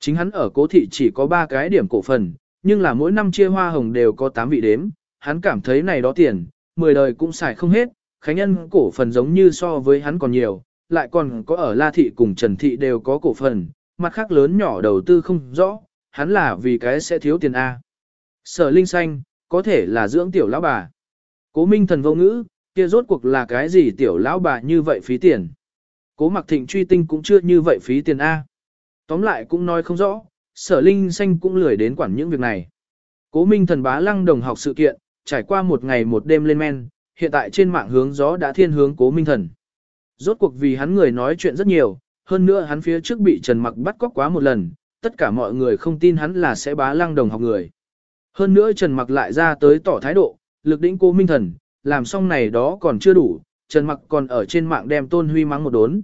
Chính hắn ở cố thị chỉ có 3 cái điểm cổ phần, nhưng là mỗi năm chia hoa hồng đều có 8 vị đếm, hắn cảm thấy này đó tiền, 10 đời cũng xài không hết, khánh nhân cổ phần giống như so với hắn còn nhiều, lại còn có ở La Thị cùng Trần Thị đều có cổ phần, mặt khác lớn nhỏ đầu tư không rõ, hắn là vì cái sẽ thiếu tiền A. Sở Linh Xanh, có thể là dưỡng tiểu lão bà. Cố Minh Thần vô ngữ, kia rốt cuộc là cái gì tiểu lão bà như vậy phí tiền. Cố Mặc Thịnh truy tinh cũng chưa như vậy phí tiền A. Tóm lại cũng nói không rõ, sở Linh Xanh cũng lười đến quản những việc này. Cố Minh Thần bá lăng đồng học sự kiện, trải qua một ngày một đêm lên men, hiện tại trên mạng hướng gió đã thiên hướng Cố Minh Thần. Rốt cuộc vì hắn người nói chuyện rất nhiều, hơn nữa hắn phía trước bị Trần Mặc bắt cóc quá một lần, tất cả mọi người không tin hắn là sẽ bá lăng đồng học người. Hơn nữa Trần Mặc lại ra tới tỏ thái độ, lực đỉnh cô minh thần, làm xong này đó còn chưa đủ, Trần Mặc còn ở trên mạng đem Tôn Huy mắng một đốn.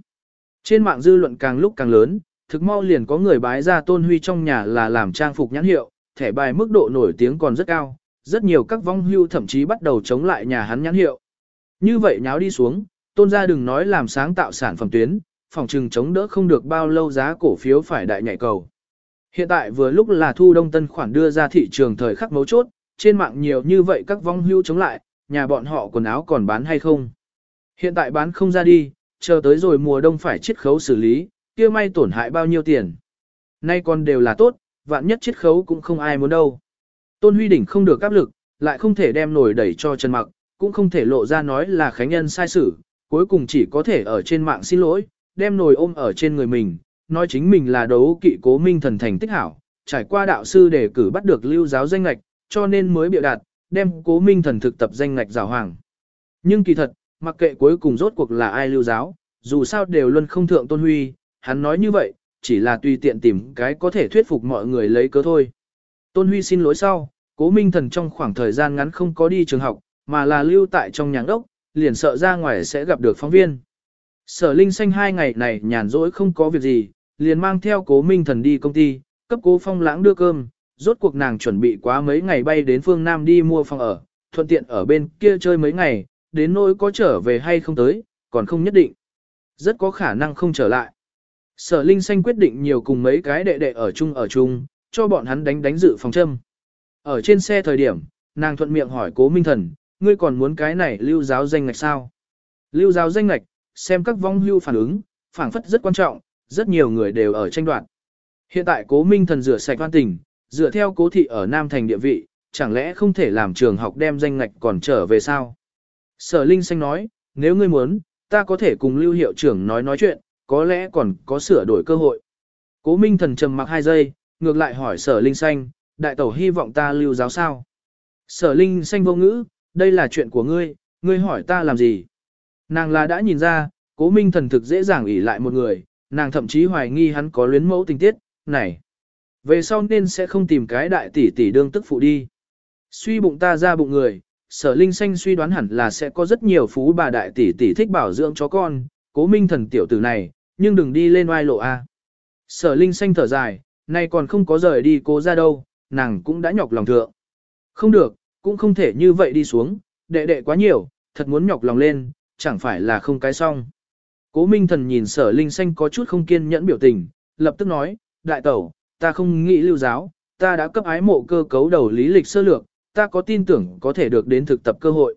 Trên mạng dư luận càng lúc càng lớn, thực mau liền có người bái ra Tôn Huy trong nhà là làm trang phục nhãn hiệu, thẻ bài mức độ nổi tiếng còn rất cao, rất nhiều các vong hưu thậm chí bắt đầu chống lại nhà hắn nhãn hiệu. Như vậy nháo đi xuống, Tôn gia đừng nói làm sáng tạo sản phẩm tuyến, phòng trừng chống đỡ không được bao lâu giá cổ phiếu phải đại nhảy cầu. Hiện tại vừa lúc là thu đông tân khoản đưa ra thị trường thời khắc mấu chốt, trên mạng nhiều như vậy các vong hưu chống lại, nhà bọn họ quần áo còn bán hay không. Hiện tại bán không ra đi, chờ tới rồi mùa đông phải chiết khấu xử lý, kia may tổn hại bao nhiêu tiền. Nay còn đều là tốt, vạn nhất chiết khấu cũng không ai muốn đâu. Tôn Huy Đỉnh không được áp lực, lại không thể đem nổi đẩy cho Trần Mặc, cũng không thể lộ ra nói là Khánh Nhân sai sử cuối cùng chỉ có thể ở trên mạng xin lỗi, đem nồi ôm ở trên người mình, nói chính mình là đấu kỵ cố minh thần thành tích hảo, trải qua đạo sư đề cử bắt được lưu giáo danh ngạch, cho nên mới biểu đạt, đem cố minh thần thực tập danh ngạch rào hoàng. Nhưng kỳ thật, mặc kệ cuối cùng rốt cuộc là ai lưu giáo, dù sao đều luôn không thượng tôn huy, hắn nói như vậy, chỉ là tùy tiện tìm cái có thể thuyết phục mọi người lấy cớ thôi. Tôn huy xin lỗi sau, cố minh thần trong khoảng thời gian ngắn không có đi trường học, mà là lưu tại trong nhà đốc, liền sợ ra ngoài sẽ gặp được phóng viên. Sở Linh Xanh hai ngày này nhàn rỗi không có việc gì, liền mang theo cố minh thần đi công ty, cấp cố phong lãng đưa cơm, rốt cuộc nàng chuẩn bị quá mấy ngày bay đến phương Nam đi mua phòng ở, thuận tiện ở bên kia chơi mấy ngày, đến nỗi có trở về hay không tới, còn không nhất định. Rất có khả năng không trở lại. Sở Linh Xanh quyết định nhiều cùng mấy cái đệ đệ ở chung ở chung, cho bọn hắn đánh đánh dự phòng châm. Ở trên xe thời điểm, nàng thuận miệng hỏi cố minh thần, ngươi còn muốn cái này lưu giáo danh ngạch sao? Lưu giáo danh ngạch, xem các vong hưu phản ứng, phản phất rất quan trọng, rất nhiều người đều ở tranh đoạt. Hiện tại cố minh thần rửa sạch văn tình, dựa theo cố thị ở Nam Thành địa vị, chẳng lẽ không thể làm trường học đem danh ngạch còn trở về sao? Sở Linh Xanh nói, nếu ngươi muốn, ta có thể cùng lưu hiệu trưởng nói nói chuyện, có lẽ còn có sửa đổi cơ hội. Cố minh thần trầm mặc hai giây, ngược lại hỏi sở Linh Xanh, đại tẩu hy vọng ta lưu giáo sao? Sở Linh Xanh vô ngữ, đây là chuyện của ngươi, ngươi hỏi ta làm gì? Nàng là đã nhìn ra, cố minh thần thực dễ dàng ủy lại một người, nàng thậm chí hoài nghi hắn có luyến mẫu tình tiết, này. Về sau nên sẽ không tìm cái đại tỷ tỷ đương tức phụ đi. Suy bụng ta ra bụng người, sở linh xanh suy đoán hẳn là sẽ có rất nhiều phú bà đại tỷ tỷ thích bảo dưỡng chó con, cố minh thần tiểu tử này, nhưng đừng đi lên oai lộ a. Sở linh xanh thở dài, nay còn không có rời đi cố ra đâu, nàng cũng đã nhọc lòng thượng. Không được, cũng không thể như vậy đi xuống, đệ đệ quá nhiều, thật muốn nhọc lòng lên, chẳng phải là không cái xong. Cố Minh Thần nhìn sở linh xanh có chút không kiên nhẫn biểu tình, lập tức nói, đại tẩu, ta không nghĩ lưu giáo, ta đã cấp ái mộ cơ cấu đầu lý lịch sơ lược, ta có tin tưởng có thể được đến thực tập cơ hội.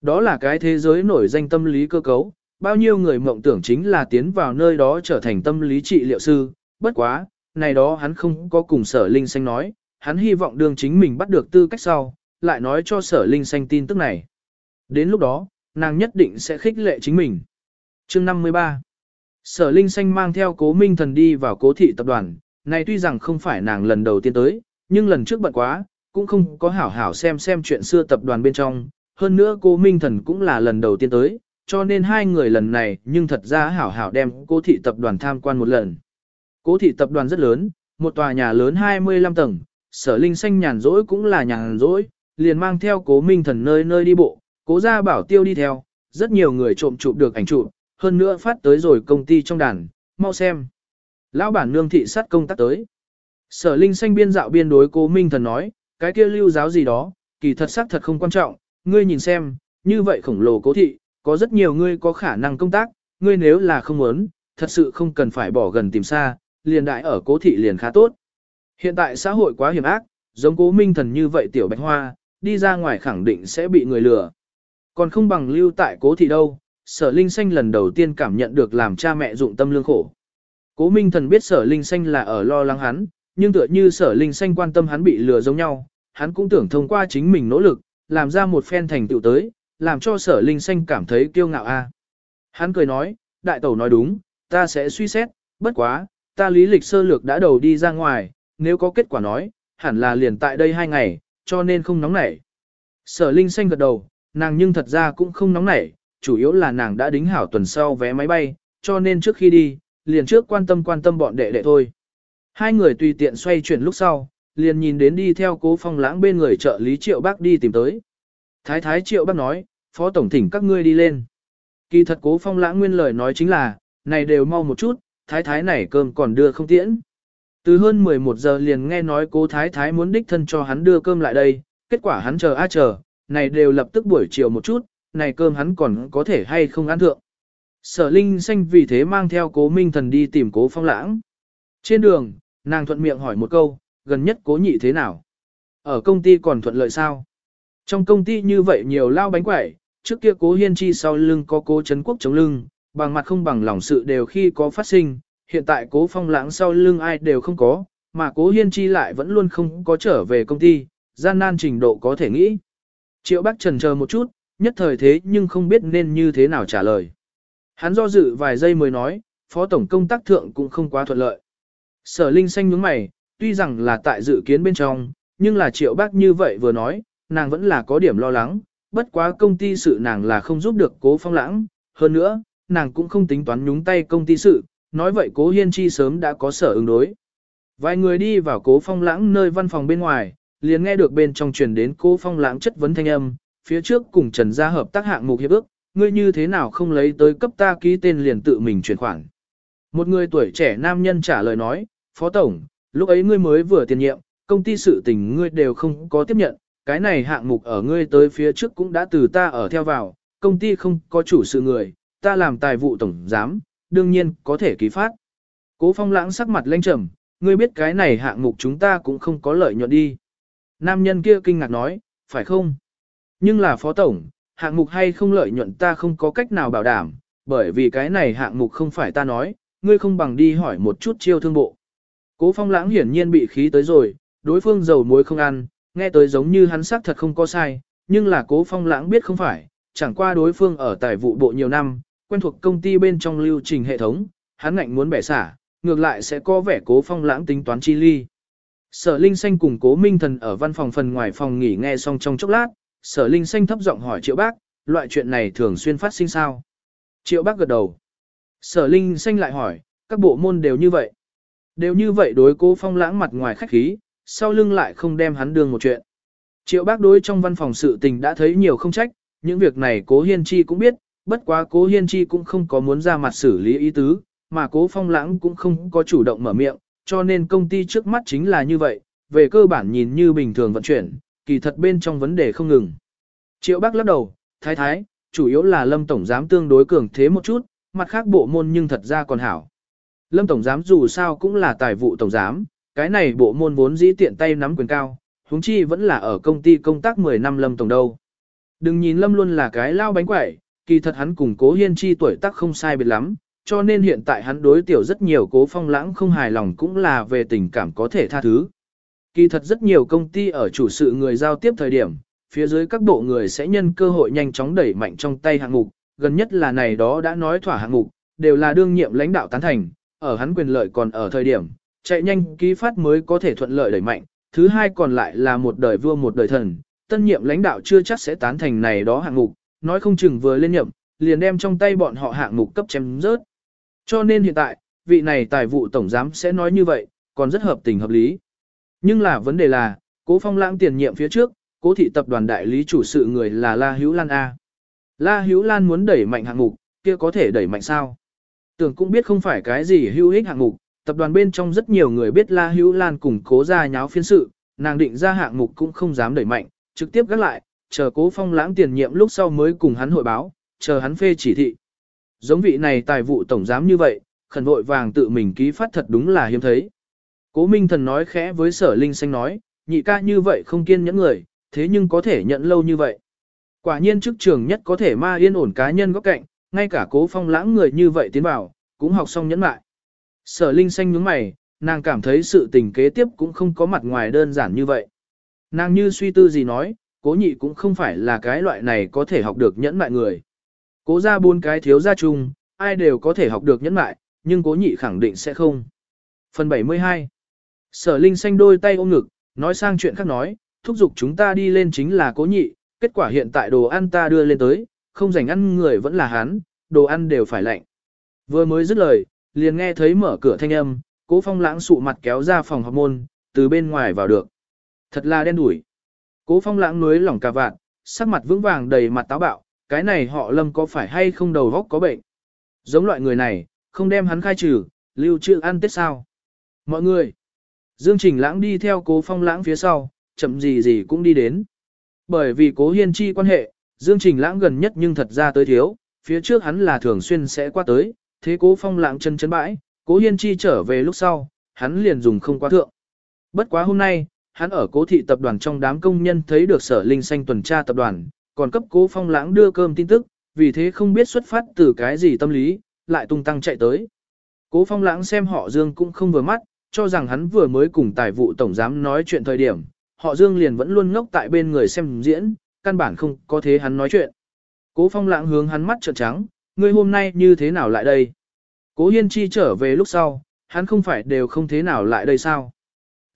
Đó là cái thế giới nổi danh tâm lý cơ cấu, bao nhiêu người mộng tưởng chính là tiến vào nơi đó trở thành tâm lý trị liệu sư, bất quá, này đó hắn không có cùng sở linh xanh nói, hắn hy vọng đường chính mình bắt được tư cách sau, lại nói cho sở linh xanh tin tức này. Đến lúc đó, nàng nhất định sẽ khích lệ chính mình. Chương 53 Sở Linh Xanh mang theo cố minh thần đi vào cố thị tập đoàn, này tuy rằng không phải nàng lần đầu tiên tới, nhưng lần trước bận quá, cũng không có hảo hảo xem xem chuyện xưa tập đoàn bên trong, hơn nữa cố minh thần cũng là lần đầu tiên tới, cho nên hai người lần này nhưng thật ra hảo hảo đem cố thị tập đoàn tham quan một lần. Cố thị tập đoàn rất lớn, một tòa nhà lớn 25 tầng, sở linh xanh nhàn rỗi cũng là nhàn rỗi, liền mang theo cố minh thần nơi nơi đi bộ, cố ra bảo tiêu đi theo, rất nhiều người trộm chụp được ảnh chụp, hơn nữa phát tới rồi công ty trong đàn, mau xem. Lão bản nương thị sát công tác tới. Sở Linh xanh biên dạo biên đối cố Minh Thần nói, cái kia lưu giáo gì đó, kỳ thật sắc thật không quan trọng, ngươi nhìn xem, như vậy khổng lồ cố thị, có rất nhiều ngươi có khả năng công tác, ngươi nếu là không muốn, thật sự không cần phải bỏ gần tìm xa, liền đại ở cố thị liền khá tốt. Hiện tại xã hội quá hiểm ác, giống cố minh thần như vậy tiểu bạch hoa, đi ra ngoài khẳng định sẽ bị người lừa. Còn không bằng lưu tại cố thị đâu, sở linh xanh lần đầu tiên cảm nhận được làm cha mẹ dụng tâm lương khổ. Cố minh thần biết sở linh xanh là ở lo lắng hắn, nhưng tựa như sở linh xanh quan tâm hắn bị lừa giống nhau, hắn cũng tưởng thông qua chính mình nỗ lực, làm ra một phen thành tựu tới, làm cho sở linh xanh cảm thấy kiêu ngạo a. Hắn cười nói, đại tẩu nói đúng, ta sẽ suy xét, bất quá, ta lý lịch sơ lược đã đầu đi ra ngoài, nếu có kết quả nói, hẳn là liền tại đây hai ngày, cho nên không nóng nảy. Sở linh xanh gật đầu, nàng nhưng thật ra cũng không nóng nảy, chủ yếu là nàng đã đính hảo tuần sau vé máy bay, cho nên trước khi đi, liền trước quan tâm quan tâm bọn đệ đệ thôi. Hai người tùy tiện xoay chuyển lúc sau, liền nhìn đến đi theo cố phong lãng bên người trợ lý triệu bác đi tìm tới. Thái thái triệu bác nói, phó tổng thỉnh các ngươi đi lên. Kỳ thật cố phong lãng nguyên lời nói chính là, này đều mau một chút, thái thái này cơm còn đưa không tiễn. Từ hơn 11 giờ liền nghe nói cố thái thái muốn đích thân cho hắn đưa cơm lại đây, kết quả hắn chờ a chờ, này đều lập tức buổi chiều một chút, này cơm hắn còn có thể hay không ăn thượng. Sở Linh xanh vì thế mang theo cố minh thần đi tìm cố phong lãng. Trên đường, nàng thuận miệng hỏi một câu, gần nhất cố nhị thế nào? Ở công ty còn thuận lợi sao? Trong công ty như vậy nhiều lao bánh quẩy, trước kia cố hiên chi sau lưng có cố chấn quốc chống lưng, bằng mặt không bằng lòng sự đều khi có phát sinh, hiện tại cố phong lãng sau lưng ai đều không có, mà cố hiên chi lại vẫn luôn không có trở về công ty, gian nan trình độ có thể nghĩ. Triệu Bác trần chờ một chút, nhất thời thế nhưng không biết nên như thế nào trả lời. Hắn do dự vài giây mới nói, phó tổng công tác thượng cũng không quá thuận lợi. Sở Linh xanh nhướng mày, tuy rằng là tại dự kiến bên trong, nhưng là triệu bác như vậy vừa nói, nàng vẫn là có điểm lo lắng, bất quá công ty sự nàng là không giúp được cố phong lãng, hơn nữa, nàng cũng không tính toán nhúng tay công ty sự, nói vậy cố hiên chi sớm đã có sở ứng đối. Vài người đi vào cố phong lãng nơi văn phòng bên ngoài, liền nghe được bên trong truyền đến cố phong lãng chất vấn thanh âm, phía trước cùng Trần Gia hợp tác hạng mục hiệp ước, ngươi như thế nào không lấy tới cấp ta ký tên liền tự mình chuyển khoản. Một người tuổi trẻ nam nhân trả lời nói, Phó Tổng, lúc ấy ngươi mới vừa tiền nhiệm, công ty sự tình ngươi đều không có tiếp nhận, cái này hạng mục ở ngươi tới phía trước cũng đã từ ta ở theo vào, công ty không có chủ sự người, ta làm tài vụ tổng giám, đương nhiên có thể ký phát. Cố phong lãng sắc mặt lênh trầm, ngươi biết cái này hạng mục chúng ta cũng không có lợi nhuận đi. Nam nhân kia kinh ngạc nói, phải không? Nhưng là phó tổng, hạng mục hay không lợi nhuận ta không có cách nào bảo đảm, bởi vì cái này hạng mục không phải ta nói, ngươi không bằng đi hỏi một chút chiêu thương bộ. Cố phong lãng hiển nhiên bị khí tới rồi, đối phương dầu muối không ăn, nghe tới giống như hắn xác thật không có sai, nhưng là cố phong lãng biết không phải, chẳng qua đối phương ở tài vụ bộ nhiều năm, quen thuộc công ty bên trong lưu trình hệ thống, hắn ngạnh muốn bẻ xả, ngược lại sẽ có vẻ cố phong lãng tính toán chi ly. Sở Linh Xanh cùng cố Minh Thần ở văn phòng phần ngoài phòng nghỉ nghe xong trong chốc lát, Sở Linh Xanh thấp giọng hỏi Triệu Bác, loại chuyện này thường xuyên phát sinh sao? Triệu Bác gật đầu. Sở Linh Xanh lại hỏi, các bộ môn đều như vậy. Đều như vậy đối cố phong lãng mặt ngoài khách khí, sau lưng lại không đem hắn đường một chuyện. Triệu bác đối trong văn phòng sự tình đã thấy nhiều không trách, những việc này cố hiên chi cũng biết, bất quá cố hiên chi cũng không có muốn ra mặt xử lý ý tứ, mà cố phong lãng cũng không có chủ động mở miệng, cho nên công ty trước mắt chính là như vậy, về cơ bản nhìn như bình thường vận chuyển, kỳ thật bên trong vấn đề không ngừng. Triệu bác lắc đầu, thái thái, chủ yếu là lâm tổng giám tương đối cường thế một chút, mặt khác bộ môn nhưng thật ra còn hảo. Lâm Tổng Giám dù sao cũng là tài vụ Tổng Giám, cái này bộ môn vốn dĩ tiện tay nắm quyền cao, huống chi vẫn là ở công ty công tác 10 năm Lâm Tổng đâu. Đừng nhìn Lâm luôn là cái lao bánh quẩy, kỳ thật hắn cùng cố hiên chi tuổi tác không sai biệt lắm, cho nên hiện tại hắn đối tiểu rất nhiều cố phong lãng không hài lòng cũng là về tình cảm có thể tha thứ. Kỳ thật rất nhiều công ty ở chủ sự người giao tiếp thời điểm, phía dưới các bộ người sẽ nhân cơ hội nhanh chóng đẩy mạnh trong tay hạng mục, gần nhất là này đó đã nói thỏa hạng mục, đều là đương nhiệm lãnh đạo tán thành, ở hắn quyền lợi còn ở thời điểm, chạy nhanh ký phát mới có thể thuận lợi đẩy mạnh, thứ hai còn lại là một đời vua một đời thần, tân nhiệm lãnh đạo chưa chắc sẽ tán thành này đó hạng mục, nói không chừng vừa lên nhậm, liền đem trong tay bọn họ hạng mục cấp chém rớt. Cho nên hiện tại, vị này tài vụ tổng giám sẽ nói như vậy, còn rất hợp tình hợp lý. Nhưng là vấn đề là, cố phong lãng tiền nhiệm phía trước, cố thị tập đoàn đại lý chủ sự người là La Hữu Lan A. La Hữu Lan muốn đẩy mạnh hạng mục, kia có thể đẩy mạnh sao? Tưởng cũng biết không phải cái gì hữu ích hạng mục, tập đoàn bên trong rất nhiều người biết La Hữu Lan cùng cố ra nháo phiên sự, nàng định ra hạng mục cũng không dám đẩy mạnh, trực tiếp gác lại, chờ cố phong lãng tiền nhiệm lúc sau mới cùng hắn hội báo, chờ hắn phê chỉ thị. Giống vị này tài vụ tổng giám như vậy, khẩn vội vàng tự mình ký phát thật đúng là hiếm thấy. Cố Minh Thần nói khẽ với sở linh xanh nói, nhị ca như vậy không kiên nhẫn người, thế nhưng có thể nhận lâu như vậy. Quả nhiên chức trường nhất có thể ma yên ổn cá nhân góc cạnh, ngay cả cố phong lãng người như vậy tiến vào, cũng học xong nhẫn lại. Sở linh xanh nhướng mày, nàng cảm thấy sự tình kế tiếp cũng không có mặt ngoài đơn giản như vậy. Nàng như suy tư gì nói, cố nhị cũng không phải là cái loại này có thể học được nhẫn mại người. Cố ra bốn cái thiếu gia chung, ai đều có thể học được nhẫn mại, nhưng cố nhị khẳng định sẽ không. Phần 72 Sở Linh xanh đôi tay ôm ngực, nói sang chuyện khác nói, thúc giục chúng ta đi lên chính là cố nhị, kết quả hiện tại đồ ăn ta đưa lên tới, không dành ăn người vẫn là hắn, đồ ăn đều phải lạnh. Vừa mới dứt lời, liền nghe thấy mở cửa thanh âm, cố phong lãng sụ mặt kéo ra phòng học môn, từ bên ngoài vào được. Thật là đen đủi. Cố phong lãng núi lỏng cà vạt, sắc mặt vững vàng đầy mặt táo bạo, cái này họ lâm có phải hay không đầu góc có bệnh. Giống loại người này, không đem hắn khai trừ, lưu trữ ăn tết sao. Mọi người, Dương Trình Lãng đi theo cố phong lãng phía sau, chậm gì gì cũng đi đến. Bởi vì cố hiên chi quan hệ, Dương Trình Lãng gần nhất nhưng thật ra tới thiếu, phía trước hắn là thường xuyên sẽ qua tới, thế cố phong lãng chân chân bãi, cố hiên chi trở về lúc sau, hắn liền dùng không qua thượng. Bất quá hôm nay, hắn ở cố thị tập đoàn trong đám công nhân thấy được sở linh xanh tuần tra tập đoàn, còn cấp cố phong lãng đưa cơm tin tức, vì thế không biết xuất phát từ cái gì tâm lý, lại tung tăng chạy tới. Cố phong lãng xem họ Dương cũng không vừa mắt, cho rằng hắn vừa mới cùng tài vụ tổng giám nói chuyện thời điểm, họ Dương liền vẫn luôn ngốc tại bên người xem diễn, căn bản không có thế hắn nói chuyện. Cố phong lãng hướng hắn mắt trợn trắng, ngươi hôm nay như thế nào lại đây? Cố Hiên Chi trở về lúc sau, hắn không phải đều không thế nào lại đây sao?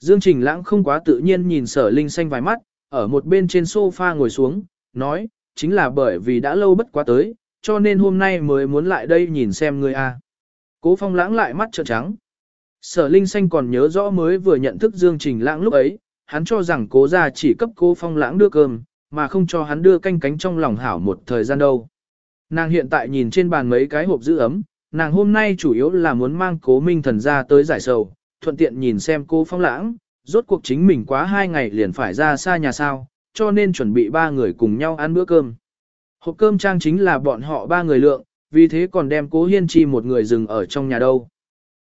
Dương Trình Lãng không quá tự nhiên nhìn sở linh xanh vài mắt, ở một bên trên sofa ngồi xuống, nói, chính là bởi vì đã lâu bất quá tới, cho nên hôm nay mới muốn lại đây nhìn xem ngươi a. Cố phong lãng lại mắt trợn trắng. Sở Linh Xanh còn nhớ rõ mới vừa nhận thức Dương Trình Lãng lúc ấy, hắn cho rằng cố gia chỉ cấp cố phong lãng đưa cơm, mà không cho hắn đưa canh cánh trong lòng hảo một thời gian đâu. Nàng hiện tại nhìn trên bàn mấy cái hộp giữ ấm, nàng hôm nay chủ yếu là muốn mang cố minh thần ra tới giải sầu, thuận tiện nhìn xem cô phong lãng, rốt cuộc chính mình quá hai ngày liền phải ra xa nhà sao, cho nên chuẩn bị ba người cùng nhau ăn bữa cơm. Hộp cơm trang chính là bọn họ ba người lượng, vì thế còn đem cố hiên chi một người dừng ở trong nhà đâu.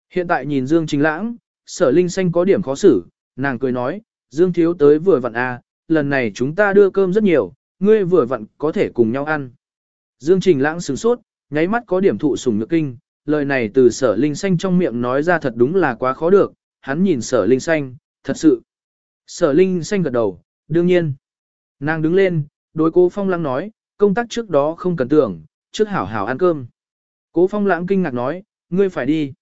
Hiện tại nhìn Dương Chính Lãng, sở linh xanh có điểm khó xử, nàng cười nói, Dương Thiếu tới vừa vặn a, à, lần này chúng ta đưa cơm rất nhiều, ngươi vừa vặn có thể cùng nhau ăn. Dương Trình Lãng sửng sốt, nháy mắt có điểm thụ sủng nhược kinh, lời này từ sở linh xanh trong miệng nói ra thật đúng là quá khó được, hắn nhìn sở linh xanh, thật sự. Sở linh xanh gật đầu, đương nhiên. Nàng đứng lên, đối cố phong lãng nói, công tác trước đó không cần tưởng, trước hảo hảo ăn cơm. Cố phong lãng kinh ngạc nói, ngươi phải đi.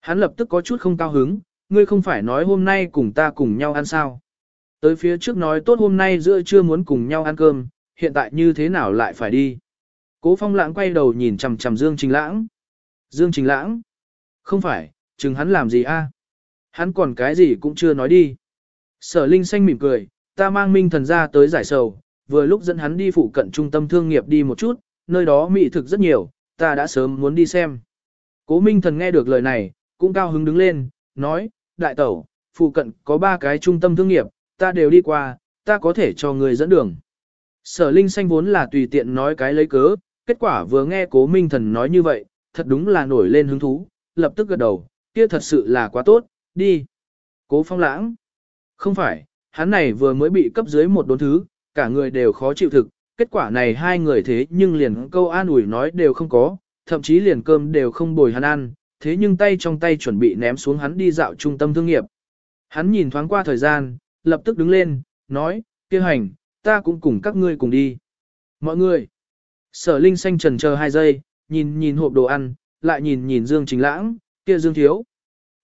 Hắn lập tức có chút không cao hứng, ngươi không phải nói hôm nay cùng ta cùng nhau ăn sao. Tới phía trước nói tốt hôm nay giữa trưa muốn cùng nhau ăn cơm, hiện tại như thế nào lại phải đi. Cố phong lãng quay đầu nhìn chằm chằm Dương Trình Lãng. Dương Trình Lãng? Không phải, chừng hắn làm gì a? Hắn còn cái gì cũng chưa nói đi. Sở Linh xanh mỉm cười, ta mang minh thần ra tới giải sầu, vừa lúc dẫn hắn đi phụ cận trung tâm thương nghiệp đi một chút, nơi đó mỹ thực rất nhiều, ta đã sớm muốn đi xem. Cố minh thần nghe được lời này, cũng cao hứng đứng lên, nói, đại tẩu, phụ cận có ba cái trung tâm thương nghiệp, ta đều đi qua, ta có thể cho người dẫn đường. Sở Linh xanh vốn là tùy tiện nói cái lấy cớ, kết quả vừa nghe cố minh thần nói như vậy, thật đúng là nổi lên hứng thú, lập tức gật đầu, kia thật sự là quá tốt, đi. Cố phong lãng. Không phải, hắn này vừa mới bị cấp dưới một đốn thứ, cả người đều khó chịu thực, kết quả này hai người thế nhưng liền câu an ủi nói đều không có, thậm chí liền cơm đều không bồi hắn ăn, thế nhưng tay trong tay chuẩn bị ném xuống hắn đi dạo trung tâm thương nghiệp. Hắn nhìn thoáng qua thời gian, lập tức đứng lên, nói, kia hành, ta cũng cùng các ngươi cùng đi. Mọi người, sở linh xanh trần chờ hai giây, nhìn nhìn hộp đồ ăn, lại nhìn nhìn Dương Trình Lãng, kia Dương Thiếu.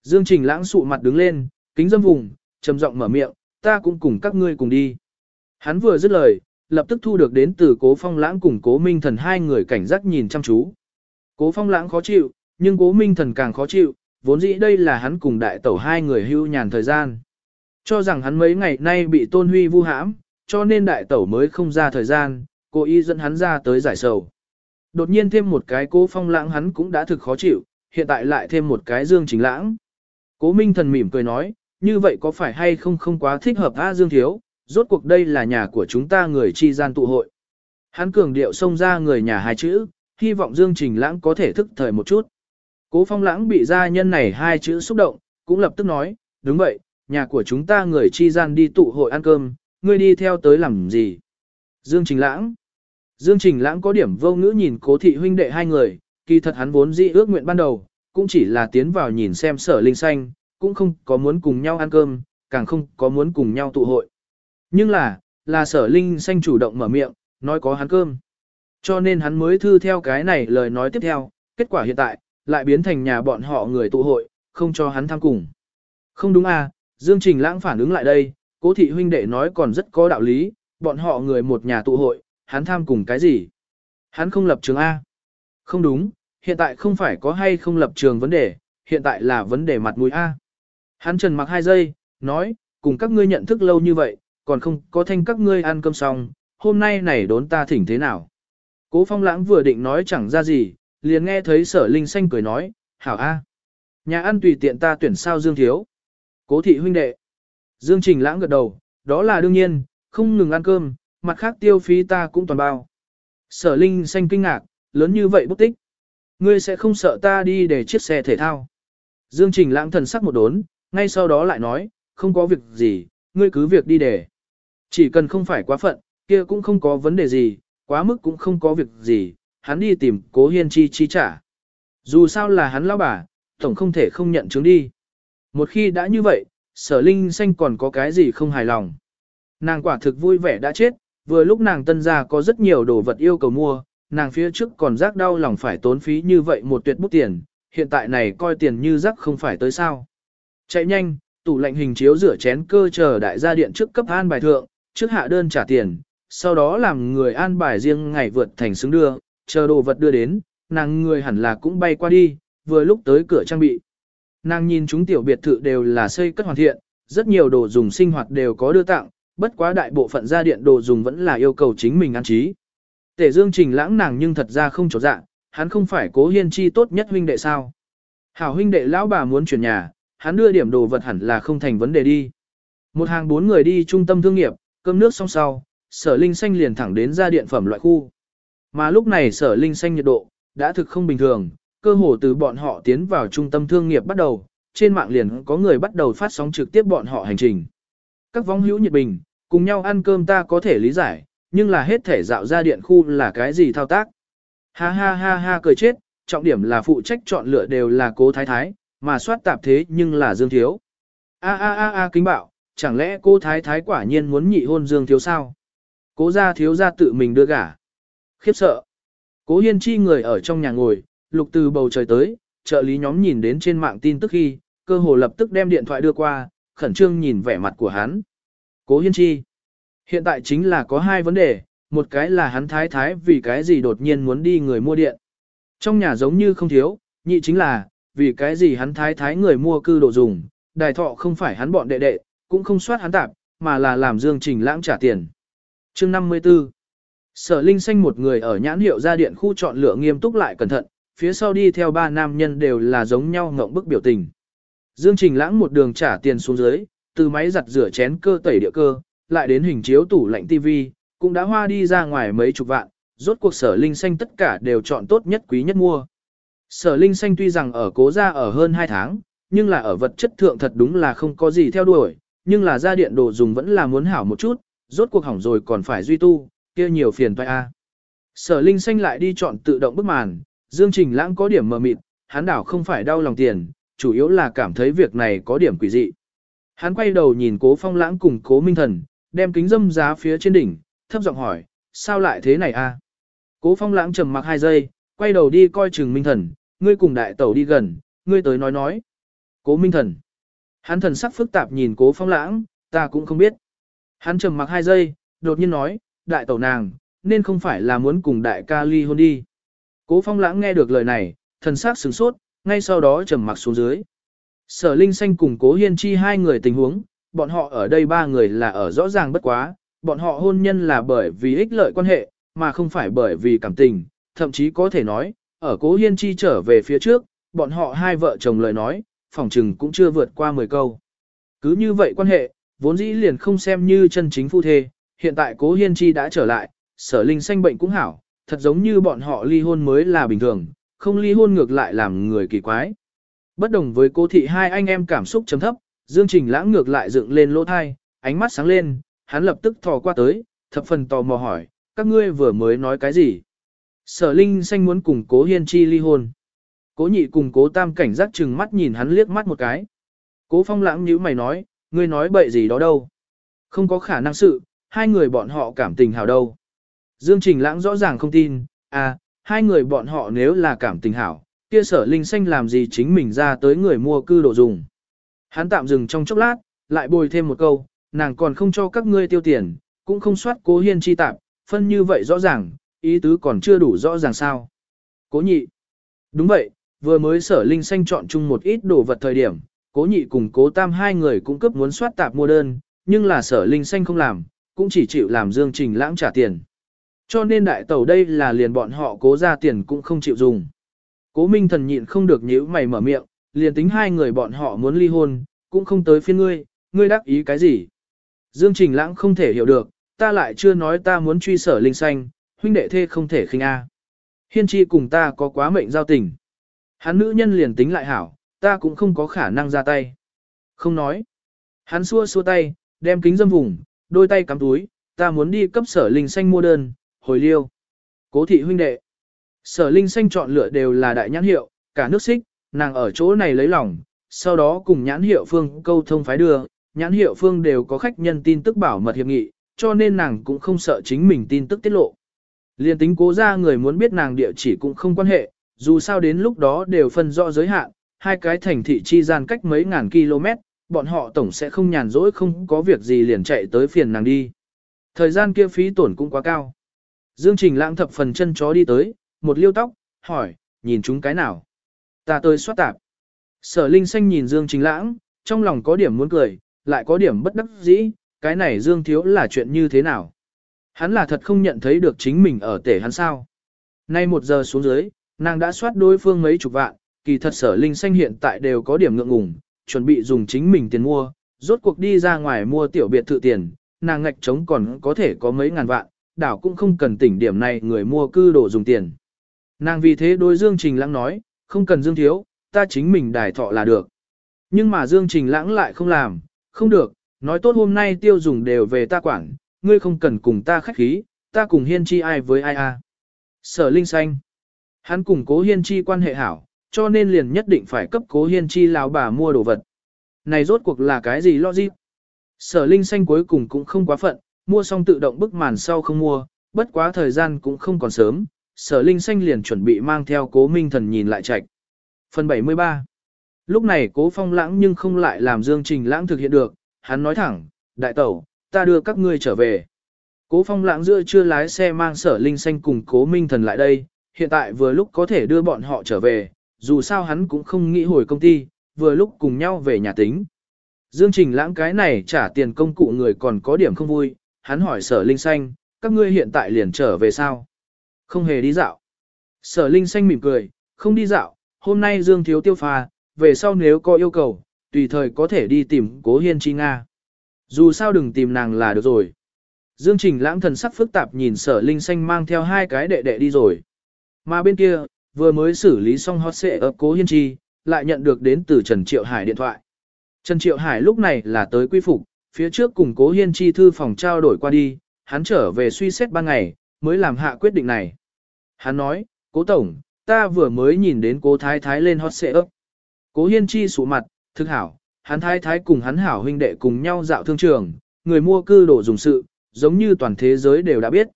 Dương Trình Lãng sụ mặt đứng lên, kính dâm vùng, trầm giọng mở miệng, ta cũng cùng các ngươi cùng đi. Hắn vừa dứt lời, lập tức thu được đến từ cố phong lãng cùng cố minh thần hai người cảnh giác nhìn chăm chú. Cố phong lãng khó chịu, nhưng cố minh thần càng khó chịu, vốn dĩ đây là hắn cùng đại tẩu hai người hưu nhàn thời gian. Cho rằng hắn mấy ngày nay bị tôn huy vu hãm, cho nên đại tẩu mới không ra thời gian, cố ý dẫn hắn ra tới giải sầu. Đột nhiên thêm một cái cố phong lãng hắn cũng đã thực khó chịu, hiện tại lại thêm một cái dương chính lãng. Cố minh thần mỉm cười nói, như vậy có phải hay không không quá thích hợp A Dương Thiếu, rốt cuộc đây là nhà của chúng ta người chi gian tụ hội. Hắn cường điệu xông ra người nhà hai chữ, hy vọng Dương Trình Lãng có thể thức thời một chút. Cố Phong Lãng bị gia nhân này hai chữ xúc động, cũng lập tức nói, đúng vậy, nhà của chúng ta người chi gian đi tụ hội ăn cơm, ngươi đi theo tới làm gì? Dương Trình Lãng Dương Trình Lãng có điểm vô ngữ nhìn cố thị huynh đệ hai người, kỳ thật hắn vốn dĩ ước nguyện ban đầu, cũng chỉ là tiến vào nhìn xem sở linh xanh, cũng không có muốn cùng nhau ăn cơm, càng không có muốn cùng nhau tụ hội. Nhưng là, là sở linh xanh chủ động mở miệng, nói có hắn cơm. Cho nên hắn mới thư theo cái này lời nói tiếp theo, kết quả hiện tại, lại biến thành nhà bọn họ người tụ hội, không cho hắn tham cùng. Không đúng à, Dương Trình Lãng phản ứng lại đây, cố thị huynh đệ nói còn rất có đạo lý, bọn họ người một nhà tụ hội, hắn tham cùng cái gì? Hắn không lập trường A. Không đúng, hiện tại không phải có hay không lập trường vấn đề, hiện tại là vấn đề mặt mũi A. Hắn trần mặc hai giây, nói, cùng các ngươi nhận thức lâu như vậy, còn không có thanh các ngươi ăn cơm xong, hôm nay này đốn ta thỉnh thế nào. Cố phong lãng vừa định nói chẳng ra gì, liền nghe thấy sở linh xanh cười nói, hảo A. Nhà ăn tùy tiện ta tuyển sao Dương Thiếu. Cố thị huynh đệ. Dương Trình lãng gật đầu, đó là đương nhiên, không ngừng ăn cơm, mặt khác tiêu phí ta cũng toàn bao. Sở Linh xanh kinh ngạc, lớn như vậy bút tích. Ngươi sẽ không sợ ta đi để chiếc xe thể thao. Dương Trình lãng thần sắc một đốn, ngay sau đó lại nói, không có việc gì, ngươi cứ việc đi để. Chỉ cần không phải quá phận, kia cũng không có vấn đề gì, quá mức cũng không có việc gì, hắn đi tìm cố hiên chi chi trả. Dù sao là hắn lão bà, tổng không thể không nhận chứng đi. Một khi đã như vậy, sở linh xanh còn có cái gì không hài lòng. Nàng quả thực vui vẻ đã chết, vừa lúc nàng tân gia có rất nhiều đồ vật yêu cầu mua, nàng phía trước còn rác đau lòng phải tốn phí như vậy một tuyệt bút tiền, hiện tại này coi tiền như rác không phải tới sao. Chạy nhanh, tủ lạnh hình chiếu rửa chén cơ chờ đại gia điện trước cấp an bài thượng, trước hạ đơn trả tiền, sau đó làm người an bài riêng ngày vượt thành xứng đưa, chờ đồ vật đưa đến, nàng người hẳn là cũng bay qua đi, vừa lúc tới cửa trang bị. Nàng nhìn chúng tiểu biệt thự đều là xây cất hoàn thiện, rất nhiều đồ dùng sinh hoạt đều có đưa tặng, bất quá đại bộ phận gia điện đồ dùng vẫn là yêu cầu chính mình ăn trí. Tể Dương Trình lãng nàng nhưng thật ra không chỗ dạ, hắn không phải cố hiên chi tốt nhất huynh đệ sao. Hảo huynh đệ lão bà muốn chuyển nhà, hắn đưa điểm đồ vật hẳn là không thành vấn đề đi. Một hàng bốn người đi trung tâm thương nghiệp, cơm nước xong sau, sở linh xanh liền thẳng đến ra điện phẩm loại khu. Mà lúc này sở linh xanh nhiệt độ, đã thực không bình thường, cơ hồ từ bọn họ tiến vào trung tâm thương nghiệp bắt đầu, trên mạng liền có người bắt đầu phát sóng trực tiếp bọn họ hành trình. Các vong hữu nhiệt bình, cùng nhau ăn cơm ta có thể lý giải, nhưng là hết thể dạo ra điện khu là cái gì thao tác. Ha ha ha ha cười chết, trọng điểm là phụ trách chọn lựa đều là cố thái thái, mà soát tạp thế nhưng là Dương Thiếu. A a a a kính bạo, chẳng lẽ cô thái thái quả nhiên muốn nhị hôn Dương Thiếu sao? Cố gia thiếu gia tự mình đưa gả. Khiếp sợ. Cố hiên chi người ở trong nhà ngồi, lục từ bầu trời tới, trợ lý nhóm nhìn đến trên mạng tin tức khi, cơ hồ lập tức đem điện thoại đưa qua, khẩn trương nhìn vẻ mặt của hắn. Cố hiên chi. Hiện tại chính là có hai vấn đề, một cái là hắn thái thái vì cái gì đột nhiên muốn đi người mua điện. Trong nhà giống như không thiếu, nhị chính là, vì cái gì hắn thái thái người mua cư đồ dùng, đài thọ không phải hắn bọn đệ đệ, cũng không soát hắn tạp, mà là làm Dương Trình lãng trả tiền. chương 54 Sở Linh Xanh một người ở nhãn hiệu gia điện khu chọn lựa nghiêm túc lại cẩn thận, phía sau đi theo ba nam nhân đều là giống nhau ngộng bức biểu tình. Dương Trình lãng một đường trả tiền xuống dưới, từ máy giặt rửa chén cơ tẩy địa cơ, lại đến hình chiếu tủ lạnh TV, cũng đã hoa đi ra ngoài mấy chục vạn, rốt cuộc sở linh xanh tất cả đều chọn tốt nhất quý nhất mua. Sở linh xanh tuy rằng ở cố gia ở hơn 2 tháng, nhưng là ở vật chất thượng thật đúng là không có gì theo đuổi, nhưng là gia điện đồ dùng vẫn là muốn hảo một chút, rốt cuộc hỏng rồi còn phải duy tu, kia nhiều phiền toái a. Sở linh xanh lại đi chọn tự động bức màn, Dương Trình Lãng có điểm mờ mịt, hắn đảo không phải đau lòng tiền, chủ yếu là cảm thấy việc này có điểm quỷ dị. Hắn quay đầu nhìn cố phong lãng cùng cố minh thần, đem kính dâm giá phía trên đỉnh, thấp giọng hỏi, sao lại thế này a? Cố phong lãng trầm mặc hai giây, quay đầu đi coi chừng minh thần, ngươi cùng đại tẩu đi gần, ngươi tới nói nói. Cố minh thần. Hắn thần sắc phức tạp nhìn cố phong lãng, ta cũng không biết. Hắn trầm mặc hai giây, đột nhiên nói, đại tẩu nàng, nên không phải là muốn cùng đại ca ly hôn đi. Cố phong lãng nghe được lời này, thần sắc sửng sốt, ngay sau đó trầm mặc xuống dưới. Sở Linh Xanh cùng Cố Hiên Chi hai người tình huống, bọn họ ở đây ba người là ở rõ ràng bất quá, bọn họ hôn nhân là bởi vì ích lợi quan hệ, mà không phải bởi vì cảm tình, thậm chí có thể nói, ở Cố Hiên Chi trở về phía trước, bọn họ hai vợ chồng lời nói, phỏng chừng cũng chưa vượt qua 10 câu. Cứ như vậy quan hệ, vốn dĩ liền không xem như chân chính phu thê, hiện tại Cố Hiên Chi đã trở lại, Sở Linh Xanh bệnh cũng hảo, thật giống như bọn họ ly hôn mới là bình thường, không ly hôn ngược lại làm người kỳ quái. Bất đồng với cô thị hai anh em cảm xúc chấm thấp, Dương Trình lãng ngược lại dựng lên lỗ thai, ánh mắt sáng lên, hắn lập tức thò qua tới, thập phần tò mò hỏi, các ngươi vừa mới nói cái gì? Sở Linh xanh muốn cùng cố hiên chi ly hôn. Cố nhị cùng cố tam cảnh giác chừng mắt nhìn hắn liếc mắt một cái. Cố phong lãng như mày nói, ngươi nói bậy gì đó đâu. Không có khả năng sự, hai người bọn họ cảm tình hảo đâu. Dương Trình lãng rõ ràng không tin, à, hai người bọn họ nếu là cảm tình hảo, kia sở linh xanh làm gì chính mình ra tới người mua cư đồ dùng. Hắn tạm dừng trong chốc lát, lại bồi thêm một câu, nàng còn không cho các ngươi tiêu tiền, cũng không soát cố hiên chi tạm, phân như vậy rõ ràng, ý tứ còn chưa đủ rõ ràng sao. Cố nhị. Đúng vậy, vừa mới sở linh xanh chọn chung một ít đồ vật thời điểm, cố nhị cùng cố tam hai người cũng cấp muốn soát tạp mua đơn, nhưng là sở linh xanh không làm, cũng chỉ chịu làm dương trình lãng trả tiền. Cho nên đại tẩu đây là liền bọn họ cố ra tiền cũng không chịu dùng. Cố minh thần nhịn không được nhíu mày mở miệng, liền tính hai người bọn họ muốn ly hôn, cũng không tới phiên ngươi, ngươi đắc ý cái gì. Dương Trình Lãng không thể hiểu được, ta lại chưa nói ta muốn truy sở linh xanh, huynh đệ thê không thể khinh A. Hiên chi cùng ta có quá mệnh giao tình. Hắn nữ nhân liền tính lại hảo, ta cũng không có khả năng ra tay. Không nói. Hắn xua xua tay, đem kính dâm vùng, đôi tay cắm túi, ta muốn đi cấp sở linh xanh mua đơn, hồi liêu. Cố thị huynh đệ. Sở linh xanh chọn lựa đều là đại nhãn hiệu, cả nước xích, nàng ở chỗ này lấy lòng, sau đó cùng nhãn hiệu phương câu thông phái đưa, nhãn hiệu phương đều có khách nhân tin tức bảo mật hiệp nghị, cho nên nàng cũng không sợ chính mình tin tức tiết lộ. Liên tính cố ra người muốn biết nàng địa chỉ cũng không quan hệ, dù sao đến lúc đó đều phân rõ giới hạn, hai cái thành thị chi gian cách mấy ngàn km, bọn họ tổng sẽ không nhàn rỗi không có việc gì liền chạy tới phiền nàng đi. Thời gian kia phí tổn cũng quá cao. Dương Trình lãng thập phần chân chó đi tới, một liêu tóc, hỏi, nhìn chúng cái nào? Ta tới soát tạp. Sở Linh Xanh nhìn Dương Trình lãng, trong lòng có điểm muốn cười, lại có điểm bất đắc dĩ, cái này Dương Thiếu là chuyện như thế nào? Hắn là thật không nhận thấy được chính mình ở tể hắn sao? Nay một giờ xuống dưới, nàng đã soát đối phương mấy chục vạn, kỳ thật sở Linh Xanh hiện tại đều có điểm ngượng ngùng, chuẩn bị dùng chính mình tiền mua, rốt cuộc đi ra ngoài mua tiểu biệt thự tiền, nàng ngạch trống còn có thể có mấy ngàn vạn, đảo cũng không cần tỉnh điểm này người mua cư đồ dùng tiền. Nàng vì thế đối Dương Trình Lãng nói, không cần Dương Thiếu, ta chính mình đài thọ là được. Nhưng mà Dương Trình Lãng lại không làm, không được, nói tốt hôm nay tiêu dùng đều về ta quản, ngươi không cần cùng ta khách khí, ta cùng hiên chi ai với ai a. Sở Linh Xanh. Hắn cùng cố hiên chi quan hệ hảo, cho nên liền nhất định phải cấp cố hiên chi lão bà mua đồ vật. Này rốt cuộc là cái gì logic? Sở Linh Xanh cuối cùng cũng không quá phận, mua xong tự động bức màn sau không mua, bất quá thời gian cũng không còn sớm, sở Linh Xanh liền chuẩn bị mang theo cố minh thần nhìn lại chạy. Phần 73 Lúc này cố phong lãng nhưng không lại làm Dương Trình lãng thực hiện được, hắn nói thẳng, đại tẩu, ta đưa các ngươi trở về. Cố phong lãng giữa chưa lái xe mang sở Linh Xanh cùng cố minh thần lại đây, hiện tại vừa lúc có thể đưa bọn họ trở về, dù sao hắn cũng không nghĩ hồi công ty, vừa lúc cùng nhau về nhà tính. Dương Trình lãng cái này trả tiền công cụ người còn có điểm không vui, hắn hỏi sở Linh Xanh, các ngươi hiện tại liền trở về sao? Không hề đi dạo. Sở Linh Xanh mỉm cười, không đi dạo, hôm nay Dương Thiếu tiêu pha, về sau nếu có yêu cầu, tùy thời có thể đi tìm cố hiên chi Nga. Dù sao đừng tìm nàng là được rồi. Dương Trình lãng thần sắc phức tạp nhìn sở Linh Xanh mang theo hai cái đệ đệ đi rồi. Mà bên kia, vừa mới xử lý xong hot xệ ở cố hiên chi, lại nhận được đến từ Trần Triệu Hải điện thoại. Trần Triệu Hải lúc này là tới quy phục, phía trước cùng cố hiên chi thư phòng trao đổi qua đi, hắn trở về suy xét ban ngày, mới làm hạ quyết định này. Hắn nói, cố tổng, ta vừa mới nhìn đến cố thái thái lên hot xệ ấp. Cố hiên chi sụ mặt, thực hảo, hắn thái thái cùng hắn hảo huynh đệ cùng nhau dạo thương trường, người mua cư đổ dùng sự, giống như toàn thế giới đều đã biết.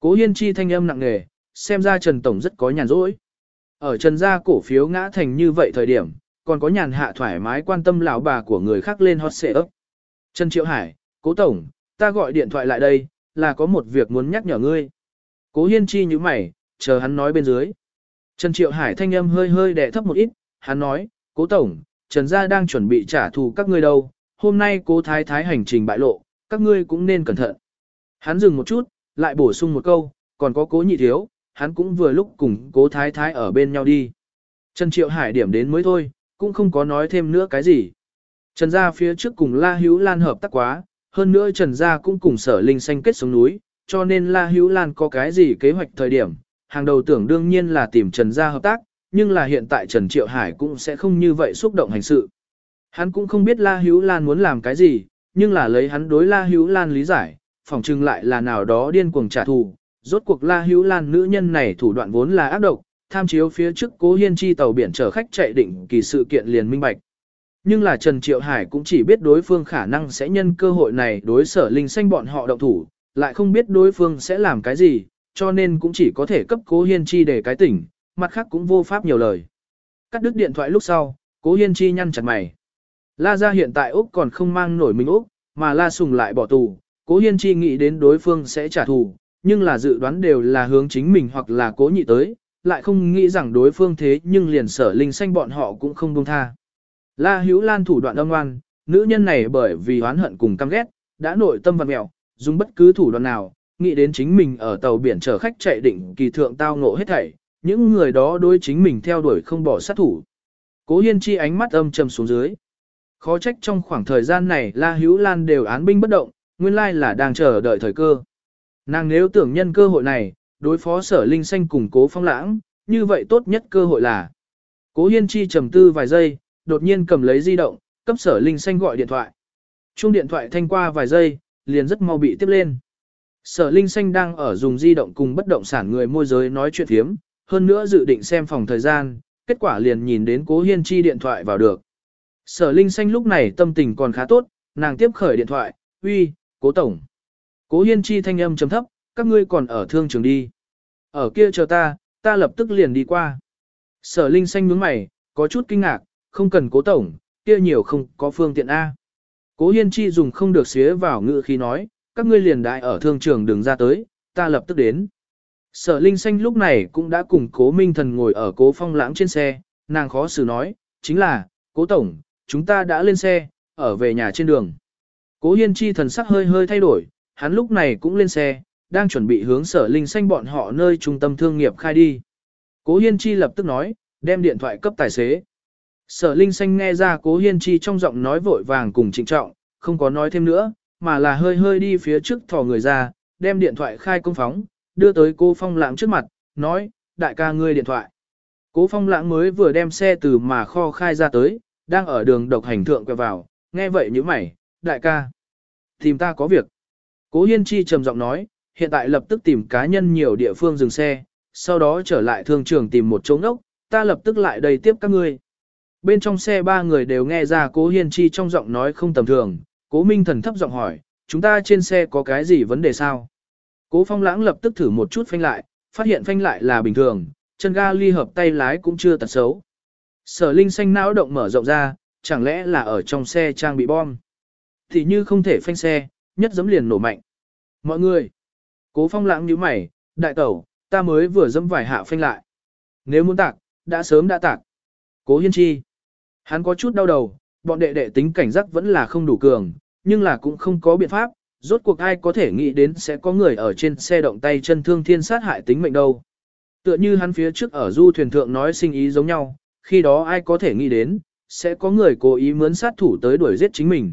Cố hiên chi thanh âm nặng nề, xem ra Trần Tổng rất có nhàn rỗi. Ở Trần gia cổ phiếu ngã thành như vậy thời điểm, còn có nhàn hạ thoải mái quan tâm lão bà của người khác lên hot xệ ấp. Trần Triệu Hải, Cố Tổng, ta gọi điện thoại lại đây, là có một việc muốn nhắc nhở ngươi. Cố Hiên Chi như mày, chờ hắn nói bên dưới. Trần Triệu Hải thanh âm hơi hơi đè thấp một ít, hắn nói, Cố Tổng, Trần Gia đang chuẩn bị trả thù các ngươi đâu, hôm nay Cố Thái Thái hành trình bại lộ, các ngươi cũng nên cẩn thận. Hắn dừng một chút, lại bổ sung một câu, còn có Cố Nhị Thiếu, hắn cũng vừa lúc cùng Cố Thái Thái ở bên nhau đi. Trần Triệu Hải điểm đến mới thôi, cũng không có nói thêm nữa cái gì. Trần gia phía trước cùng La Hữu Lan hợp tác quá, hơn nữa Trần gia cũng cùng Sở Linh Xanh kết xuống núi, cho nên La Hữu Lan có cái gì kế hoạch thời điểm, hàng đầu tưởng đương nhiên là tìm Trần gia hợp tác, nhưng là hiện tại Trần Triệu Hải cũng sẽ không như vậy xúc động hành sự. Hắn cũng không biết La Hữu Lan muốn làm cái gì, nhưng là lấy hắn đối La Hữu Lan lý giải, phỏng chừng lại là nào đó điên cuồng trả thù. Rốt cuộc La Hữu Lan nữ nhân này thủ đoạn vốn là ác độc, tham chiếu phía trước Cố Hiên Chi tàu biển chở khách chạy định kỳ sự kiện liền minh bạch. Nhưng là Trần Triệu Hải cũng chỉ biết đối phương khả năng sẽ nhân cơ hội này đối sở linh xanh bọn họ động thủ, lại không biết đối phương sẽ làm cái gì, cho nên cũng chỉ có thể cấp Cố Hiên Chi để cái tỉnh, mặt khác cũng vô pháp nhiều lời. Cắt đứt điện thoại lúc sau, Cố Hiên Chi nhăn chặt mày. La gia hiện tại Úc còn không mang nổi mình Úc, mà La Sùng lại bỏ tù, Cố Hiên Chi nghĩ đến đối phương sẽ trả thù, nhưng là dự đoán đều là hướng chính mình hoặc là cố nhị tới, lại không nghĩ rằng đối phương thế nhưng liền sở linh xanh bọn họ cũng không buông tha. La Hữu Lan thủ đoạn âm ngoan, nữ nhân này bởi vì oán hận cùng căm ghét, đã nội tâm vật mẹo, dùng bất cứ thủ đoạn nào, nghĩ đến chính mình ở tàu biển chở khách chạy định kỳ thượng tao ngộ hết thảy, những người đó đối chính mình theo đuổi không bỏ sát thủ. Cố Hiên Chi ánh mắt âm trầm xuống dưới. Khó trách trong khoảng thời gian này La Hữu Lan đều án binh bất động, nguyên lai là đang chờ đợi thời cơ. Nàng nếu tưởng nhân cơ hội này, đối phó sở linh xanh cùng cố phong lãng, như vậy tốt nhất cơ hội là. Cố Hiên Chi trầm tư vài giây, đột nhiên cầm lấy di động, cấp sở linh xanh gọi điện thoại. Chuông điện thoại thanh qua vài giây, liền rất mau bị tiếp lên. Sở linh xanh đang ở dùng di động cùng bất động sản người môi giới nói chuyện thiếm, hơn nữa dự định xem phòng thời gian, kết quả liền nhìn đến cố hiên chi điện thoại vào được. Sở linh xanh lúc này tâm tình còn khá tốt, nàng tiếp khởi điện thoại, uy, cố tổng. Cố hiên chi thanh âm chấm thấp, các ngươi còn ở thương trường đi. Ở kia chờ ta, ta lập tức liền đi qua. Sở linh xanh nhướng mày, có chút kinh ngạc, không cần cố tổng, kia nhiều không có phương tiện A. Cố hiên chi dùng không được xía vào ngữ khi nói, các ngươi liền đại ở thương trường đường ra tới, ta lập tức đến. Sở Linh Xanh lúc này cũng đã cùng cố minh thần ngồi ở cố phong lãng trên xe, nàng khó xử nói, chính là, cố tổng, chúng ta đã lên xe, ở về nhà trên đường. Cố hiên chi thần sắc hơi hơi thay đổi, hắn lúc này cũng lên xe, đang chuẩn bị hướng sở Linh Xanh bọn họ nơi trung tâm thương nghiệp khai đi. Cố hiên chi lập tức nói, đem điện thoại cấp tài xế. Sở Linh Xanh nghe ra cố hiên chi trong giọng nói vội vàng cùng trịnh trọng, không có nói thêm nữa, mà là hơi hơi đi phía trước thò người ra, đem điện thoại khai công phóng, đưa tới cô Phong Lãng trước mặt, nói, đại ca ngươi điện thoại. Cố Phong Lãng mới vừa đem xe từ mà kho khai ra tới, đang ở đường độc hành thượng quẹo vào, nghe vậy như mày, đại ca. Tìm ta có việc. Cố Hiên Chi trầm giọng nói, hiện tại lập tức tìm cá nhân nhiều địa phương dừng xe, sau đó trở lại thương trường tìm một chỗ ngốc, ta lập tức lại đây tiếp các ngươi. Bên trong xe ba người đều nghe ra cố Hiên Chi trong giọng nói không tầm thường, cố Minh Thần thấp giọng hỏi, chúng ta trên xe có cái gì vấn đề sao? Cố phong lãng lập tức thử một chút phanh lại, phát hiện phanh lại là bình thường, chân ga ly hợp tay lái cũng chưa tật xấu. Sở linh xanh não động mở rộng ra, chẳng lẽ là ở trong xe trang bị bom. Thì như không thể phanh xe, nhất dấm liền nổ mạnh. Mọi người, cố phong lãng như mày, đại tẩu, ta mới vừa dẫm vài hạ phanh lại. Nếu muốn tạc, đã sớm đã tạc. Cố hiên chi. Hắn có chút đau đầu, bọn đệ đệ tính cảnh giác vẫn là không đủ cường, nhưng là cũng không có biện pháp, rốt cuộc ai có thể nghĩ đến sẽ có người ở trên xe động tay chân thương thiên sát hại tính mệnh đâu. Tựa như hắn phía trước ở du thuyền thượng nói sinh ý giống nhau, khi đó ai có thể nghĩ đến, sẽ có người cố ý mướn sát thủ tới đuổi giết chính mình.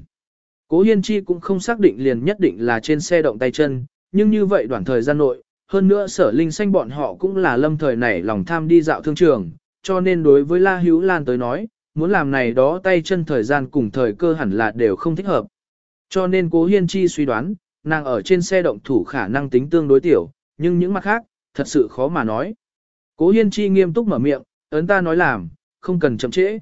Cố Hiên Chi cũng không xác định liền nhất định là trên xe động tay chân, nhưng như vậy đoạn thời gian nội, hơn nữa sở linh xanh bọn họ cũng là lâm thời nảy lòng tham đi dạo thương trường, cho nên đối với La Hữu Lan tới nói, muốn làm này đó tay chân thời gian cùng thời cơ hẳn là đều không thích hợp. Cho nên cố hiên chi suy đoán, nàng ở trên xe động thủ khả năng tính tương đối tiểu, nhưng những mặt khác, thật sự khó mà nói. Cố hiên chi nghiêm túc mở miệng, ấn ta nói làm, không cần chậm trễ.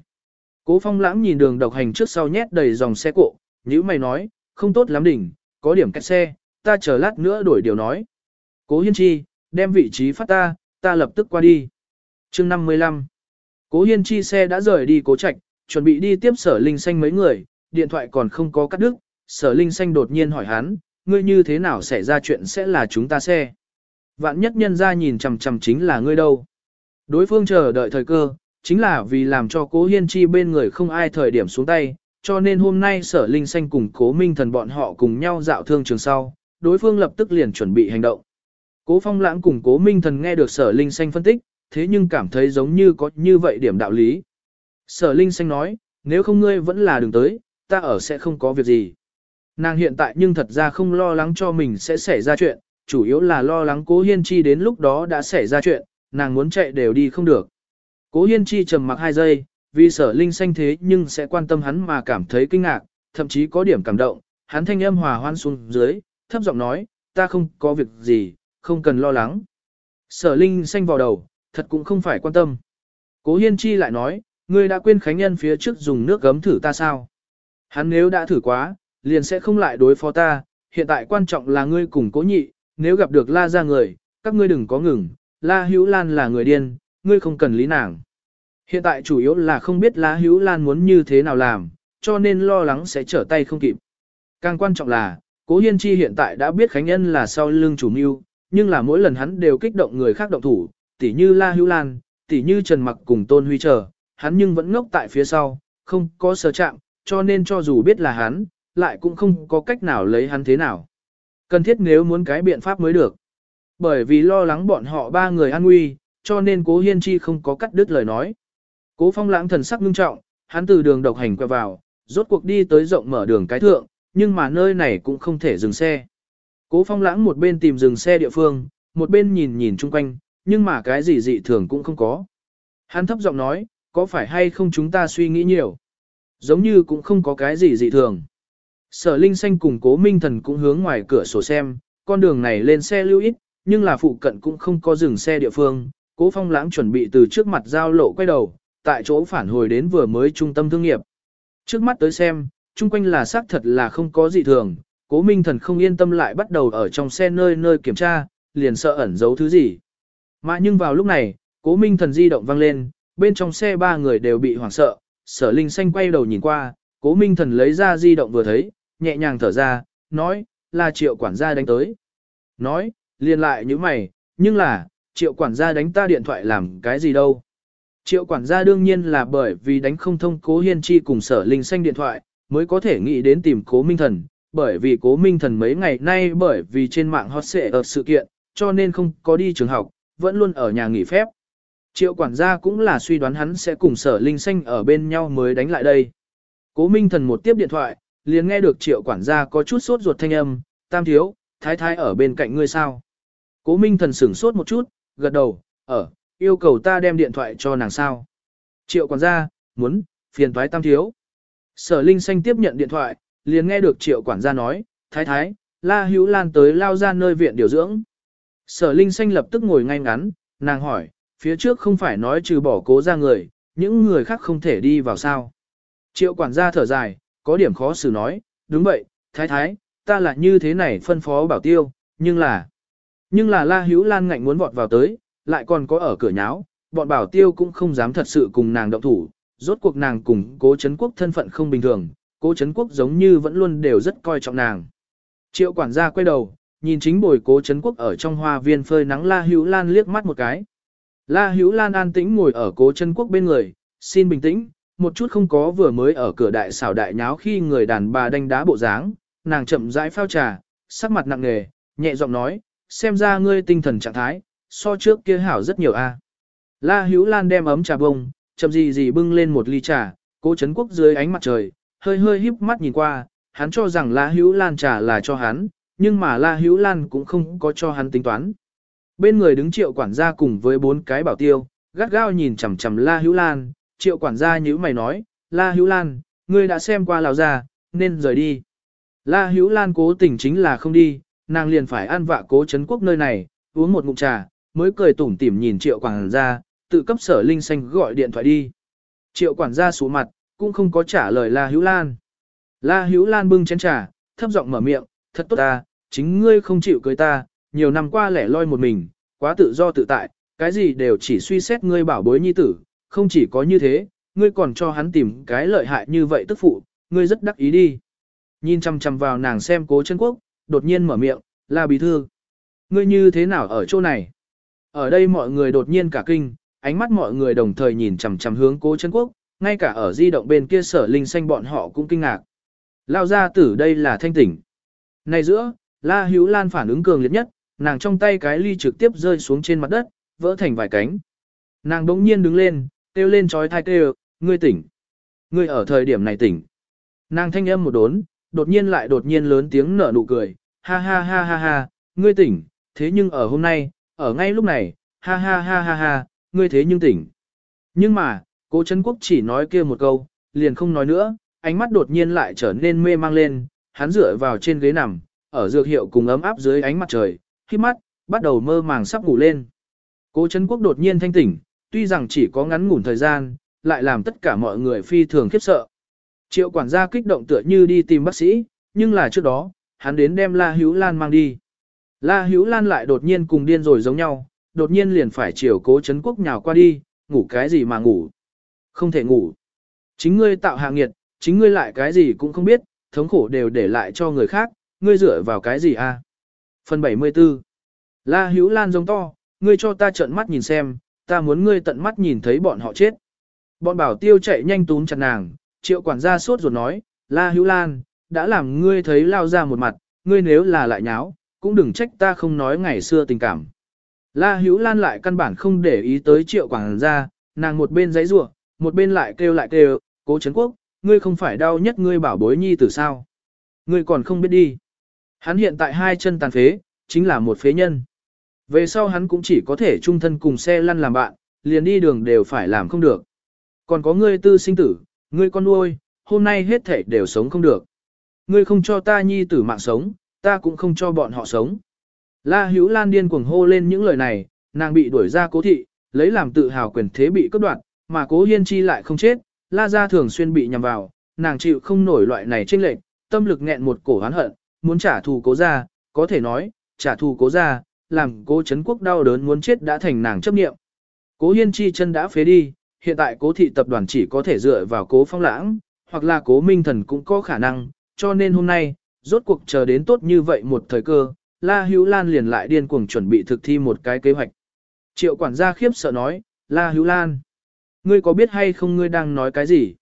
Cố phong lãng nhìn đường độc hành trước sau nhét đầy dòng xe cộ, như mày nói, không tốt lắm đỉnh, có điểm kẹt xe, ta chờ lát nữa đổi điều nói. Cố hiên chi, đem vị trí phát ta, ta lập tức qua đi. chương 55 Cố hiên chi xe đã rời đi cố trạch, chuẩn bị đi tiếp sở linh xanh mấy người, điện thoại còn không có cắt đứt, sở linh xanh đột nhiên hỏi hắn, ngươi như thế nào xảy ra chuyện sẽ là chúng ta xe. Vạn nhất nhân ra nhìn chằm chằm chính là ngươi đâu. Đối phương chờ đợi thời cơ, chính là vì làm cho cố hiên chi bên người không ai thời điểm xuống tay, cho nên hôm nay sở linh xanh cùng cố minh thần bọn họ cùng nhau dạo thương trường sau, đối phương lập tức liền chuẩn bị hành động. Cố phong lãng cùng cố minh thần nghe được sở linh xanh phân tích, thế nhưng cảm thấy giống như có như vậy điểm đạo lý. Sở linh xanh nói, nếu không ngươi vẫn là đừng tới, ta ở sẽ không có việc gì. Nàng hiện tại nhưng thật ra không lo lắng cho mình sẽ xảy ra chuyện, chủ yếu là lo lắng cố hiên chi đến lúc đó đã xảy ra chuyện, nàng muốn chạy đều đi không được. Cố hiên chi trầm mặc hai giây, vì sở linh xanh thế nhưng sẽ quan tâm hắn mà cảm thấy kinh ngạc, thậm chí có điểm cảm động, hắn thanh âm hòa hoan xuống dưới, thấp giọng nói, ta không có việc gì, không cần lo lắng. Sở linh xanh vào đầu, thật cũng không phải quan tâm. Cố hiên chi lại nói, ngươi đã quên khánh nhân phía trước dùng nước gấm thử ta sao? Hắn nếu đã thử quá, liền sẽ không lại đối phó ta, hiện tại quan trọng là ngươi cùng cố nhị, nếu gặp được la ra người, các ngươi đừng có ngừng, la hữu lan là người điên, ngươi không cần lý nàng. Hiện tại chủ yếu là không biết la hữu lan muốn như thế nào làm, cho nên lo lắng sẽ trở tay không kịp. Càng quan trọng là, cố hiên chi hiện tại đã biết khánh nhân là sau lưng chủ mưu, nhưng là mỗi lần hắn đều kích động người khác động thủ, tỉ như la hữu lan, tỉ như trần mặc cùng tôn huy chờ, hắn nhưng vẫn ngốc tại phía sau, không có sơ chạm, cho nên cho dù biết là hắn, lại cũng không có cách nào lấy hắn thế nào. Cần thiết nếu muốn cái biện pháp mới được. Bởi vì lo lắng bọn họ ba người an nguy, cho nên cố hiên chi không có cắt đứt lời nói. Cố phong lãng thần sắc nghiêm trọng, hắn từ đường độc hành qua vào, rốt cuộc đi tới rộng mở đường cái thượng, nhưng mà nơi này cũng không thể dừng xe. Cố phong lãng một bên tìm dừng xe địa phương, một bên nhìn nhìn chung quanh, nhưng mà cái gì dị thường cũng không có. Hắn thấp giọng nói, có phải hay không chúng ta suy nghĩ nhiều? Giống như cũng không có cái gì dị thường. Sở Linh Xanh cùng cố minh thần cũng hướng ngoài cửa sổ xem, con đường này lên xe lưu ít, nhưng là phụ cận cũng không có dừng xe địa phương. Cố phong lãng chuẩn bị từ trước mặt giao lộ quay đầu, tại chỗ phản hồi đến vừa mới trung tâm thương nghiệp. Trước mắt tới xem, chung quanh là xác thật là không có gì thường, cố minh thần không yên tâm lại bắt đầu ở trong xe nơi nơi kiểm tra, liền sợ ẩn giấu thứ gì. Mà nhưng vào lúc này, cố minh thần di động vang lên, bên trong xe ba người đều bị hoảng sợ, sở linh xanh quay đầu nhìn qua, cố minh thần lấy ra di động vừa thấy, nhẹ nhàng thở ra, nói, là triệu quản gia đánh tới. Nói, liền lại như mày, nhưng là, triệu quản gia đánh ta điện thoại làm cái gì đâu. Triệu quản gia đương nhiên là bởi vì đánh không thông cố hiên chi cùng sở linh xanh điện thoại, mới có thể nghĩ đến tìm cố minh thần, bởi vì cố minh thần mấy ngày nay bởi vì trên mạng hot xệ ở sự kiện, cho nên không có đi trường học, vẫn luôn ở nhà nghỉ phép. Triệu quản gia cũng là suy đoán hắn sẽ cùng sở linh xanh ở bên nhau mới đánh lại đây. Cố minh thần một tiếp điện thoại, liền nghe được triệu quản gia có chút sốt ruột thanh âm, tam thiếu, thái thái ở bên cạnh ngươi sao. Cố minh thần sửng sốt một chút, gật đầu, ở, yêu cầu ta đem điện thoại cho nàng sao. Triệu quản gia, muốn, phiền toái tam thiếu. Sở Linh Xanh tiếp nhận điện thoại, liền nghe được triệu quản gia nói, thái thái, la hữu lan tới lao ra nơi viện điều dưỡng. Sở Linh Xanh lập tức ngồi ngay ngắn, nàng hỏi, phía trước không phải nói trừ bỏ cố ra người, những người khác không thể đi vào sao. Triệu quản gia thở dài, có điểm khó xử nói, đúng vậy, thái thái, ta là như thế này phân phó bảo tiêu, nhưng là, nhưng là la hữu lan ngạnh muốn vọt vào tới, lại còn có ở cửa nháo, bọn bảo tiêu cũng không dám thật sự cùng nàng động thủ, rốt cuộc nàng cùng cố chấn quốc thân phận không bình thường, cố chấn quốc giống như vẫn luôn đều rất coi trọng nàng. Triệu quản gia quay đầu, nhìn chính bồi cố chấn quốc ở trong hoa viên phơi nắng La Hữu Lan liếc mắt một cái. La Hữu Lan an tĩnh ngồi ở cố chấn quốc bên người, xin bình tĩnh, một chút không có vừa mới ở cửa đại xảo đại nháo khi người đàn bà đánh đá bộ dáng, nàng chậm rãi phao trà, sắc mặt nặng nề, nhẹ giọng nói, xem ra ngươi tinh thần trạng thái, so trước kia hảo rất nhiều a. La Hữu Lan đem ấm trà bông, chậm gì gì bưng lên một ly trà, cố chấn quốc dưới ánh mặt trời, hơi hơi híp mắt nhìn qua, hắn cho rằng La Hữu Lan trà là cho hắn, nhưng mà La Hữu Lan cũng không có cho hắn tính toán. Bên người đứng triệu quản gia cùng với bốn cái bảo tiêu, gắt gao nhìn chằm chằm La Hữu Lan, triệu quản gia nhíu mày nói, La Hữu Lan, ngươi đã xem qua lão già, nên rời đi. La Hữu Lan cố tình chính là không đi, nàng liền phải ăn vạ cố chấn quốc nơi này, uống một ngụm trà, mới cười tủm tỉm nhìn triệu quản gia, tự cấp sở linh xanh gọi điện thoại đi. Triệu quản gia xuống mặt, cũng không có trả lời La Hữu Lan. La Hữu Lan bưng chén trà, thấp giọng mở miệng, thật tốt ta, chính ngươi không chịu cưới ta, nhiều năm qua lẻ loi một mình, quá tự do tự tại, cái gì đều chỉ suy xét ngươi bảo bối nhi tử, không chỉ có như thế, ngươi còn cho hắn tìm cái lợi hại như vậy tức phụ, ngươi rất đắc ý đi. Nhìn chăm chăm vào nàng xem cố chân quốc, đột nhiên mở miệng, là Bí Thư. Ngươi như thế nào ở chỗ này? Ở đây mọi người đột nhiên cả kinh, ánh mắt mọi người đồng thời nhìn chằm chằm hướng cố chân quốc, ngay cả ở di động bên kia sở linh xanh bọn họ cũng kinh ngạc. Lao ra tử đây là thanh tỉnh. Này giữa, La Hữu Lan phản ứng cường liệt nhất, nàng trong tay cái ly trực tiếp rơi xuống trên mặt đất, vỡ thành vài cánh. Nàng đống nhiên đứng lên, kêu lên trói thai kêu, ngươi tỉnh. Ngươi ở thời điểm này tỉnh. Nàng thanh âm một đốn, đột nhiên lại đột nhiên lớn tiếng nở nụ cười, ha ha ha ha ha, ngươi tỉnh, thế nhưng ở hôm nay, ở ngay lúc này, ha ha ha ha ha, ngươi thế nhưng tỉnh. Nhưng mà, cố Trấn Quốc chỉ nói kia một câu, liền không nói nữa, ánh mắt đột nhiên lại trở nên mê mang lên, hắn dựa vào trên ghế nằm, ở dược hiệu cùng ấm áp dưới ánh mặt trời, khi mắt, bắt đầu mơ màng sắp ngủ lên. Cố Trấn Quốc đột nhiên thanh tỉnh, tuy rằng chỉ có ngắn ngủn thời gian, lại làm tất cả mọi người phi thường khiếp sợ. Triệu quản gia kích động tựa như đi tìm bác sĩ, nhưng là trước đó, hắn đến đem La Hữu Lan mang đi. La Hữu Lan lại đột nhiên cùng điên rồi giống nhau, đột nhiên liền phải chiều cố chấn quốc nhào qua đi, ngủ cái gì mà ngủ. Không thể ngủ. Chính ngươi tạo hạ nghiệt, chính ngươi lại cái gì cũng không biết, thống khổ đều để lại cho người khác, ngươi dựa vào cái gì a? À? Phần 74 La Hữu Lan giống to, ngươi cho ta trợn mắt nhìn xem, ta muốn ngươi tận mắt nhìn thấy bọn họ chết. Bọn bảo tiêu chạy nhanh túm chặt nàng, triệu quản gia sốt ruột nói, La Hữu Lan, đã làm ngươi thấy lao ra một mặt, ngươi nếu là lại nháo, cũng đừng trách ta không nói ngày xưa tình cảm. La Hữu Lan lại căn bản không để ý tới triệu quản gia, nàng một bên giấy rủa, một bên lại kêu lại kêu, cố Trấn quốc, ngươi không phải đau nhất ngươi bảo bối nhi tử sao. Ngươi còn không biết đi. Hắn hiện tại hai chân tàn phế, chính là một phế nhân. Về sau hắn cũng chỉ có thể chung thân cùng xe lăn làm bạn, liền đi đường đều phải làm không được. Còn có ngươi tư sinh tử, ngươi con nuôi, hôm nay hết thể đều sống không được. Ngươi không cho ta nhi tử mạng sống, ta cũng không cho bọn họ sống. La Hữu Lan điên cuồng hô lên những lời này, nàng bị đuổi ra cố thị, lấy làm tự hào quyền thế bị cướp đoạt, mà cố hiên chi lại không chết, La gia thường xuyên bị nhầm vào, nàng chịu không nổi loại này chênh lệch, tâm lực nghẹn một cổ hán hận, muốn trả thù cố gia, có thể nói, trả thù cố gia, làm cố chấn quốc đau đớn muốn chết đã thành nàng chấp niệm. Cố hiên chi chân đã phế đi, hiện tại cố thị tập đoàn chỉ có thể dựa vào cố phong lãng, hoặc là cố minh thần cũng có khả năng, cho nên hôm nay, rốt cuộc chờ đến tốt như vậy một thời cơ, La Hữu Lan liền lại điên cuồng chuẩn bị thực thi một cái kế hoạch. Triệu quản gia khiếp sợ nói, La Hữu Lan, ngươi có biết hay không ngươi đang nói cái gì?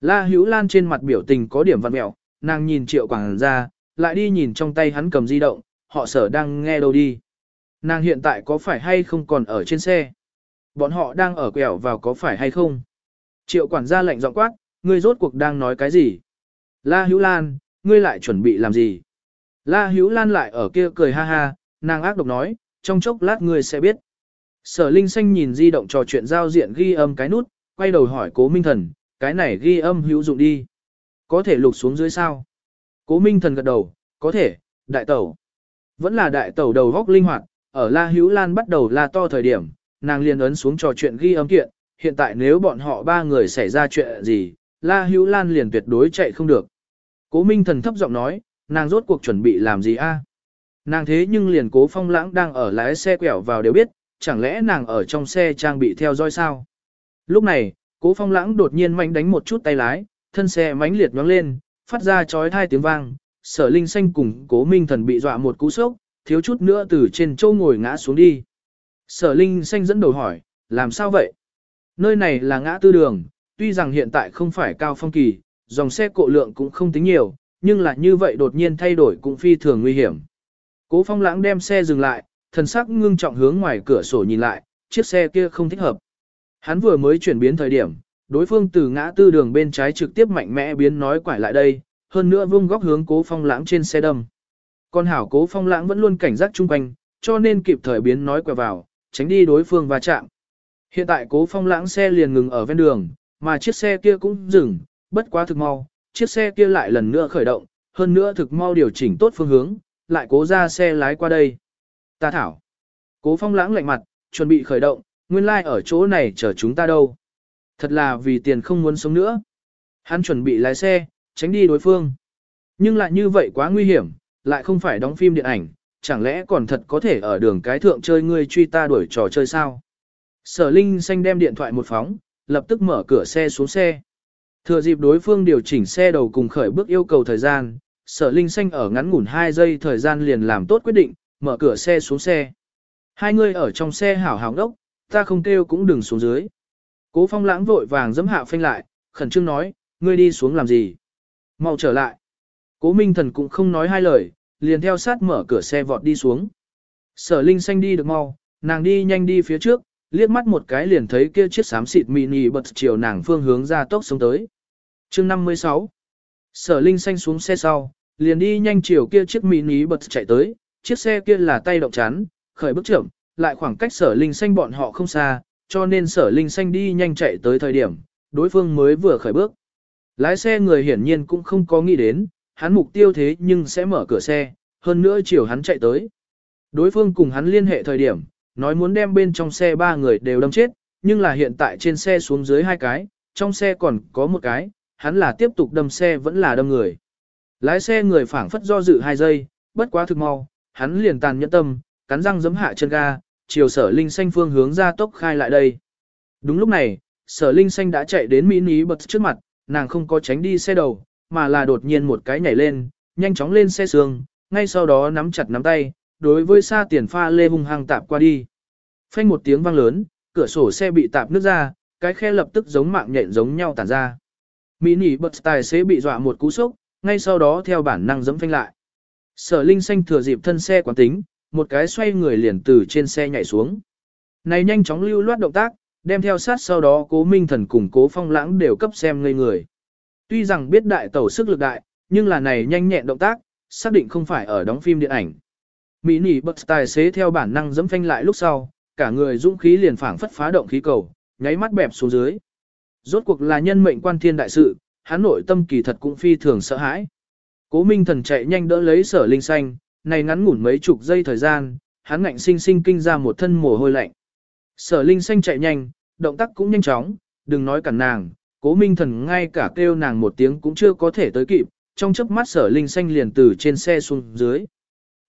La Hữu Lan trên mặt biểu tình có điểm vặn mẹo, nàng nhìn triệu Quảng gia, lại đi nhìn trong tay hắn cầm di động, họ sở đang nghe đâu đi. Nàng hiện tại có phải hay không còn ở trên xe? Bọn họ đang ở quẹo vào có phải hay không? Triệu quản gia lạnh giọng quát, ngươi rốt cuộc đang nói cái gì? La Hữu Lan, ngươi lại chuẩn bị làm gì? La Hữu Lan lại ở kia cười ha ha, nàng ác độc nói, trong chốc lát ngươi sẽ biết. Sở Linh Xanh nhìn di động trò chuyện giao diện ghi âm cái nút, quay đầu hỏi Cố Minh Thần, cái này ghi âm hữu dụng đi. Có thể lục xuống dưới sao? Cố Minh Thần gật đầu, có thể, đại tẩu. Vẫn là đại tẩu đầu góc linh hoạt, ở La Hữu Lan bắt đầu la to thời điểm, nàng liền ấn xuống trò chuyện ghi âm kiện, hiện tại nếu bọn họ ba người xảy ra chuyện gì, La Hữu Lan liền tuyệt đối chạy không được. Cố Minh Thần thấp giọng nói, nàng rốt cuộc chuẩn bị làm gì a? Nàng thế nhưng liền cố phong lãng đang ở lái xe quẹo vào đều biết, chẳng lẽ nàng ở trong xe trang bị theo dõi sao? Lúc này, cố phong lãng đột nhiên mạnh đánh một chút tay lái, thân xe mánh liệt nhoáng lên, phát ra chói thai tiếng vang, sở linh xanh cùng cố minh thần bị dọa một cú sốc, thiếu chút nữa từ trên châu ngồi ngã xuống đi. Sở linh xanh dẫn đầu hỏi, làm sao vậy? Nơi này là ngã tư đường, tuy rằng hiện tại không phải cao phong kỳ, dòng xe cộ lượng cũng không tính nhiều, nhưng là như vậy đột nhiên thay đổi cũng phi thường nguy hiểm. Cố phong lãng đem xe dừng lại, thần sắc ngưng trọng hướng ngoài cửa sổ nhìn lại, chiếc xe kia không thích hợp. Hắn vừa mới chuyển biến thời điểm, đối phương từ ngã tư đường bên trái trực tiếp mạnh mẽ biến nói quải lại đây, hơn nữa vung góc hướng cố phong lãng trên xe đâm. Con hảo cố phong lãng vẫn luôn cảnh giác chung quanh, cho nên kịp thời biến nói quẹo vào, tránh đi đối phương va chạm. Hiện tại cố phong lãng xe liền ngừng ở ven đường, mà chiếc xe kia cũng dừng, bất quá thực mau, chiếc xe kia lại lần nữa khởi động, hơn nữa thực mau điều chỉnh tốt phương hướng, lại cố ra xe lái qua đây. Ta thảo. Cố phong lãng lạnh mặt, chuẩn bị khởi động, nguyên lai like ở chỗ này chờ chúng ta đâu. Thật là vì tiền không muốn sống nữa. Hắn chuẩn bị lái xe, tránh đi đối phương. Nhưng lại như vậy quá nguy hiểm, lại không phải đóng phim điện ảnh, chẳng lẽ còn thật có thể ở đường cái thượng chơi ngươi truy ta đuổi trò chơi sao? Sở Linh xanh đem điện thoại một phóng, lập tức mở cửa xe xuống xe. Thừa dịp đối phương điều chỉnh xe đầu cùng khởi bước yêu cầu thời gian, sở linh xanh ở ngắn ngủn 2 giây thời gian liền làm tốt quyết định, mở cửa xe xuống xe. Hai người ở trong xe hảo hảo đốc, ta không kêu cũng đừng xuống dưới. Cố phong lãng vội vàng dẫm hạ phanh lại, khẩn trương nói, ngươi đi xuống làm gì? Mau trở lại. Cố minh thần cũng không nói hai lời, liền theo sát mở cửa xe vọt đi xuống. Sở linh xanh đi được mau, nàng đi nhanh đi phía trước, liếc mắt một cái liền thấy kia chiếc xám xịt mini bật chiều nàng phương hướng ra tốc xuống tới. chương 56 Sở Linh xanh xuống xe sau, liền đi nhanh chiều kia chiếc mini bật chạy tới, chiếc xe kia là tay động chán khởi bước trưởng lại khoảng cách sở linh xanh bọn họ không xa, cho nên sở linh xanh đi nhanh chạy tới thời điểm, đối phương mới vừa khởi bước. Lái xe người hiển nhiên cũng không có nghĩ đến, hắn mục tiêu thế nhưng sẽ mở cửa xe, hơn nữa chiều hắn chạy tới. Đối phương cùng hắn liên hệ thời điểm, nói muốn đem bên trong xe ba người đều đâm chết, nhưng là hiện tại trên xe xuống dưới hai cái, trong xe còn có một cái, hắn là tiếp tục đâm xe vẫn là đâm người. Lái xe người phảng phất do dự hai giây, bất quá thực mau, hắn liền tàn nhẫn tâm, cắn răng giấm hạ chân ga, chiều sở linh xanh phương hướng ra tốc khai lại đây. Đúng lúc này, sở linh xanh đã chạy đến mini bật trước mặt, nàng không có tránh đi xe đầu, mà là đột nhiên một cái nhảy lên, nhanh chóng lên xe sương, ngay sau đó nắm chặt nắm tay, đối với xa tiền pha lê hung hăng tạp qua đi. Phanh một tiếng vang lớn, cửa sổ xe bị tạp nước ra, cái khe lập tức giống mạng nhện giống nhau tản ra. Mini bật tài xế bị dọa một cú sốc, ngay sau đó theo bản năng giẫm phanh lại. Sở Linh xanh thừa dịp thân xe quán tính, một cái xoay người liền từ trên xe nhảy xuống. Này nhanh chóng lưu loát động tác, đem theo sát sau đó cố minh thần cùng cố phong lãng đều cấp xem ngây người. Tuy rằng biết đại tẩu sức lực đại, nhưng là này nhanh nhẹn động tác, xác định không phải ở đóng phim điện ảnh. Mỹ nỉ bật tài xế theo bản năng dẫm phanh lại lúc sau, cả người dũng khí liền phảng phất phá động khí cầu, nháy mắt bẹp xuống dưới. Rốt cuộc là nhân mệnh quan thiên đại sự, hắn nội tâm kỳ thật cũng phi thường sợ hãi. Cố Minh Thần chạy nhanh đỡ lấy Sở Linh Xanh, này ngắn ngủn mấy chục giây thời gian, hắn ngạnh sinh sinh kinh ra một thân mồ hôi lạnh. Sở Linh Xanh chạy nhanh, động tác cũng nhanh chóng, đừng nói cản nàng, Cố Minh Thần ngay cả kêu nàng một tiếng cũng chưa có thể tới kịp, trong chớp mắt Sở Linh Xanh liền từ trên xe xuống dưới.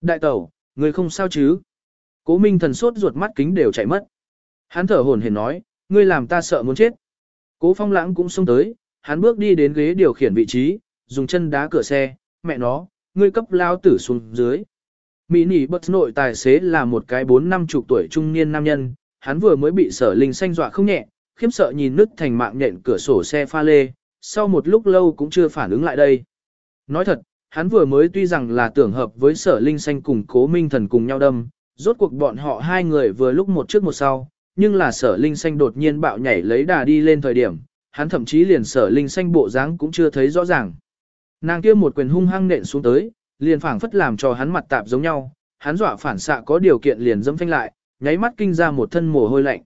Đại tẩu, người không sao chứ? Cố Minh Thần sốt ruột mắt kính đều chạy mất. Hắn thở hổn hển nói, ngươi làm ta sợ muốn chết. Cố Phong Lãng cũng xông tới, hắn bước đi đến ghế điều khiển vị trí, dùng chân đá cửa xe, mẹ nó, ngươi cấp lao tử xuống dưới. Mỹ nỉ bật nội tài xế là một cái bốn năm chục tuổi trung niên nam nhân, hắn vừa mới bị sở linh xanh dọa không nhẹ, khiếp sợ nhìn nứt thành mạng nhện cửa sổ xe pha lê, sau một lúc lâu cũng chưa phản ứng lại đây. Nói thật, hắn vừa mới tuy rằng là tưởng hợp với sở linh xanh cùng cố minh thần cùng nhau đâm, rốt cuộc bọn họ hai người vừa lúc một trước một sau, nhưng là sở linh xanh đột nhiên bạo nhảy lấy đà đi lên thời điểm, hắn thậm chí liền sở linh xanh bộ dáng cũng chưa thấy rõ ràng. Nàng kia một quyền hung hăng nện xuống tới, liền phảng phất làm cho hắn mặt tạp giống nhau, hắn dọa phản xạ có điều kiện liền dẫm phanh lại, nháy mắt kinh ra một thân mồ hôi lạnh.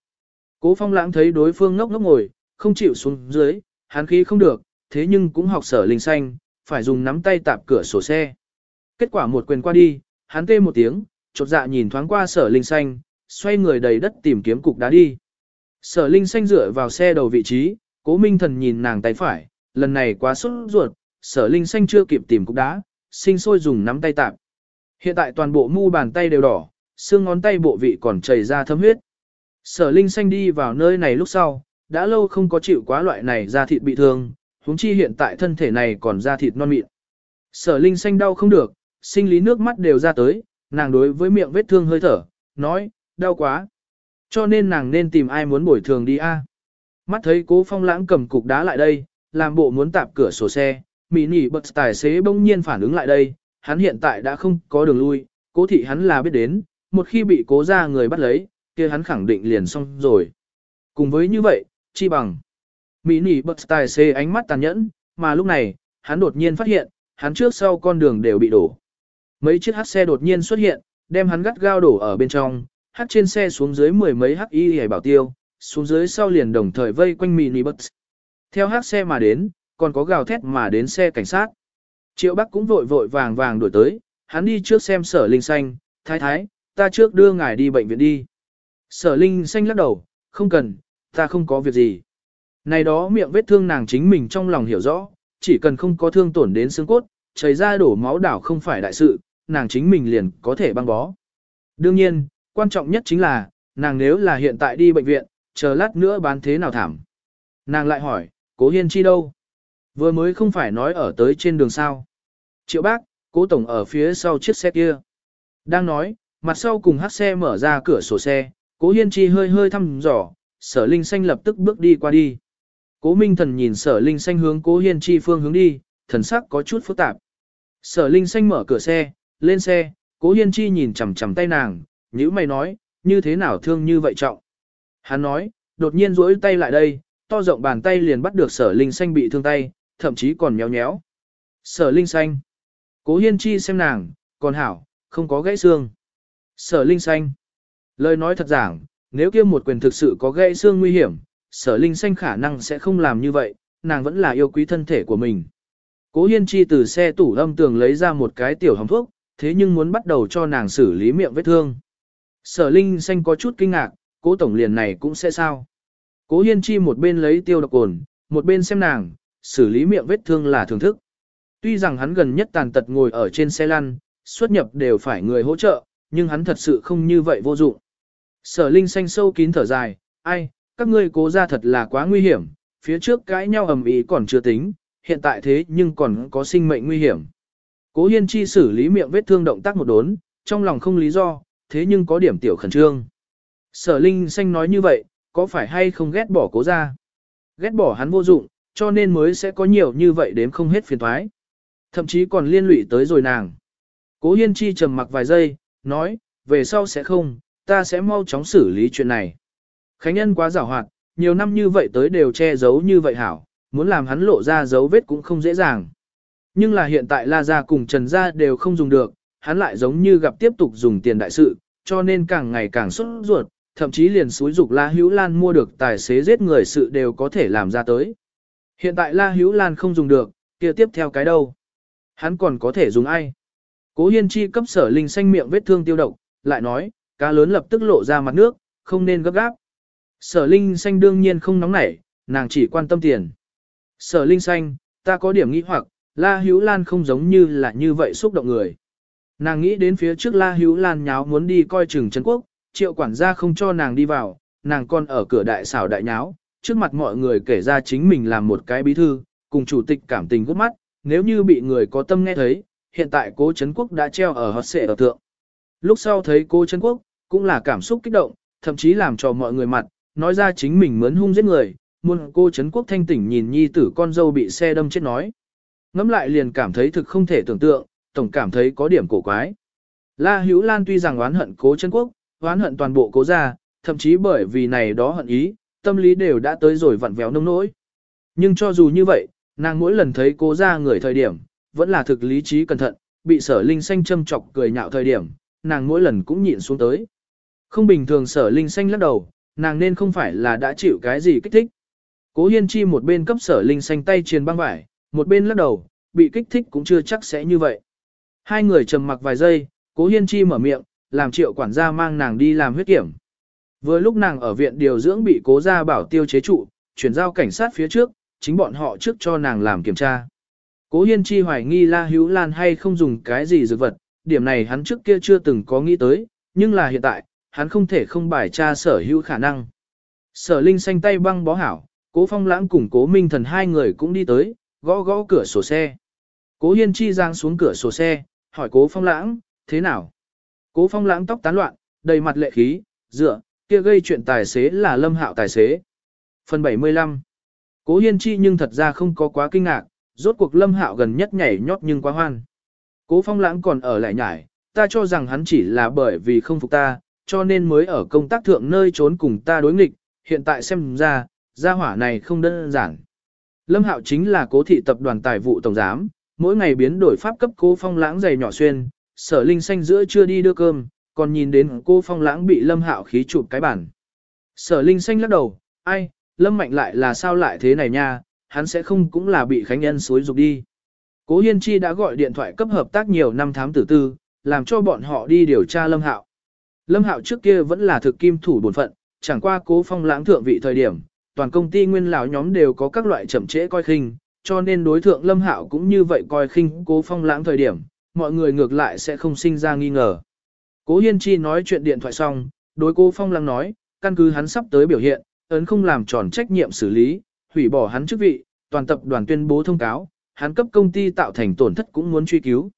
Cố Phong Lãng thấy đối phương ngốc ngốc ngồi, không chịu xuống dưới, hắn khí không được, thế nhưng cũng học sở linh xanh, phải dùng nắm tay tạp cửa sổ xe. Kết quả một quyền qua đi, hắn tê một tiếng, chột dạ nhìn thoáng qua sở linh xanh, xoay người đầy đất tìm kiếm cục đá đi. Sở linh xanh dựa vào xe đầu vị trí, cố minh thần nhìn nàng tay phải, lần này quá sốt ruột, sở linh xanh chưa kịp tìm cục đá, sinh sôi dùng nắm tay tạm. Hiện tại toàn bộ mu bàn tay đều đỏ, xương ngón tay bộ vị còn chảy ra thấm huyết. Sở linh xanh đi vào nơi này lúc sau, đã lâu không có chịu quá loại này da thịt bị thương, huống chi hiện tại thân thể này còn da thịt non mịn. Sở linh xanh đau không được, sinh lý nước mắt đều ra tới, nàng đối với miệng vết thương hơi thở, nói, đau quá. Cho nên nàng nên tìm ai muốn bồi thường đi a. Mắt thấy cố phong lãng cầm cục đá lại đây, làm bộ muốn tạp cửa sổ xe, mỹ nỉ bật tài xế bỗng nhiên phản ứng lại đây, hắn hiện tại đã không có đường lui, cố thị hắn là biết đến, một khi bị cố ra người bắt lấy, kia hắn khẳng định liền xong rồi. Cùng với như vậy, chi bằng. Mỹ nỉ bật tài xế ánh mắt tàn nhẫn, mà lúc này, hắn đột nhiên phát hiện, hắn trước sau con đường đều bị đổ. Mấy chiếc hát xe đột nhiên xuất hiện, đem hắn gắt gao đổ ở bên trong, hát trên xe xuống dưới mười mấy hắc y hề bảo tiêu, xuống dưới sau liền đồng thời vây quanh mini bus. Theo hát xe mà đến, còn có gào thét mà đến xe cảnh sát. Triệu Bắc cũng vội vội vàng vàng đuổi tới, hắn đi trước xem sở linh xanh, thái thái, ta trước đưa ngài đi bệnh viện đi. Sở linh xanh lắc đầu, không cần, ta không có việc gì. Này đó miệng vết thương nàng chính mình trong lòng hiểu rõ, chỉ cần không có thương tổn đến xương cốt, chảy ra đổ máu đảo không phải đại sự, nàng chính mình liền có thể băng bó. Đương nhiên, quan trọng nhất chính là, nàng nếu là hiện tại đi bệnh viện, chờ lát nữa bán thế nào thảm. Nàng lại hỏi, cố hiên chi đâu? Vừa mới không phải nói ở tới trên đường sao. Triệu bác, cố tổng ở phía sau chiếc xe kia. Đang nói, mặt sau cùng hát xe mở ra cửa sổ xe, cố hiên chi hơi hơi thăm dò, sở linh xanh lập tức bước đi qua đi. Cố minh thần nhìn sở linh xanh hướng cố hiên chi phương hướng đi, thần sắc có chút phức tạp. Sở linh xanh mở cửa xe, lên xe, cố hiên chi nhìn chằm chằm tay nàng, nhữ mày nói, như thế nào thương như vậy trọng. Hắn nói, đột nhiên duỗi tay lại đây, to rộng bàn tay liền bắt được sở linh xanh bị thương tay, thậm chí còn nhéo nhéo. Sở linh xanh. Cố hiên chi xem nàng, còn hảo, không có gãy xương. Sở Linh Xanh. Lời nói thật giảng, nếu kia một quyền thực sự có gãy xương nguy hiểm, sở Linh Xanh khả năng sẽ không làm như vậy, nàng vẫn là yêu quý thân thể của mình. Cố Hiên Chi từ xe tủ âm tường lấy ra một cái tiểu hồng thuốc, thế nhưng muốn bắt đầu cho nàng xử lý miệng vết thương. Sở Linh Xanh có chút kinh ngạc, cố tổng liền này cũng sẽ sao. Cố Hiên Chi một bên lấy tiêu độc cồn, một bên xem nàng, xử lý miệng vết thương là thưởng thức. Tuy rằng hắn gần nhất tàn tật ngồi ở trên xe lăn, xuất nhập đều phải người hỗ trợ, nhưng hắn thật sự không như vậy vô dụng. Sở Linh xanh sâu kín thở dài, ai, các ngươi cố ra thật là quá nguy hiểm, phía trước cãi nhau ầm ĩ còn chưa tính, hiện tại thế nhưng còn có sinh mệnh nguy hiểm. Cố Hiên Chi xử lý miệng vết thương động tác một đốn, trong lòng không lý do, thế nhưng có điểm tiểu khẩn trương. Sở Linh xanh nói như vậy, có phải hay không ghét bỏ cố ra? Ghét bỏ hắn vô dụng, cho nên mới sẽ có nhiều như vậy đến không hết phiền thoái. Thậm chí còn liên lụy tới rồi nàng. Cố Hiên Chi trầm mặc vài giây, nói, về sau sẽ không, ta sẽ mau chóng xử lý chuyện này. Khánh Nhân quá giàu hoạt, nhiều năm như vậy tới đều che giấu như vậy hảo, muốn làm hắn lộ ra dấu vết cũng không dễ dàng. Nhưng là hiện tại La Gia cùng Trần Gia đều không dùng được, hắn lại giống như gặp tiếp tục dùng tiền đại sự, cho nên càng ngày càng xuất ruột, thậm chí liền suối dục La Hữu Lan mua được tài xế giết người sự đều có thể làm ra tới. Hiện tại La Hữu Lan không dùng được, kia tiếp theo cái đâu? Hắn còn có thể dùng ai? Cố Hiên Chi cấp sở linh xanh miệng vết thương tiêu độc, lại nói, cá lớn lập tức lộ ra mặt nước, không nên gấp gáp. Sở linh xanh đương nhiên không nóng nảy, nàng chỉ quan tâm tiền. Sở linh xanh, ta có điểm nghĩ hoặc, La Hữu Lan không giống như là như vậy xúc động người. Nàng nghĩ đến phía trước La Hữu Lan nháo muốn đi coi chừng Trấn Quốc, triệu quản gia không cho nàng đi vào, nàng còn ở cửa đại xảo đại nháo, trước mặt mọi người kể ra chính mình làm một cái bí thư, cùng chủ tịch cảm tình gút mắt, nếu như bị người có tâm nghe thấy, hiện tại cố Trấn Quốc đã treo ở hót xệ ở thượng. Lúc sau thấy cố Trấn Quốc, cũng là cảm xúc kích động, thậm chí làm cho mọi người mặt, nói ra chính mình mướn hung giết người, muôn cô Trấn Quốc thanh tỉnh nhìn nhi tử con dâu bị xe đâm chết nói. Ngắm lại liền cảm thấy thực không thể tưởng tượng, tổng cảm thấy có điểm cổ quái. La Hữu Lan tuy rằng oán hận cố Trấn Quốc, oán hận toàn bộ cố gia, thậm chí bởi vì này đó hận ý, tâm lý đều đã tới rồi vặn vẹo nông nỗi. Nhưng cho dù như vậy, nàng mỗi lần thấy cố gia người thời điểm, vẫn là thực lý trí cẩn thận, bị sở linh xanh châm chọc cười nhạo thời điểm, nàng mỗi lần cũng nhịn xuống tới. Không bình thường sở linh xanh lắc đầu, nàng nên không phải là đã chịu cái gì kích thích. Cố hiên chi một bên cấp sở linh xanh tay truyền băng vải, một bên lắc đầu, bị kích thích cũng chưa chắc sẽ như vậy. Hai người trầm mặc vài giây, cố hiên chi mở miệng, làm triệu quản gia mang nàng đi làm huyết kiểm. Vừa lúc nàng ở viện điều dưỡng bị cố gia bảo tiêu chế trụ, chuyển giao cảnh sát phía trước, chính bọn họ trước cho nàng làm kiểm tra. Cố Hiên Chi hoài nghi La Hữu Lan hay không dùng cái gì dược vật, điểm này hắn trước kia chưa từng có nghĩ tới, nhưng là hiện tại, hắn không thể không bài tra sở hữu khả năng. Sở Linh xanh tay băng bó hảo, Cố Phong Lãng cùng Cố Minh Thần hai người cũng đi tới, gõ gõ cửa sổ xe. Cố Hiên Chi giang xuống cửa sổ xe, hỏi Cố Phong Lãng, thế nào? Cố Phong Lãng tóc tán loạn, đầy mặt lệ khí, dựa, kia gây chuyện tài xế là Lâm Hạo tài xế. Phần 75 Cố Hiên Chi nhưng thật ra không có quá kinh ngạc, rốt cuộc Lâm Hạo gần nhất nhảy nhót nhưng quá hoan. Cố Phong Lãng còn ở lại nhảy, ta cho rằng hắn chỉ là bởi vì không phục ta, cho nên mới ở công tác thượng nơi trốn cùng ta đối nghịch, hiện tại xem ra, gia hỏa này không đơn giản. Lâm Hạo chính là cố thị tập đoàn tài vụ tổng giám, mỗi ngày biến đổi pháp cấp cố phong lãng dày nhỏ xuyên, sở linh xanh giữa chưa đi đưa cơm, còn nhìn đến cô phong lãng bị Lâm Hạo khí chụp cái bản. Sở linh xanh lắc đầu, ai, Lâm Mạnh lại là sao lại thế này nha, hắn sẽ không cũng là bị Khánh Nhân xối dục đi. Cố Hiên Chi đã gọi điện thoại cấp hợp tác nhiều năm thám tử tư, làm cho bọn họ đi điều tra Lâm Hạo. Lâm Hạo trước kia vẫn là thực kim thủ bổn phận, chẳng qua cố phong lãng thượng vị thời điểm, toàn công ty nguyên lão nhóm đều có các loại chậm trễ coi khinh, cho nên đối thượng Lâm Hạo cũng như vậy coi khinh cố phong lãng thời điểm, mọi người ngược lại sẽ không sinh ra nghi ngờ. Cố Hiên Chi nói chuyện điện thoại xong, đối cô phong lãng nói, căn cứ hắn sắp tới biểu hiện, ấn không làm tròn trách nhiệm xử lý, hủy bỏ hắn chức vị, toàn tập đoàn tuyên bố thông cáo, hắn cấp công ty tạo thành tổn thất cũng muốn truy cứu.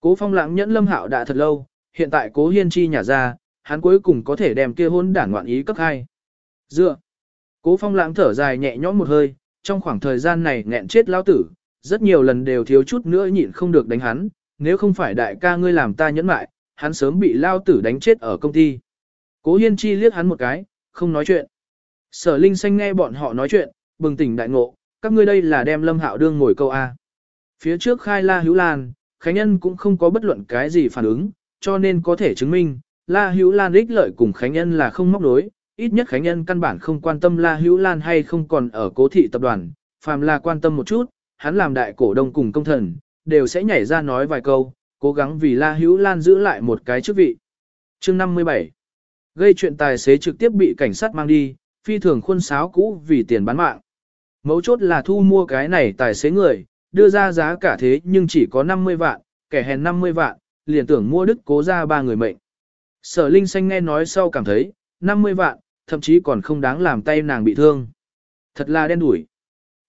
Cố Phong lãng nhẫn Lâm Hạo đã thật lâu, hiện tại Cố Hiên Chi nhả ra, hắn cuối cùng có thể đem kia hôn đản ngoạn ý cấp hai. Dựa. Cố Phong lãng thở dài nhẹ nhõm một hơi, trong khoảng thời gian này nghẹn chết lão tử, rất nhiều lần đều thiếu chút nữa nhịn không được đánh hắn, nếu không phải đại ca ngươi làm ta nhẫn mại, hắn sớm bị lao tử đánh chết ở công ty. Cố Hiên Chi liếc hắn một cái, không nói chuyện. Sở Linh Xanh nghe bọn họ nói chuyện, bừng tỉnh đại ngộ, các ngươi đây là đem Lâm Hạo đương ngồi câu A. Phía trước khai la hữu lan, Khánh Nhân cũng không có bất luận cái gì phản ứng, cho nên có thể chứng minh, La Hữu Lan ích lợi cùng Khánh Nhân là không móc đối, ít nhất Khánh Nhân căn bản không quan tâm La Hữu Lan hay không còn ở cố thị tập đoàn, phàm là quan tâm một chút, hắn làm đại cổ đông cùng công thần, đều sẽ nhảy ra nói vài câu, cố gắng vì La Hữu Lan giữ lại một cái chức vị. Chương 57 Gây chuyện tài xế trực tiếp bị cảnh sát mang đi, phi thường khuôn sáo cũ vì tiền bán mạng. Mấu chốt là thu mua cái này tài xế người, đưa ra giá cả thế nhưng chỉ có 50 vạn, kẻ hèn 50 vạn, liền tưởng mua đức cố ra ba người mệnh. Sở Linh Xanh nghe nói sau cảm thấy, 50 vạn, thậm chí còn không đáng làm tay nàng bị thương. Thật là đen đủi.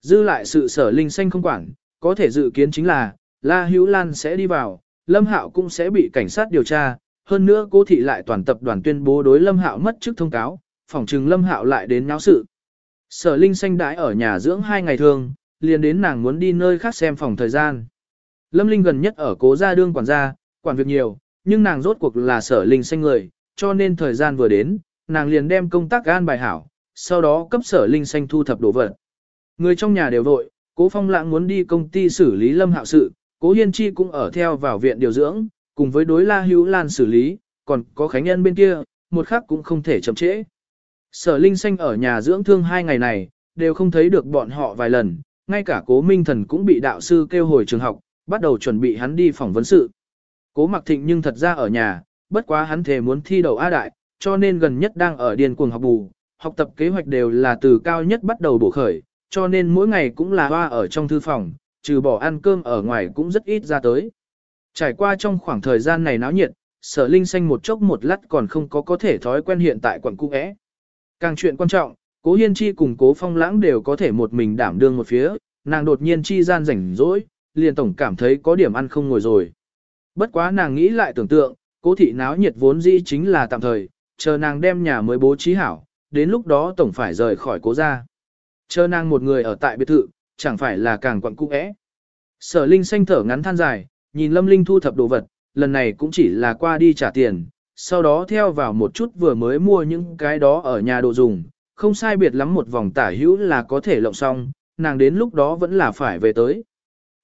Dư lại sự sở Linh Xanh không quản, có thể dự kiến chính là, La Hữu Lan sẽ đi vào, Lâm Hạo cũng sẽ bị cảnh sát điều tra, hơn nữa cố thị lại toàn tập đoàn tuyên bố đối Lâm Hạo mất chức thông cáo, phỏng chừng Lâm Hạo lại đến náo sự. Sở Linh Xanh đãi ở nhà dưỡng hai ngày thường, liền đến nàng muốn đi nơi khác xem phòng thời gian. Lâm Linh gần nhất ở cố gia đương quản gia, quản việc nhiều, nhưng nàng rốt cuộc là sở Linh Xanh người, cho nên thời gian vừa đến, nàng liền đem công tác gan bài hảo, sau đó cấp sở Linh Xanh thu thập đồ vật. Người trong nhà đều vội, cố phong lãng muốn đi công ty xử lý Lâm Hạo sự, cố Hiên Chi cũng ở theo vào viện điều dưỡng, cùng với đối La Hữu Lan xử lý, còn có Khánh Nhân bên kia, một khắc cũng không thể chậm trễ. Sở Linh Xanh ở nhà dưỡng thương hai ngày này, đều không thấy được bọn họ vài lần, ngay cả cố Minh Thần cũng bị đạo sư kêu hồi trường học, bắt đầu chuẩn bị hắn đi phỏng vấn sự. Cố Mặc Thịnh nhưng thật ra ở nhà, bất quá hắn thề muốn thi đầu A Đại, cho nên gần nhất đang ở điền cuồng học bù, học tập kế hoạch đều là từ cao nhất bắt đầu bổ khởi, cho nên mỗi ngày cũng là hoa ở trong thư phòng, trừ bỏ ăn cơm ở ngoài cũng rất ít ra tới. Trải qua trong khoảng thời gian này náo nhiệt, sở linh xanh một chốc một lát còn không có có thể thói quen hiện tại quận cung ẽ. Càng chuyện quan trọng, cố hiên chi cùng cố phong lãng đều có thể một mình đảm đương một phía, nàng đột nhiên chi gian rảnh rỗi, liền tổng cảm thấy có điểm ăn không ngồi rồi. Bất quá nàng nghĩ lại tưởng tượng, cố thị náo nhiệt vốn dĩ chính là tạm thời, chờ nàng đem nhà mới bố trí hảo, đến lúc đó tổng phải rời khỏi cố gia. Chờ nàng một người ở tại biệt thự, chẳng phải là càng quặn cung ẽ. Sở Linh xanh thở ngắn than dài, nhìn Lâm Linh thu thập đồ vật, lần này cũng chỉ là qua đi trả tiền, sau đó theo vào một chút vừa mới mua những cái đó ở nhà đồ dùng, không sai biệt lắm một vòng tả hữu là có thể lộng xong, nàng đến lúc đó vẫn là phải về tới.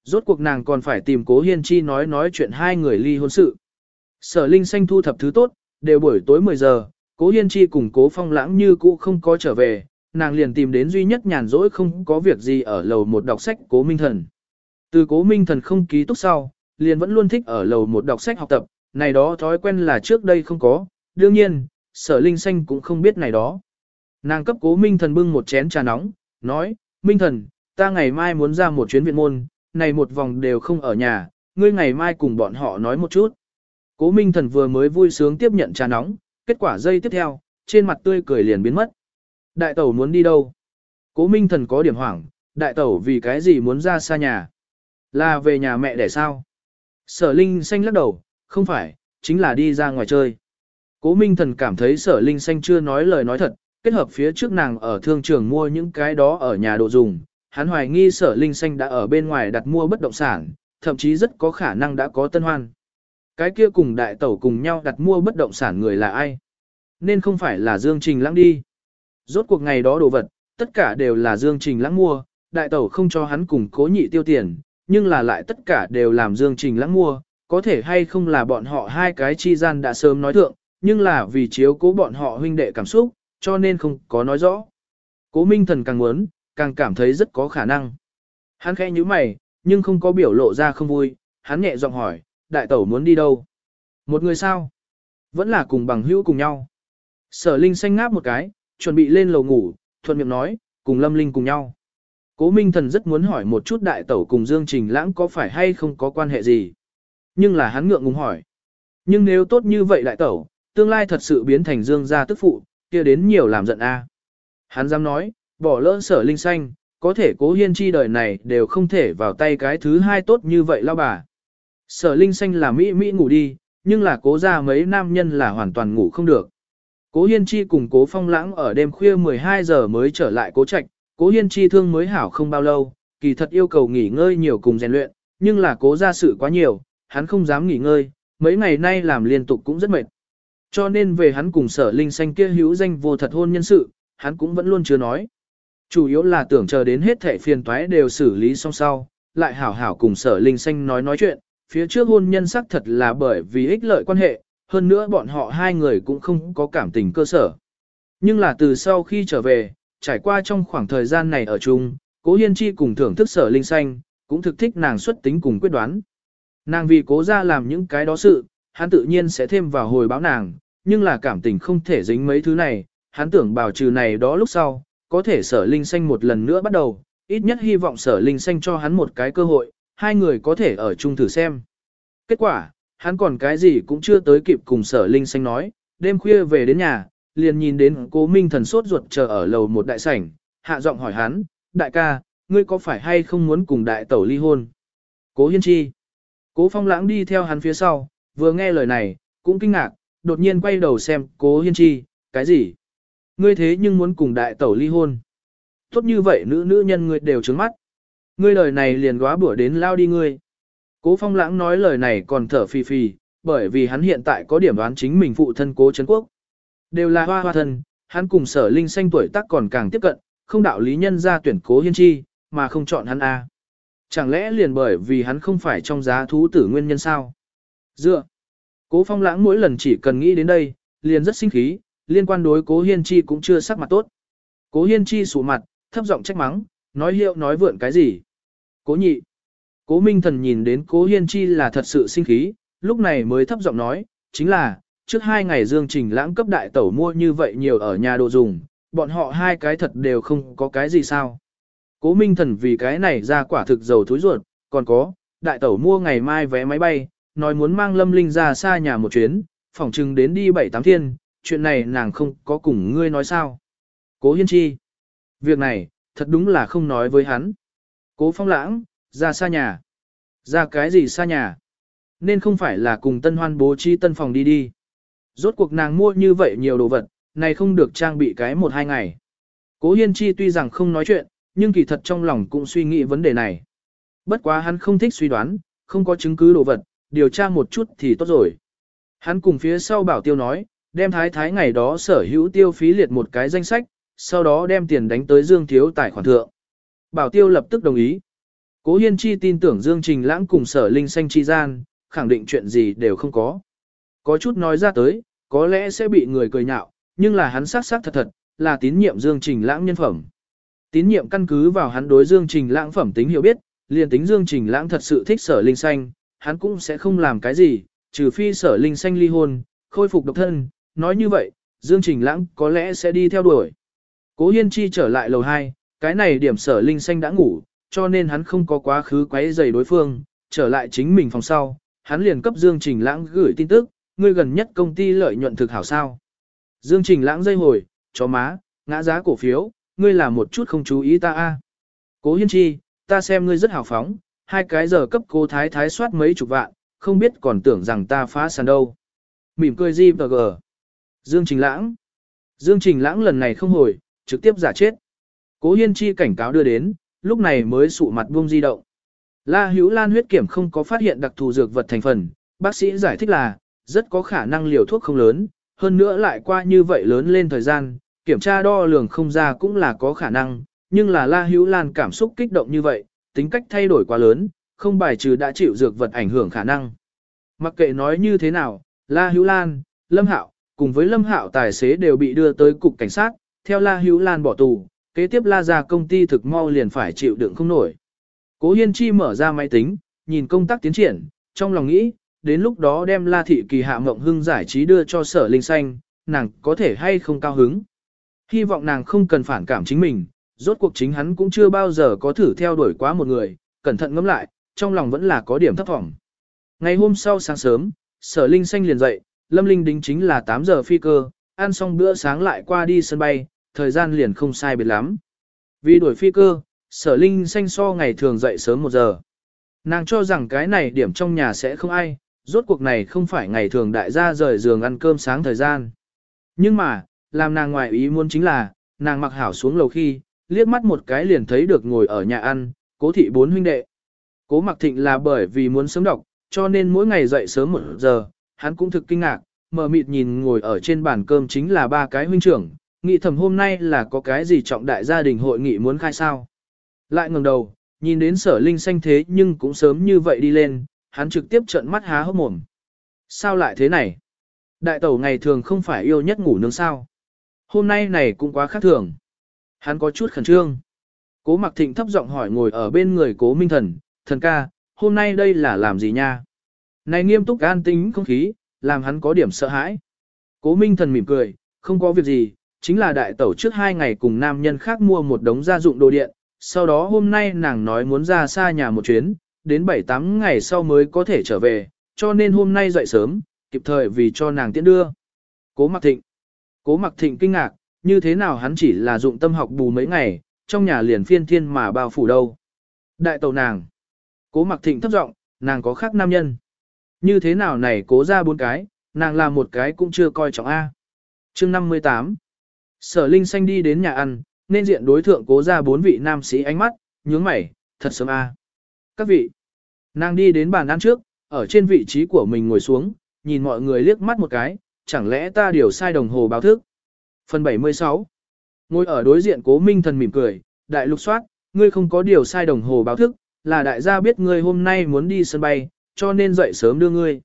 Rốt cuộc nàng còn phải tìm cố hiên chi nói nói chuyện hai người ly hôn sự. Sở Linh xanh thu thập thứ tốt, đều buổi tối 10 giờ, cố hiên chi cùng cố phong lãng như cũ không có trở về, nàng liền tìm đến duy nhất nhàn rỗi không có việc gì ở lầu một đọc sách cố minh thần. Từ cố minh thần không ký túc sau, liền vẫn luôn thích ở lầu một đọc sách học tập, này đó thói quen là trước đây không có, đương nhiên, sở linh xanh cũng không biết này đó. Nàng cấp cố minh thần bưng một chén trà nóng, nói, minh thần, ta ngày mai muốn ra một chuyến viện môn, này một vòng đều không ở nhà, ngươi ngày mai cùng bọn họ nói một chút. Cố minh thần vừa mới vui sướng tiếp nhận trà nóng, kết quả dây tiếp theo, trên mặt tươi cười liền biến mất. Đại tẩu muốn đi đâu? Cố minh thần có điểm hoảng, đại tẩu vì cái gì muốn ra xa nhà? Là về nhà mẹ để sao? Sở Linh Xanh lắc đầu, không phải, chính là đi ra ngoài chơi. Cố Minh Thần cảm thấy sở Linh Xanh chưa nói lời nói thật, kết hợp phía trước nàng ở thương trường mua những cái đó ở nhà đồ dùng. Hắn hoài nghi sở Linh Xanh đã ở bên ngoài đặt mua bất động sản, thậm chí rất có khả năng đã có tân hoan. Cái kia cùng đại tẩu cùng nhau đặt mua bất động sản người là ai? Nên không phải là Dương Trình Lãng đi. Rốt cuộc ngày đó đồ vật, tất cả đều là Dương Trình Lãng mua, đại tẩu không cho hắn cùng cố nhị tiêu tiền, nhưng là lại tất cả đều làm Dương Trình lãng mua, có thể hay không là bọn họ hai cái chi gian đã sớm nói thượng, nhưng là vì chiếu cố bọn họ huynh đệ cảm xúc, cho nên không có nói rõ. Cố Minh Thần càng muốn, càng cảm thấy rất có khả năng. Hắn khẽ như mày, nhưng không có biểu lộ ra không vui, hắn nhẹ giọng hỏi, đại tẩu muốn đi đâu? Một người sao? Vẫn là cùng bằng hữu cùng nhau. Sở Linh xanh ngáp một cái, chuẩn bị lên lầu ngủ, thuận miệng nói, cùng Lâm Linh cùng nhau. Cố Minh Thần rất muốn hỏi một chút đại tẩu cùng Dương Trình Lãng có phải hay không có quan hệ gì. Nhưng là hắn ngượng ngùng hỏi. Nhưng nếu tốt như vậy đại tẩu, tương lai thật sự biến thành Dương gia tức phụ, kia đến nhiều làm giận a. Hắn dám nói, bỏ lỡ sở linh xanh, có thể cố hiên chi đời này đều không thể vào tay cái thứ hai tốt như vậy lao bà. Sở linh xanh là Mỹ Mỹ ngủ đi, nhưng là cố ra mấy nam nhân là hoàn toàn ngủ không được. Cố hiên chi cùng cố phong lãng ở đêm khuya 12 giờ mới trở lại cố trạch, Cố hiên chi thương mới hảo không bao lâu, kỳ thật yêu cầu nghỉ ngơi nhiều cùng rèn luyện, nhưng là cố ra sự quá nhiều, hắn không dám nghỉ ngơi, mấy ngày nay làm liên tục cũng rất mệt. Cho nên về hắn cùng sở linh xanh kia hữu danh vô thật hôn nhân sự, hắn cũng vẫn luôn chưa nói. Chủ yếu là tưởng chờ đến hết thẻ phiền toái đều xử lý xong sau, lại hảo hảo cùng sở linh xanh nói nói chuyện, phía trước hôn nhân sắc thật là bởi vì ích lợi quan hệ, hơn nữa bọn họ hai người cũng không có cảm tình cơ sở. Nhưng là từ sau khi trở về, trải qua trong khoảng thời gian này ở chung, cố hiên chi cùng thưởng thức sở linh xanh, cũng thực thích nàng xuất tính cùng quyết đoán. Nàng vì cố ra làm những cái đó sự, hắn tự nhiên sẽ thêm vào hồi báo nàng, nhưng là cảm tình không thể dính mấy thứ này, hắn tưởng bảo trừ này đó lúc sau, có thể sở linh xanh một lần nữa bắt đầu, ít nhất hy vọng sở linh xanh cho hắn một cái cơ hội, hai người có thể ở chung thử xem. Kết quả, hắn còn cái gì cũng chưa tới kịp cùng sở linh xanh nói, đêm khuya về đến nhà, liền nhìn đến cố minh thần sốt ruột chờ ở lầu một đại sảnh, hạ giọng hỏi hắn, đại ca, ngươi có phải hay không muốn cùng đại tẩu ly hôn? Cố hiên chi. Cố phong lãng đi theo hắn phía sau, vừa nghe lời này, cũng kinh ngạc, đột nhiên quay đầu xem cố hiên chi, cái gì? Ngươi thế nhưng muốn cùng đại tẩu ly hôn. Tốt như vậy nữ nữ nhân ngươi đều trứng mắt. Ngươi lời này liền góa bữa đến lao đi ngươi. Cố phong lãng nói lời này còn thở phì phì, bởi vì hắn hiện tại có điểm đoán chính mình phụ thân cố Trấn quốc. Đều là hoa hoa thân, hắn cùng sở linh xanh tuổi tác còn càng tiếp cận, không đạo lý nhân ra tuyển cố hiên chi, mà không chọn hắn A. Chẳng lẽ liền bởi vì hắn không phải trong giá thú tử nguyên nhân sao? Dựa. Cố phong lãng mỗi lần chỉ cần nghĩ đến đây, liền rất sinh khí, liên quan đối cố hiên chi cũng chưa sắc mặt tốt. Cố hiên chi sụ mặt, thấp giọng trách mắng, nói hiệu nói vượn cái gì. Cố nhị. Cố minh thần nhìn đến cố hiên chi là thật sự sinh khí, lúc này mới thấp giọng nói, chính là, trước hai ngày Dương Trình lãng cấp đại tẩu mua như vậy nhiều ở nhà đồ dùng, bọn họ hai cái thật đều không có cái gì sao. Cố minh thần vì cái này ra quả thực dầu thối ruột, còn có, đại tẩu mua ngày mai vé máy bay, nói muốn mang lâm linh ra xa nhà một chuyến, phỏng chừng đến đi bảy tám thiên, chuyện này nàng không có cùng ngươi nói sao. Cố hiên chi. Việc này, thật đúng là không nói với hắn. Cố phong lãng, ra xa nhà. Ra cái gì xa nhà? Nên không phải là cùng tân hoan bố trí tân phòng đi đi. Rốt cuộc nàng mua như vậy nhiều đồ vật, này không được trang bị cái một hai ngày. Cố hiên chi tuy rằng không nói chuyện, nhưng kỳ thật trong lòng cũng suy nghĩ vấn đề này. Bất quá hắn không thích suy đoán, không có chứng cứ đồ vật, điều tra một chút thì tốt rồi. Hắn cùng phía sau bảo tiêu nói, đem thái thái ngày đó sở hữu tiêu phí liệt một cái danh sách, sau đó đem tiền đánh tới Dương Thiếu tài khoản thượng. Bảo tiêu lập tức đồng ý. Cố Hiên Chi tin tưởng Dương Trình Lãng cùng sở linh xanh chi gian, khẳng định chuyện gì đều không có. Có chút nói ra tới, có lẽ sẽ bị người cười nhạo, nhưng là hắn xác xác thật thật, là tín nhiệm Dương Trình Lãng nhân phẩm. Tín nhiệm căn cứ vào hắn đối Dương Trình Lãng phẩm tính hiểu biết, liền tính Dương Trình Lãng thật sự thích sở linh xanh, hắn cũng sẽ không làm cái gì, trừ phi sở linh xanh ly hôn, khôi phục độc thân, nói như vậy, Dương Trình Lãng có lẽ sẽ đi theo đuổi. Cố Hiên Chi trở lại lầu 2, cái này điểm sở linh xanh đã ngủ, cho nên hắn không có quá khứ quấy giày đối phương, trở lại chính mình phòng sau, hắn liền cấp Dương Trình Lãng gửi tin tức, ngươi gần nhất công ty lợi nhuận thực hảo sao. Dương Trình Lãng dây hồi, chó má, ngã giá cổ phiếu, ngươi là một chút không chú ý ta a. Cố Hiên Chi, ta xem ngươi rất hào phóng, hai cái giờ cấp cô thái thái soát mấy chục vạn, không biết còn tưởng rằng ta phá sàn đâu. Mỉm cười gì và gờ. Dương Trình Lãng. Dương Trình Lãng lần này không hồi, trực tiếp giả chết. Cố Hiên Chi cảnh cáo đưa đến, lúc này mới sụ mặt buông di động. La Hữu Lan huyết kiểm không có phát hiện đặc thù dược vật thành phần, bác sĩ giải thích là, rất có khả năng liều thuốc không lớn, hơn nữa lại qua như vậy lớn lên thời gian, kiểm tra đo lường không ra cũng là có khả năng, nhưng là La Hữu Lan cảm xúc kích động như vậy, tính cách thay đổi quá lớn, không bài trừ đã chịu dược vật ảnh hưởng khả năng. Mặc kệ nói như thế nào, La Hữu Lan, Lâm Hạo, cùng với Lâm Hạo tài xế đều bị đưa tới cục cảnh sát, theo La Hữu Lan bỏ tù, kế tiếp La ra công ty thực mau liền phải chịu đựng không nổi. Cố Hiên Chi mở ra máy tính, nhìn công tác tiến triển, trong lòng nghĩ, đến lúc đó đem La Thị Kỳ Hạ Mộng Hưng giải trí đưa cho sở linh xanh, nàng có thể hay không cao hứng. Hy vọng nàng không cần phản cảm chính mình, rốt cuộc chính hắn cũng chưa bao giờ có thử theo đuổi quá một người, cẩn thận ngẫm lại, trong lòng vẫn là có điểm thấp vọng. Ngày hôm sau sáng sớm, sở linh xanh liền dậy, lâm linh đính chính là 8 giờ phi cơ, ăn xong bữa sáng lại qua đi sân bay, thời gian liền không sai biệt lắm. Vì đuổi phi cơ, sở linh xanh so ngày thường dậy sớm một giờ. Nàng cho rằng cái này điểm trong nhà sẽ không ai, rốt cuộc này không phải ngày thường đại gia rời giường ăn cơm sáng thời gian. Nhưng mà, làm nàng ngoài ý muốn chính là, nàng mặc hảo xuống lầu khi, liếc mắt một cái liền thấy được ngồi ở nhà ăn, cố thị bốn huynh đệ. Cố mặc thịnh là bởi vì muốn sớm đọc, cho nên mỗi ngày dậy sớm một giờ, hắn cũng thực kinh ngạc, mở mịt nhìn ngồi ở trên bàn cơm chính là ba cái huynh trưởng, nghĩ thầm hôm nay là có cái gì trọng đại gia đình hội nghị muốn khai sao. Lại ngẩng đầu, nhìn đến sở linh xanh thế nhưng cũng sớm như vậy đi lên, hắn trực tiếp trợn mắt há hốc mồm. Sao lại thế này? Đại tẩu ngày thường không phải yêu nhất ngủ nướng sao? Hôm nay này cũng quá khác thường. Hắn có chút khẩn trương. Cố mặc thịnh thấp giọng hỏi ngồi ở bên người cố minh thần, thần ca, hôm nay đây là làm gì nha? Này nghiêm túc an tính không khí, làm hắn có điểm sợ hãi. Cố minh thần mỉm cười, không có việc gì, chính là đại tẩu trước hai ngày cùng nam nhân khác mua một đống gia dụng đồ điện, sau đó hôm nay nàng nói muốn ra xa nhà một chuyến, đến 7-8 ngày sau mới có thể trở về, cho nên hôm nay dậy sớm, kịp thời vì cho nàng tiễn đưa. Cố mặc thịnh. Cố mặc thịnh kinh ngạc, như thế nào hắn chỉ là dụng tâm học bù mấy ngày, trong nhà liền phiên thiên mà bao phủ đâu. Đại tẩu nàng. Cố mặc thịnh thấp giọng, nàng có khác nam nhân. Như thế nào này cố ra bốn cái, nàng làm một cái cũng chưa coi trọng A. chương 58 Sở Linh Xanh đi đến nhà ăn, nên diện đối thượng cố ra bốn vị nam sĩ ánh mắt, nhướng mày, thật sớm A. Các vị. Nàng đi đến bàn ăn trước, ở trên vị trí của mình ngồi xuống, nhìn mọi người liếc mắt một cái, chẳng lẽ ta điều sai đồng hồ báo thức. Phần 76 Ngồi ở đối diện cố minh thần mỉm cười, đại lục soát, ngươi không có điều sai đồng hồ báo thức, là đại gia biết ngươi hôm nay muốn đi sân bay, cho nên dậy sớm đưa ngươi.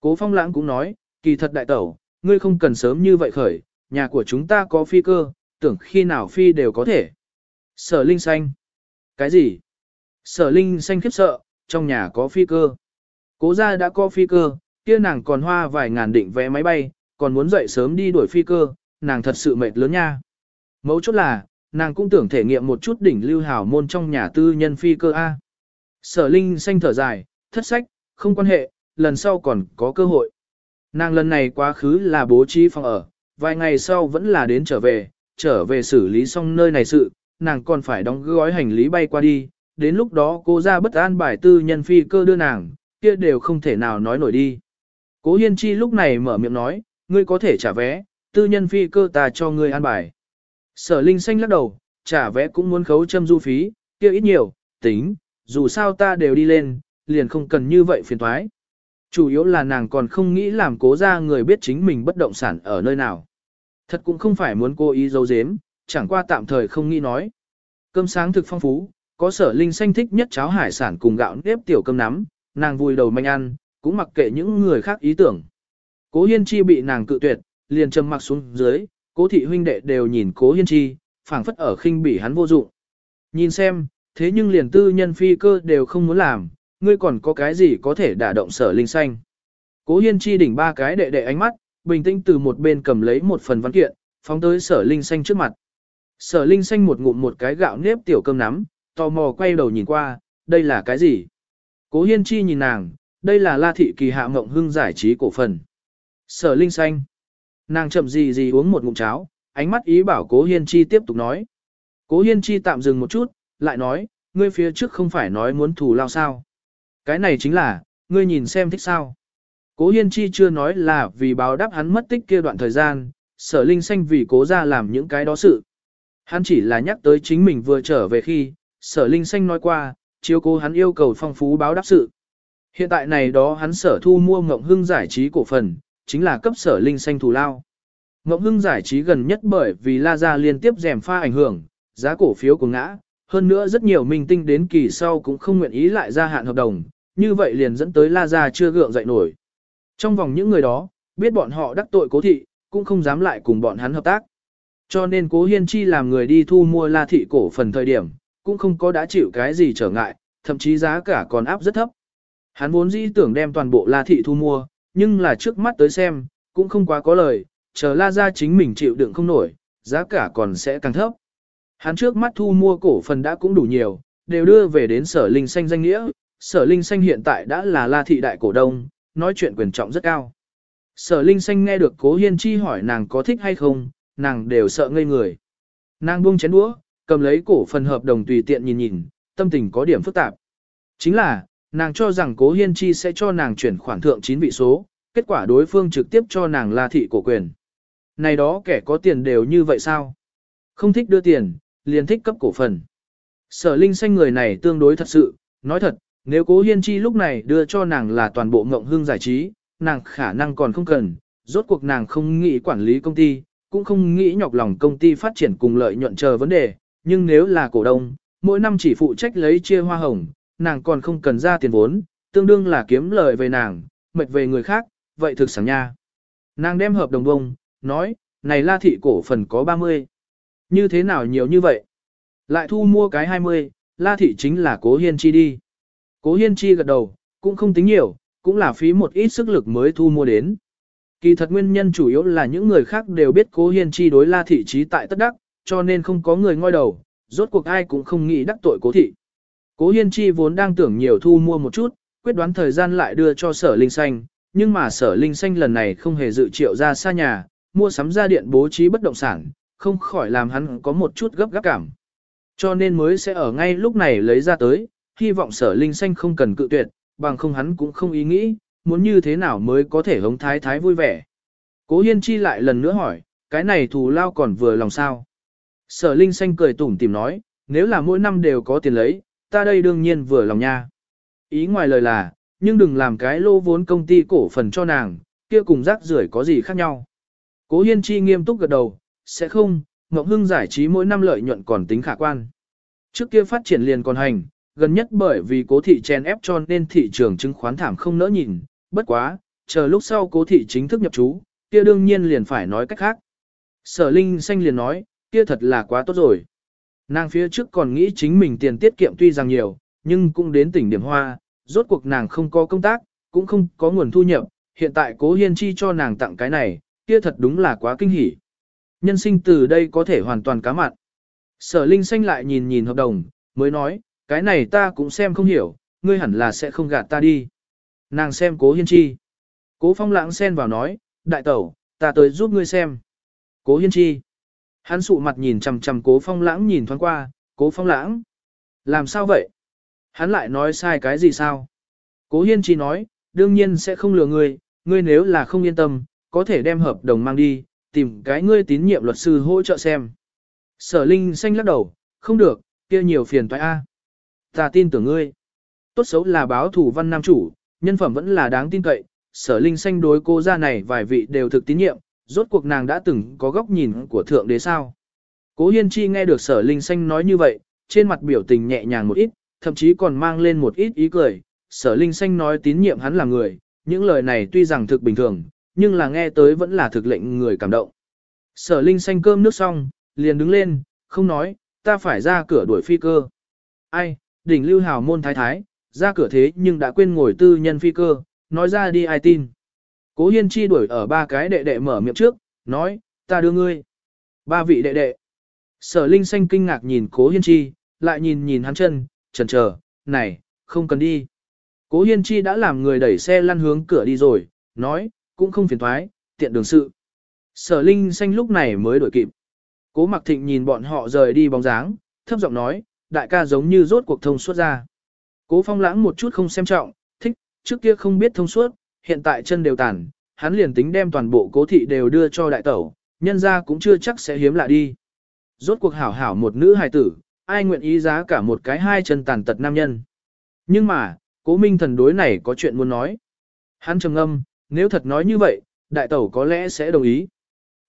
Cố phong lãng cũng nói, kỳ thật đại tẩu, ngươi không cần sớm như vậy khởi, nhà của chúng ta có phi cơ, tưởng khi nào phi đều có thể. Sở Linh Xanh. Cái gì? Sở Linh Xanh khiếp sợ, trong nhà có phi cơ. Cố gia đã có phi cơ, kia nàng còn hoa vài ngàn định vé máy bay, còn muốn dậy sớm đi đuổi phi cơ, nàng thật sự mệt lớn nha. Mấu chốt là, nàng cũng tưởng thể nghiệm một chút đỉnh lưu hào môn trong nhà tư nhân phi cơ A. Sở Linh xanh thở dài, thất sách, không quan hệ, lần sau còn có cơ hội. Nàng lần này quá khứ là bố trí phòng ở, vài ngày sau vẫn là đến trở về, trở về xử lý xong nơi này sự, nàng còn phải đóng gói hành lý bay qua đi, đến lúc đó cô ra bất an bài tư nhân phi cơ đưa nàng, kia đều không thể nào nói nổi đi. Cố Hiên Chi lúc này mở miệng nói, ngươi có thể trả vé, tư nhân phi cơ ta cho ngươi an bài. Sở Linh xanh lắc đầu, trả vé cũng muốn khấu châm du phí, kia ít nhiều, tính, dù sao ta đều đi lên, liền không cần như vậy phiền thoái. Chủ yếu là nàng còn không nghĩ làm cố ra người biết chính mình bất động sản ở nơi nào. Thật cũng không phải muốn cô ý giấu giếm, chẳng qua tạm thời không nghĩ nói. Cơm sáng thực phong phú, có sở linh xanh thích nhất cháo hải sản cùng gạo nếp tiểu cơm nắm, nàng vui đầu manh ăn, cũng mặc kệ những người khác ý tưởng. Cố Hiên Chi bị nàng cự tuyệt, liền trầm mặc xuống dưới, cố thị huynh đệ đều nhìn cố Hiên Chi, phảng phất ở khinh bỉ hắn vô dụng. Nhìn xem, thế nhưng liền tư nhân phi cơ đều không muốn làm, ngươi còn có cái gì có thể đả động sở linh xanh. Cố Hiên Chi đỉnh ba cái đệ đệ ánh mắt, bình tĩnh từ một bên cầm lấy một phần văn kiện, phóng tới sở linh xanh trước mặt. Sở linh xanh một ngụm một cái gạo nếp tiểu cơm nắm, tò mò quay đầu nhìn qua, đây là cái gì? Cố Hiên Chi nhìn nàng, đây là La Thị Kỳ hạ ngộng hưng giải trí cổ phần. Sở Linh Xanh. Nàng chậm gì gì uống một ngụm cháo, ánh mắt ý bảo Cố Hiên Chi tiếp tục nói. Cố Hiên Chi tạm dừng một chút, lại nói, ngươi phía trước không phải nói muốn thù lao sao. Cái này chính là, ngươi nhìn xem thích sao. Cố Hiên Chi chưa nói là vì báo đáp hắn mất tích kia đoạn thời gian, sở linh xanh vì cố ra làm những cái đó sự. Hắn chỉ là nhắc tới chính mình vừa trở về khi, sở linh xanh nói qua, chiếu cố hắn yêu cầu phong phú báo đáp sự. Hiện tại này đó hắn sở thu mua Ngộng Hưng giải trí cổ phần, chính là cấp sở linh xanh thù lao. Ngộng Hưng giải trí gần nhất bởi vì La Gia liên tiếp dèm pha ảnh hưởng, giá cổ phiếu của ngã, hơn nữa rất nhiều minh tinh đến kỳ sau cũng không nguyện ý lại gia hạn hợp đồng, như vậy liền dẫn tới La Gia chưa gượng dậy nổi. Trong vòng những người đó, biết bọn họ đắc tội cố thị, cũng không dám lại cùng bọn hắn hợp tác. Cho nên cố hiên chi làm người đi thu mua La Thị cổ phần thời điểm, cũng không có đã chịu cái gì trở ngại, thậm chí giá cả còn áp rất thấp. Hắn vốn dĩ tưởng đem toàn bộ La Thị thu mua, nhưng là trước mắt tới xem, cũng không quá có lời, chờ La Gia chính mình chịu đựng không nổi, giá cả còn sẽ càng thấp. Hắn trước mắt thu mua cổ phần đã cũng đủ nhiều, đều đưa về đến sở linh xanh danh nghĩa, sở linh xanh hiện tại đã là La Thị đại cổ đông, nói chuyện quyền trọng rất cao. Sở linh xanh nghe được cố hiên chi hỏi nàng có thích hay không, nàng đều sợ ngây người. Nàng buông chén đũa, cầm lấy cổ phần hợp đồng tùy tiện nhìn nhìn, tâm tình có điểm phức tạp. Chính là, nàng cho rằng cố hiên chi sẽ cho nàng chuyển khoản thượng 9 vị số, kết quả đối phương trực tiếp cho nàng la thị cổ quyền. Này đó kẻ có tiền đều như vậy sao? Không thích đưa tiền, liền thích cấp cổ phần. Sở linh xanh người này tương đối thật sự, nói thật, nếu cố hiên chi lúc này đưa cho nàng là toàn bộ ngộng hương giải trí, nàng khả năng còn không cần, rốt cuộc nàng không nghĩ quản lý công ty, cũng không nghĩ nhọc lòng công ty phát triển cùng lợi nhuận chờ vấn đề, nhưng nếu là cổ đông, mỗi năm chỉ phụ trách lấy chia hoa hồng, nàng còn không cần ra tiền vốn, tương đương là kiếm lời về nàng, mệt về người khác, vậy thực sáng nha. Nàng đem hợp đồng bông, nói, này la thị cổ phần có 30. Như thế nào nhiều như vậy? Lại thu mua cái 20, la thị chính là cố hiên chi đi. Cố hiên chi gật đầu, cũng không tính nhiều, cũng là phí một ít sức lực mới thu mua đến. Kỳ thật nguyên nhân chủ yếu là những người khác đều biết cố hiên chi đối la thị trí tại tất đắc, cho nên không có người ngoi đầu, rốt cuộc ai cũng không nghĩ đắc tội cố thị. Cố hiên chi vốn đang tưởng nhiều thu mua một chút, quyết đoán thời gian lại đưa cho sở linh xanh, nhưng mà sở linh xanh lần này không hề dự triệu ra xa nhà, mua sắm ra điện bố trí bất động sản, không khỏi làm hắn có một chút gấp gáp cảm. Cho nên mới sẽ ở ngay lúc này lấy ra tới, hy vọng sở linh xanh không cần cự tuyệt, bằng không hắn cũng không ý nghĩ, muốn như thế nào mới có thể hống thái thái vui vẻ. Cố hiên chi lại lần nữa hỏi, cái này thù lao còn vừa lòng sao? Sở linh xanh cười tủm tìm nói, nếu là mỗi năm đều có tiền lấy, ta đây đương nhiên vừa lòng nha. Ý ngoài lời là, nhưng đừng làm cái lô vốn công ty cổ phần cho nàng, kia cùng rác rưởi có gì khác nhau. Cố Hiên Chi nghiêm túc gật đầu, sẽ không, Ngọc Hưng giải trí mỗi năm lợi nhuận còn tính khả quan. Trước kia phát triển liền còn hành, gần nhất bởi vì cố thị chen ép cho nên thị trường chứng khoán thảm không nỡ nhìn, bất quá, chờ lúc sau cố thị chính thức nhập trú, kia đương nhiên liền phải nói cách khác. Sở Linh Xanh liền nói, kia thật là quá tốt rồi. Nàng phía trước còn nghĩ chính mình tiền tiết kiệm tuy rằng nhiều, nhưng cũng đến tỉnh điểm hoa, rốt cuộc nàng không có công tác, cũng không có nguồn thu nhập, hiện tại cố hiên chi cho nàng tặng cái này, kia thật đúng là quá kinh hỉ. Nhân sinh từ đây có thể hoàn toàn cá mặn. Sở Linh Xanh lại nhìn nhìn hợp đồng, mới nói, cái này ta cũng xem không hiểu, ngươi hẳn là sẽ không gạt ta đi. Nàng xem cố hiên chi. Cố phong lãng xen vào nói, đại tẩu, ta tới giúp ngươi xem. Cố hiên chi. Hắn sụ mặt nhìn chằm chằm cố phong lãng nhìn thoáng qua, cố phong lãng. Làm sao vậy? Hắn lại nói sai cái gì sao? Cố hiên chỉ nói, đương nhiên sẽ không lừa ngươi, ngươi nếu là không yên tâm, có thể đem hợp đồng mang đi, tìm cái ngươi tín nhiệm luật sư hỗ trợ xem. Sở Linh xanh lắc đầu, không được, kia nhiều phiền toái a. Ta tin tưởng ngươi. Tốt xấu là báo thủ văn nam chủ, nhân phẩm vẫn là đáng tin cậy, sở Linh xanh đối cô ra này vài vị đều thực tín nhiệm, rốt cuộc nàng đã từng có góc nhìn của thượng đế sao. Cố Hiên Chi nghe được sở Linh xanh nói như vậy, trên mặt biểu tình nhẹ nhàng một ít, thậm chí còn mang lên một ít ý cười, sở Linh xanh nói tín nhiệm hắn là người, những lời này tuy rằng thực bình thường, nhưng là nghe tới vẫn là thực lệnh người cảm động. Sở Linh xanh cơm nước xong, liền đứng lên, không nói, ta phải ra cửa đuổi phi cơ. Ai, đỉnh lưu hào môn thái thái, ra cửa thế nhưng đã quên ngồi tư nhân phi cơ, nói ra đi ai tin. Cố Hiên Chi đuổi ở ba cái đệ đệ mở miệng trước, nói, ta đưa ngươi. Ba vị đệ đệ. Sở Linh xanh kinh ngạc nhìn Cố Hiên Chi, lại nhìn nhìn hắn chân, chần chờ, này, không cần đi. Cố Hiên Chi đã làm người đẩy xe lăn hướng cửa đi rồi, nói, cũng không phiền thoái, tiện đường sự. Sở Linh xanh lúc này mới đổi kịp. Cố Mặc Thịnh nhìn bọn họ rời đi bóng dáng, thấp giọng nói, đại ca giống như rốt cuộc thông suốt ra. Cố Phong Lãng một chút không xem trọng, thích, trước kia không biết thông suốt, hiện tại chân đều tàn, hắn liền tính đem toàn bộ cố thị đều đưa cho đại tẩu, nhân ra cũng chưa chắc sẽ hiếm lạ đi. Rốt cuộc hảo hảo một nữ hài tử, ai nguyện ý giá cả một cái hai chân tàn tật nam nhân. Nhưng mà, cố minh thần đối này có chuyện muốn nói. Hắn trầm ngâm, nếu thật nói như vậy, đại tẩu có lẽ sẽ đồng ý.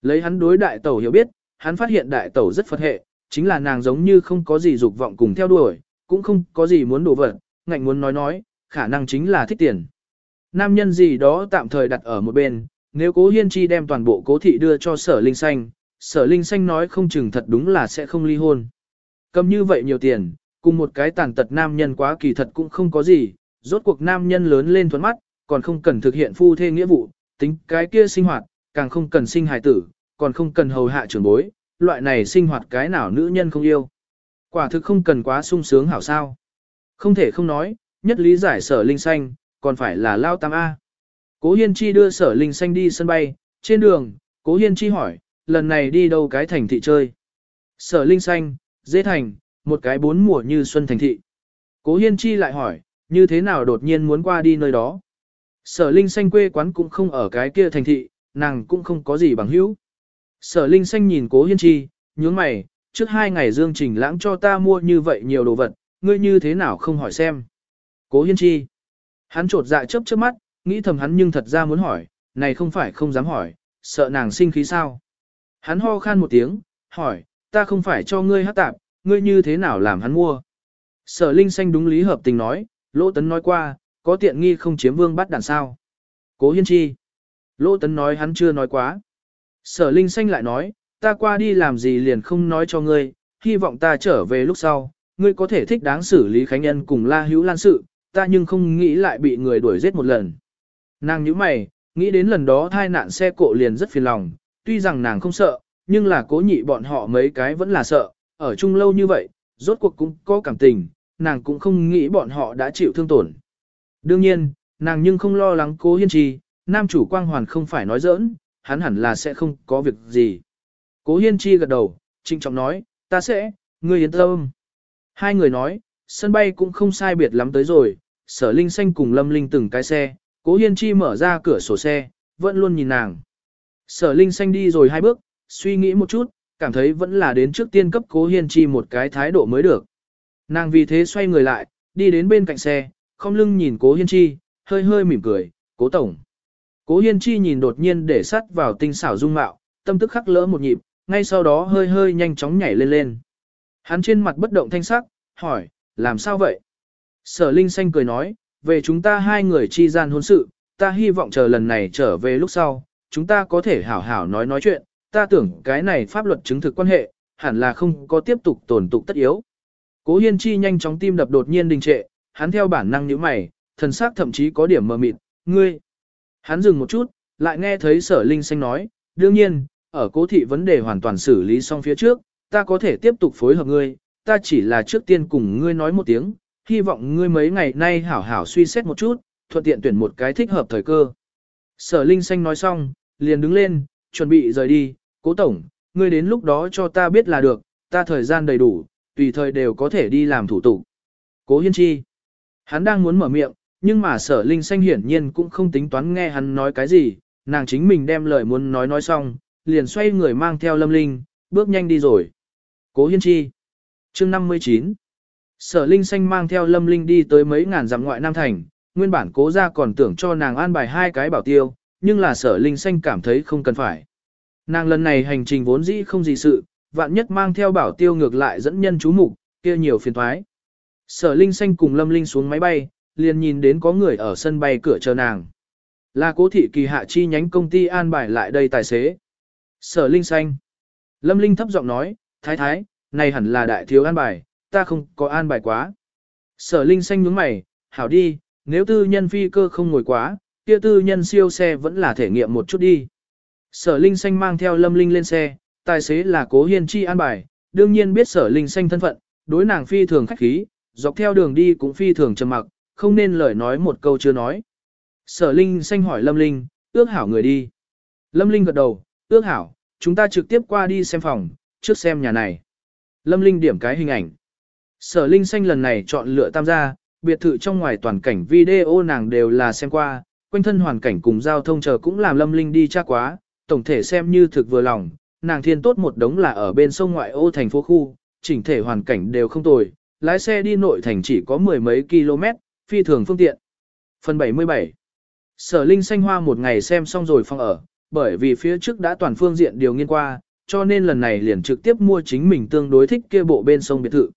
Lấy hắn đối đại tẩu hiểu biết, hắn phát hiện đại tẩu rất phật hệ, chính là nàng giống như không có gì dục vọng cùng theo đuổi, cũng không có gì muốn đổ vật, ngạnh muốn nói nói, khả năng chính là thích tiền. Nam nhân gì đó tạm thời đặt ở một bên, nếu cố hiên chi đem toàn bộ cố thị đưa cho sở linh xanh, sở linh xanh nói không chừng thật đúng là sẽ không ly hôn. Cầm như vậy nhiều tiền, cùng một cái tàn tật nam nhân quá kỳ thật cũng không có gì, rốt cuộc nam nhân lớn lên thuẫn mắt, còn không cần thực hiện phu thê nghĩa vụ, tính cái kia sinh hoạt, càng không cần sinh hài tử, còn không cần hầu hạ trưởng bối, loại này sinh hoạt cái nào nữ nhân không yêu. Quả thực không cần quá sung sướng hảo sao. Không thể không nói, nhất lý giải sở linh xanh, còn phải là lao tam A. Cố Hiên Chi đưa sở linh xanh đi sân bay, trên đường, Cố Hiên Chi hỏi, lần này đi đâu cái thành thị chơi. Sở linh xanh, dễ thành, một cái bốn mùa như xuân thành thị. Cố Hiên Chi lại hỏi, như thế nào đột nhiên muốn qua đi nơi đó. Sở Linh Xanh quê quán cũng không ở cái kia thành thị, nàng cũng không có gì bằng hữu. Sở Linh Xanh nhìn Cố Hiên Chi, nhướng mày, trước hai ngày Dương Trình lãng cho ta mua như vậy nhiều đồ vật, ngươi như thế nào không hỏi xem. Cố Hiên Chi. Hắn trột dạ chớp chớp mắt, nghĩ thầm hắn nhưng thật ra muốn hỏi, này không phải không dám hỏi, sợ nàng sinh khí sao. Hắn ho khan một tiếng, hỏi, ta không phải cho ngươi hát tạp, ngươi như thế nào làm hắn mua. Sở Linh Xanh đúng lý hợp tình nói, Lỗ Tấn nói qua, Có tiện nghi không chiếm vương bắt đàn sao. Cố hiên chi. Lỗ tấn nói hắn chưa nói quá. Sở Linh Xanh lại nói, ta qua đi làm gì liền không nói cho ngươi, hy vọng ta trở về lúc sau, ngươi có thể thích đáng xử lý Khánh Nhân cùng La Hữu Lan sự, ta nhưng không nghĩ lại bị người đuổi giết một lần. Nàng nhíu mày, nghĩ đến lần đó thai nạn xe cộ liền rất phiền lòng, tuy rằng nàng không sợ, nhưng là cố nhị bọn họ mấy cái vẫn là sợ, ở chung lâu như vậy, rốt cuộc cũng có cảm tình, nàng cũng không nghĩ bọn họ đã chịu thương tổn. Đương nhiên, nàng nhưng không lo lắng cố hiên trì, nam chủ quang hoàn không phải nói giỡn, hắn hẳn là sẽ không có việc gì. Cố hiên chi gật đầu, trinh trọng nói, ta sẽ, ngươi yên tâm. Hai người nói, sân bay cũng không sai biệt lắm tới rồi, sở linh xanh cùng lâm linh từng cái xe, cố hiên chi mở ra cửa sổ xe, vẫn luôn nhìn nàng. Sở linh xanh đi rồi hai bước, suy nghĩ một chút, cảm thấy vẫn là đến trước tiên cấp cố hiên chi một cái thái độ mới được. Nàng vì thế xoay người lại, đi đến bên cạnh xe, không lưng nhìn cố hiên chi, hơi hơi mỉm cười, cố tổng. Cố hiên chi nhìn đột nhiên để sắt vào tinh xảo dung mạo, tâm tức khắc lỡ một nhịp, ngay sau đó hơi hơi nhanh chóng nhảy lên lên. Hắn trên mặt bất động thanh sắc, hỏi, làm sao vậy? Sở Linh Xanh cười nói, về chúng ta hai người chi gian hôn sự, ta hy vọng chờ lần này trở về lúc sau, chúng ta có thể hảo hảo nói nói chuyện, ta tưởng cái này pháp luật chứng thực quan hệ, hẳn là không có tiếp tục tổn tục tất yếu. Cố Hiên Chi nhanh chóng tim đập đột nhiên đình trệ, hắn theo bản năng nhíu mày, thần sắc thậm chí có điểm mờ mịt, ngươi. Hắn dừng một chút, lại nghe thấy sở linh xanh nói, đương nhiên, ở cố thị vấn đề hoàn toàn xử lý xong phía trước, ta có thể tiếp tục phối hợp ngươi, ta chỉ là trước tiên cùng ngươi nói một tiếng, hy vọng ngươi mấy ngày nay hảo hảo suy xét một chút, thuận tiện tuyển một cái thích hợp thời cơ. Sở Linh Xanh nói xong, liền đứng lên, chuẩn bị rời đi, cố tổng, ngươi đến lúc đó cho ta biết là được, ta thời gian đầy đủ, tùy thời đều có thể đi làm thủ tục. Cố Hiên Chi, hắn đang muốn mở miệng, nhưng mà sở Linh Xanh hiển nhiên cũng không tính toán nghe hắn nói cái gì, nàng chính mình đem lời muốn nói nói xong, liền xoay người mang theo Lâm Linh, bước nhanh đi rồi. Cố Hiên Chi chương 59 Sở Linh Xanh mang theo Lâm Linh đi tới mấy ngàn dặm ngoại Nam Thành, nguyên bản cố ra còn tưởng cho nàng an bài hai cái bảo tiêu, nhưng là sở Linh Xanh cảm thấy không cần phải. Nàng lần này hành trình vốn dĩ không gì sự, vạn nhất mang theo bảo tiêu ngược lại dẫn nhân chú mục kia nhiều phiền thoái. Sở Linh Xanh cùng Lâm Linh xuống máy bay, liền nhìn đến có người ở sân bay cửa chờ nàng. Là cố thị kỳ hạ chi nhánh công ty an bài lại đây tài xế. Sở Linh Xanh. Lâm Linh thấp giọng nói, thái thái, này hẳn là đại thiếu an bài, ta không có an bài quá. Sở Linh xanh nhướng mày, hảo đi, nếu tư nhân phi cơ không ngồi quá, kia tư nhân siêu xe vẫn là thể nghiệm một chút đi. Sở Linh xanh mang theo Lâm Linh lên xe, tài xế là Cố Hiên Chi an bài, đương nhiên biết Sở Linh xanh thân phận, đối nàng phi thường khách khí, dọc theo đường đi cũng phi thường trầm mặc, không nên lời nói một câu chưa nói. Sở Linh xanh hỏi Lâm Linh, ước hảo người đi. Lâm Linh gật đầu, ước hảo, chúng ta trực tiếp qua đi xem phòng, trước xem nhà này. Lâm Linh điểm cái hình ảnh. Sở Linh Xanh lần này chọn lựa tam gia, biệt thự trong ngoài toàn cảnh video nàng đều là xem qua, quanh thân hoàn cảnh cùng giao thông chờ cũng làm Lâm Linh đi chắc quá, tổng thể xem như thực vừa lòng, nàng thiên tốt một đống là ở bên sông ngoại ô thành phố khu, chỉnh thể hoàn cảnh đều không tồi, lái xe đi nội thành chỉ có mười mấy km, phi thường phương tiện. Phần 77 Sở Linh Xanh Hoa một ngày xem xong rồi phòng ở, bởi vì phía trước đã toàn phương diện điều nghiên qua, cho nên lần này liền trực tiếp mua chính mình tương đối thích kia bộ bên sông biệt thự.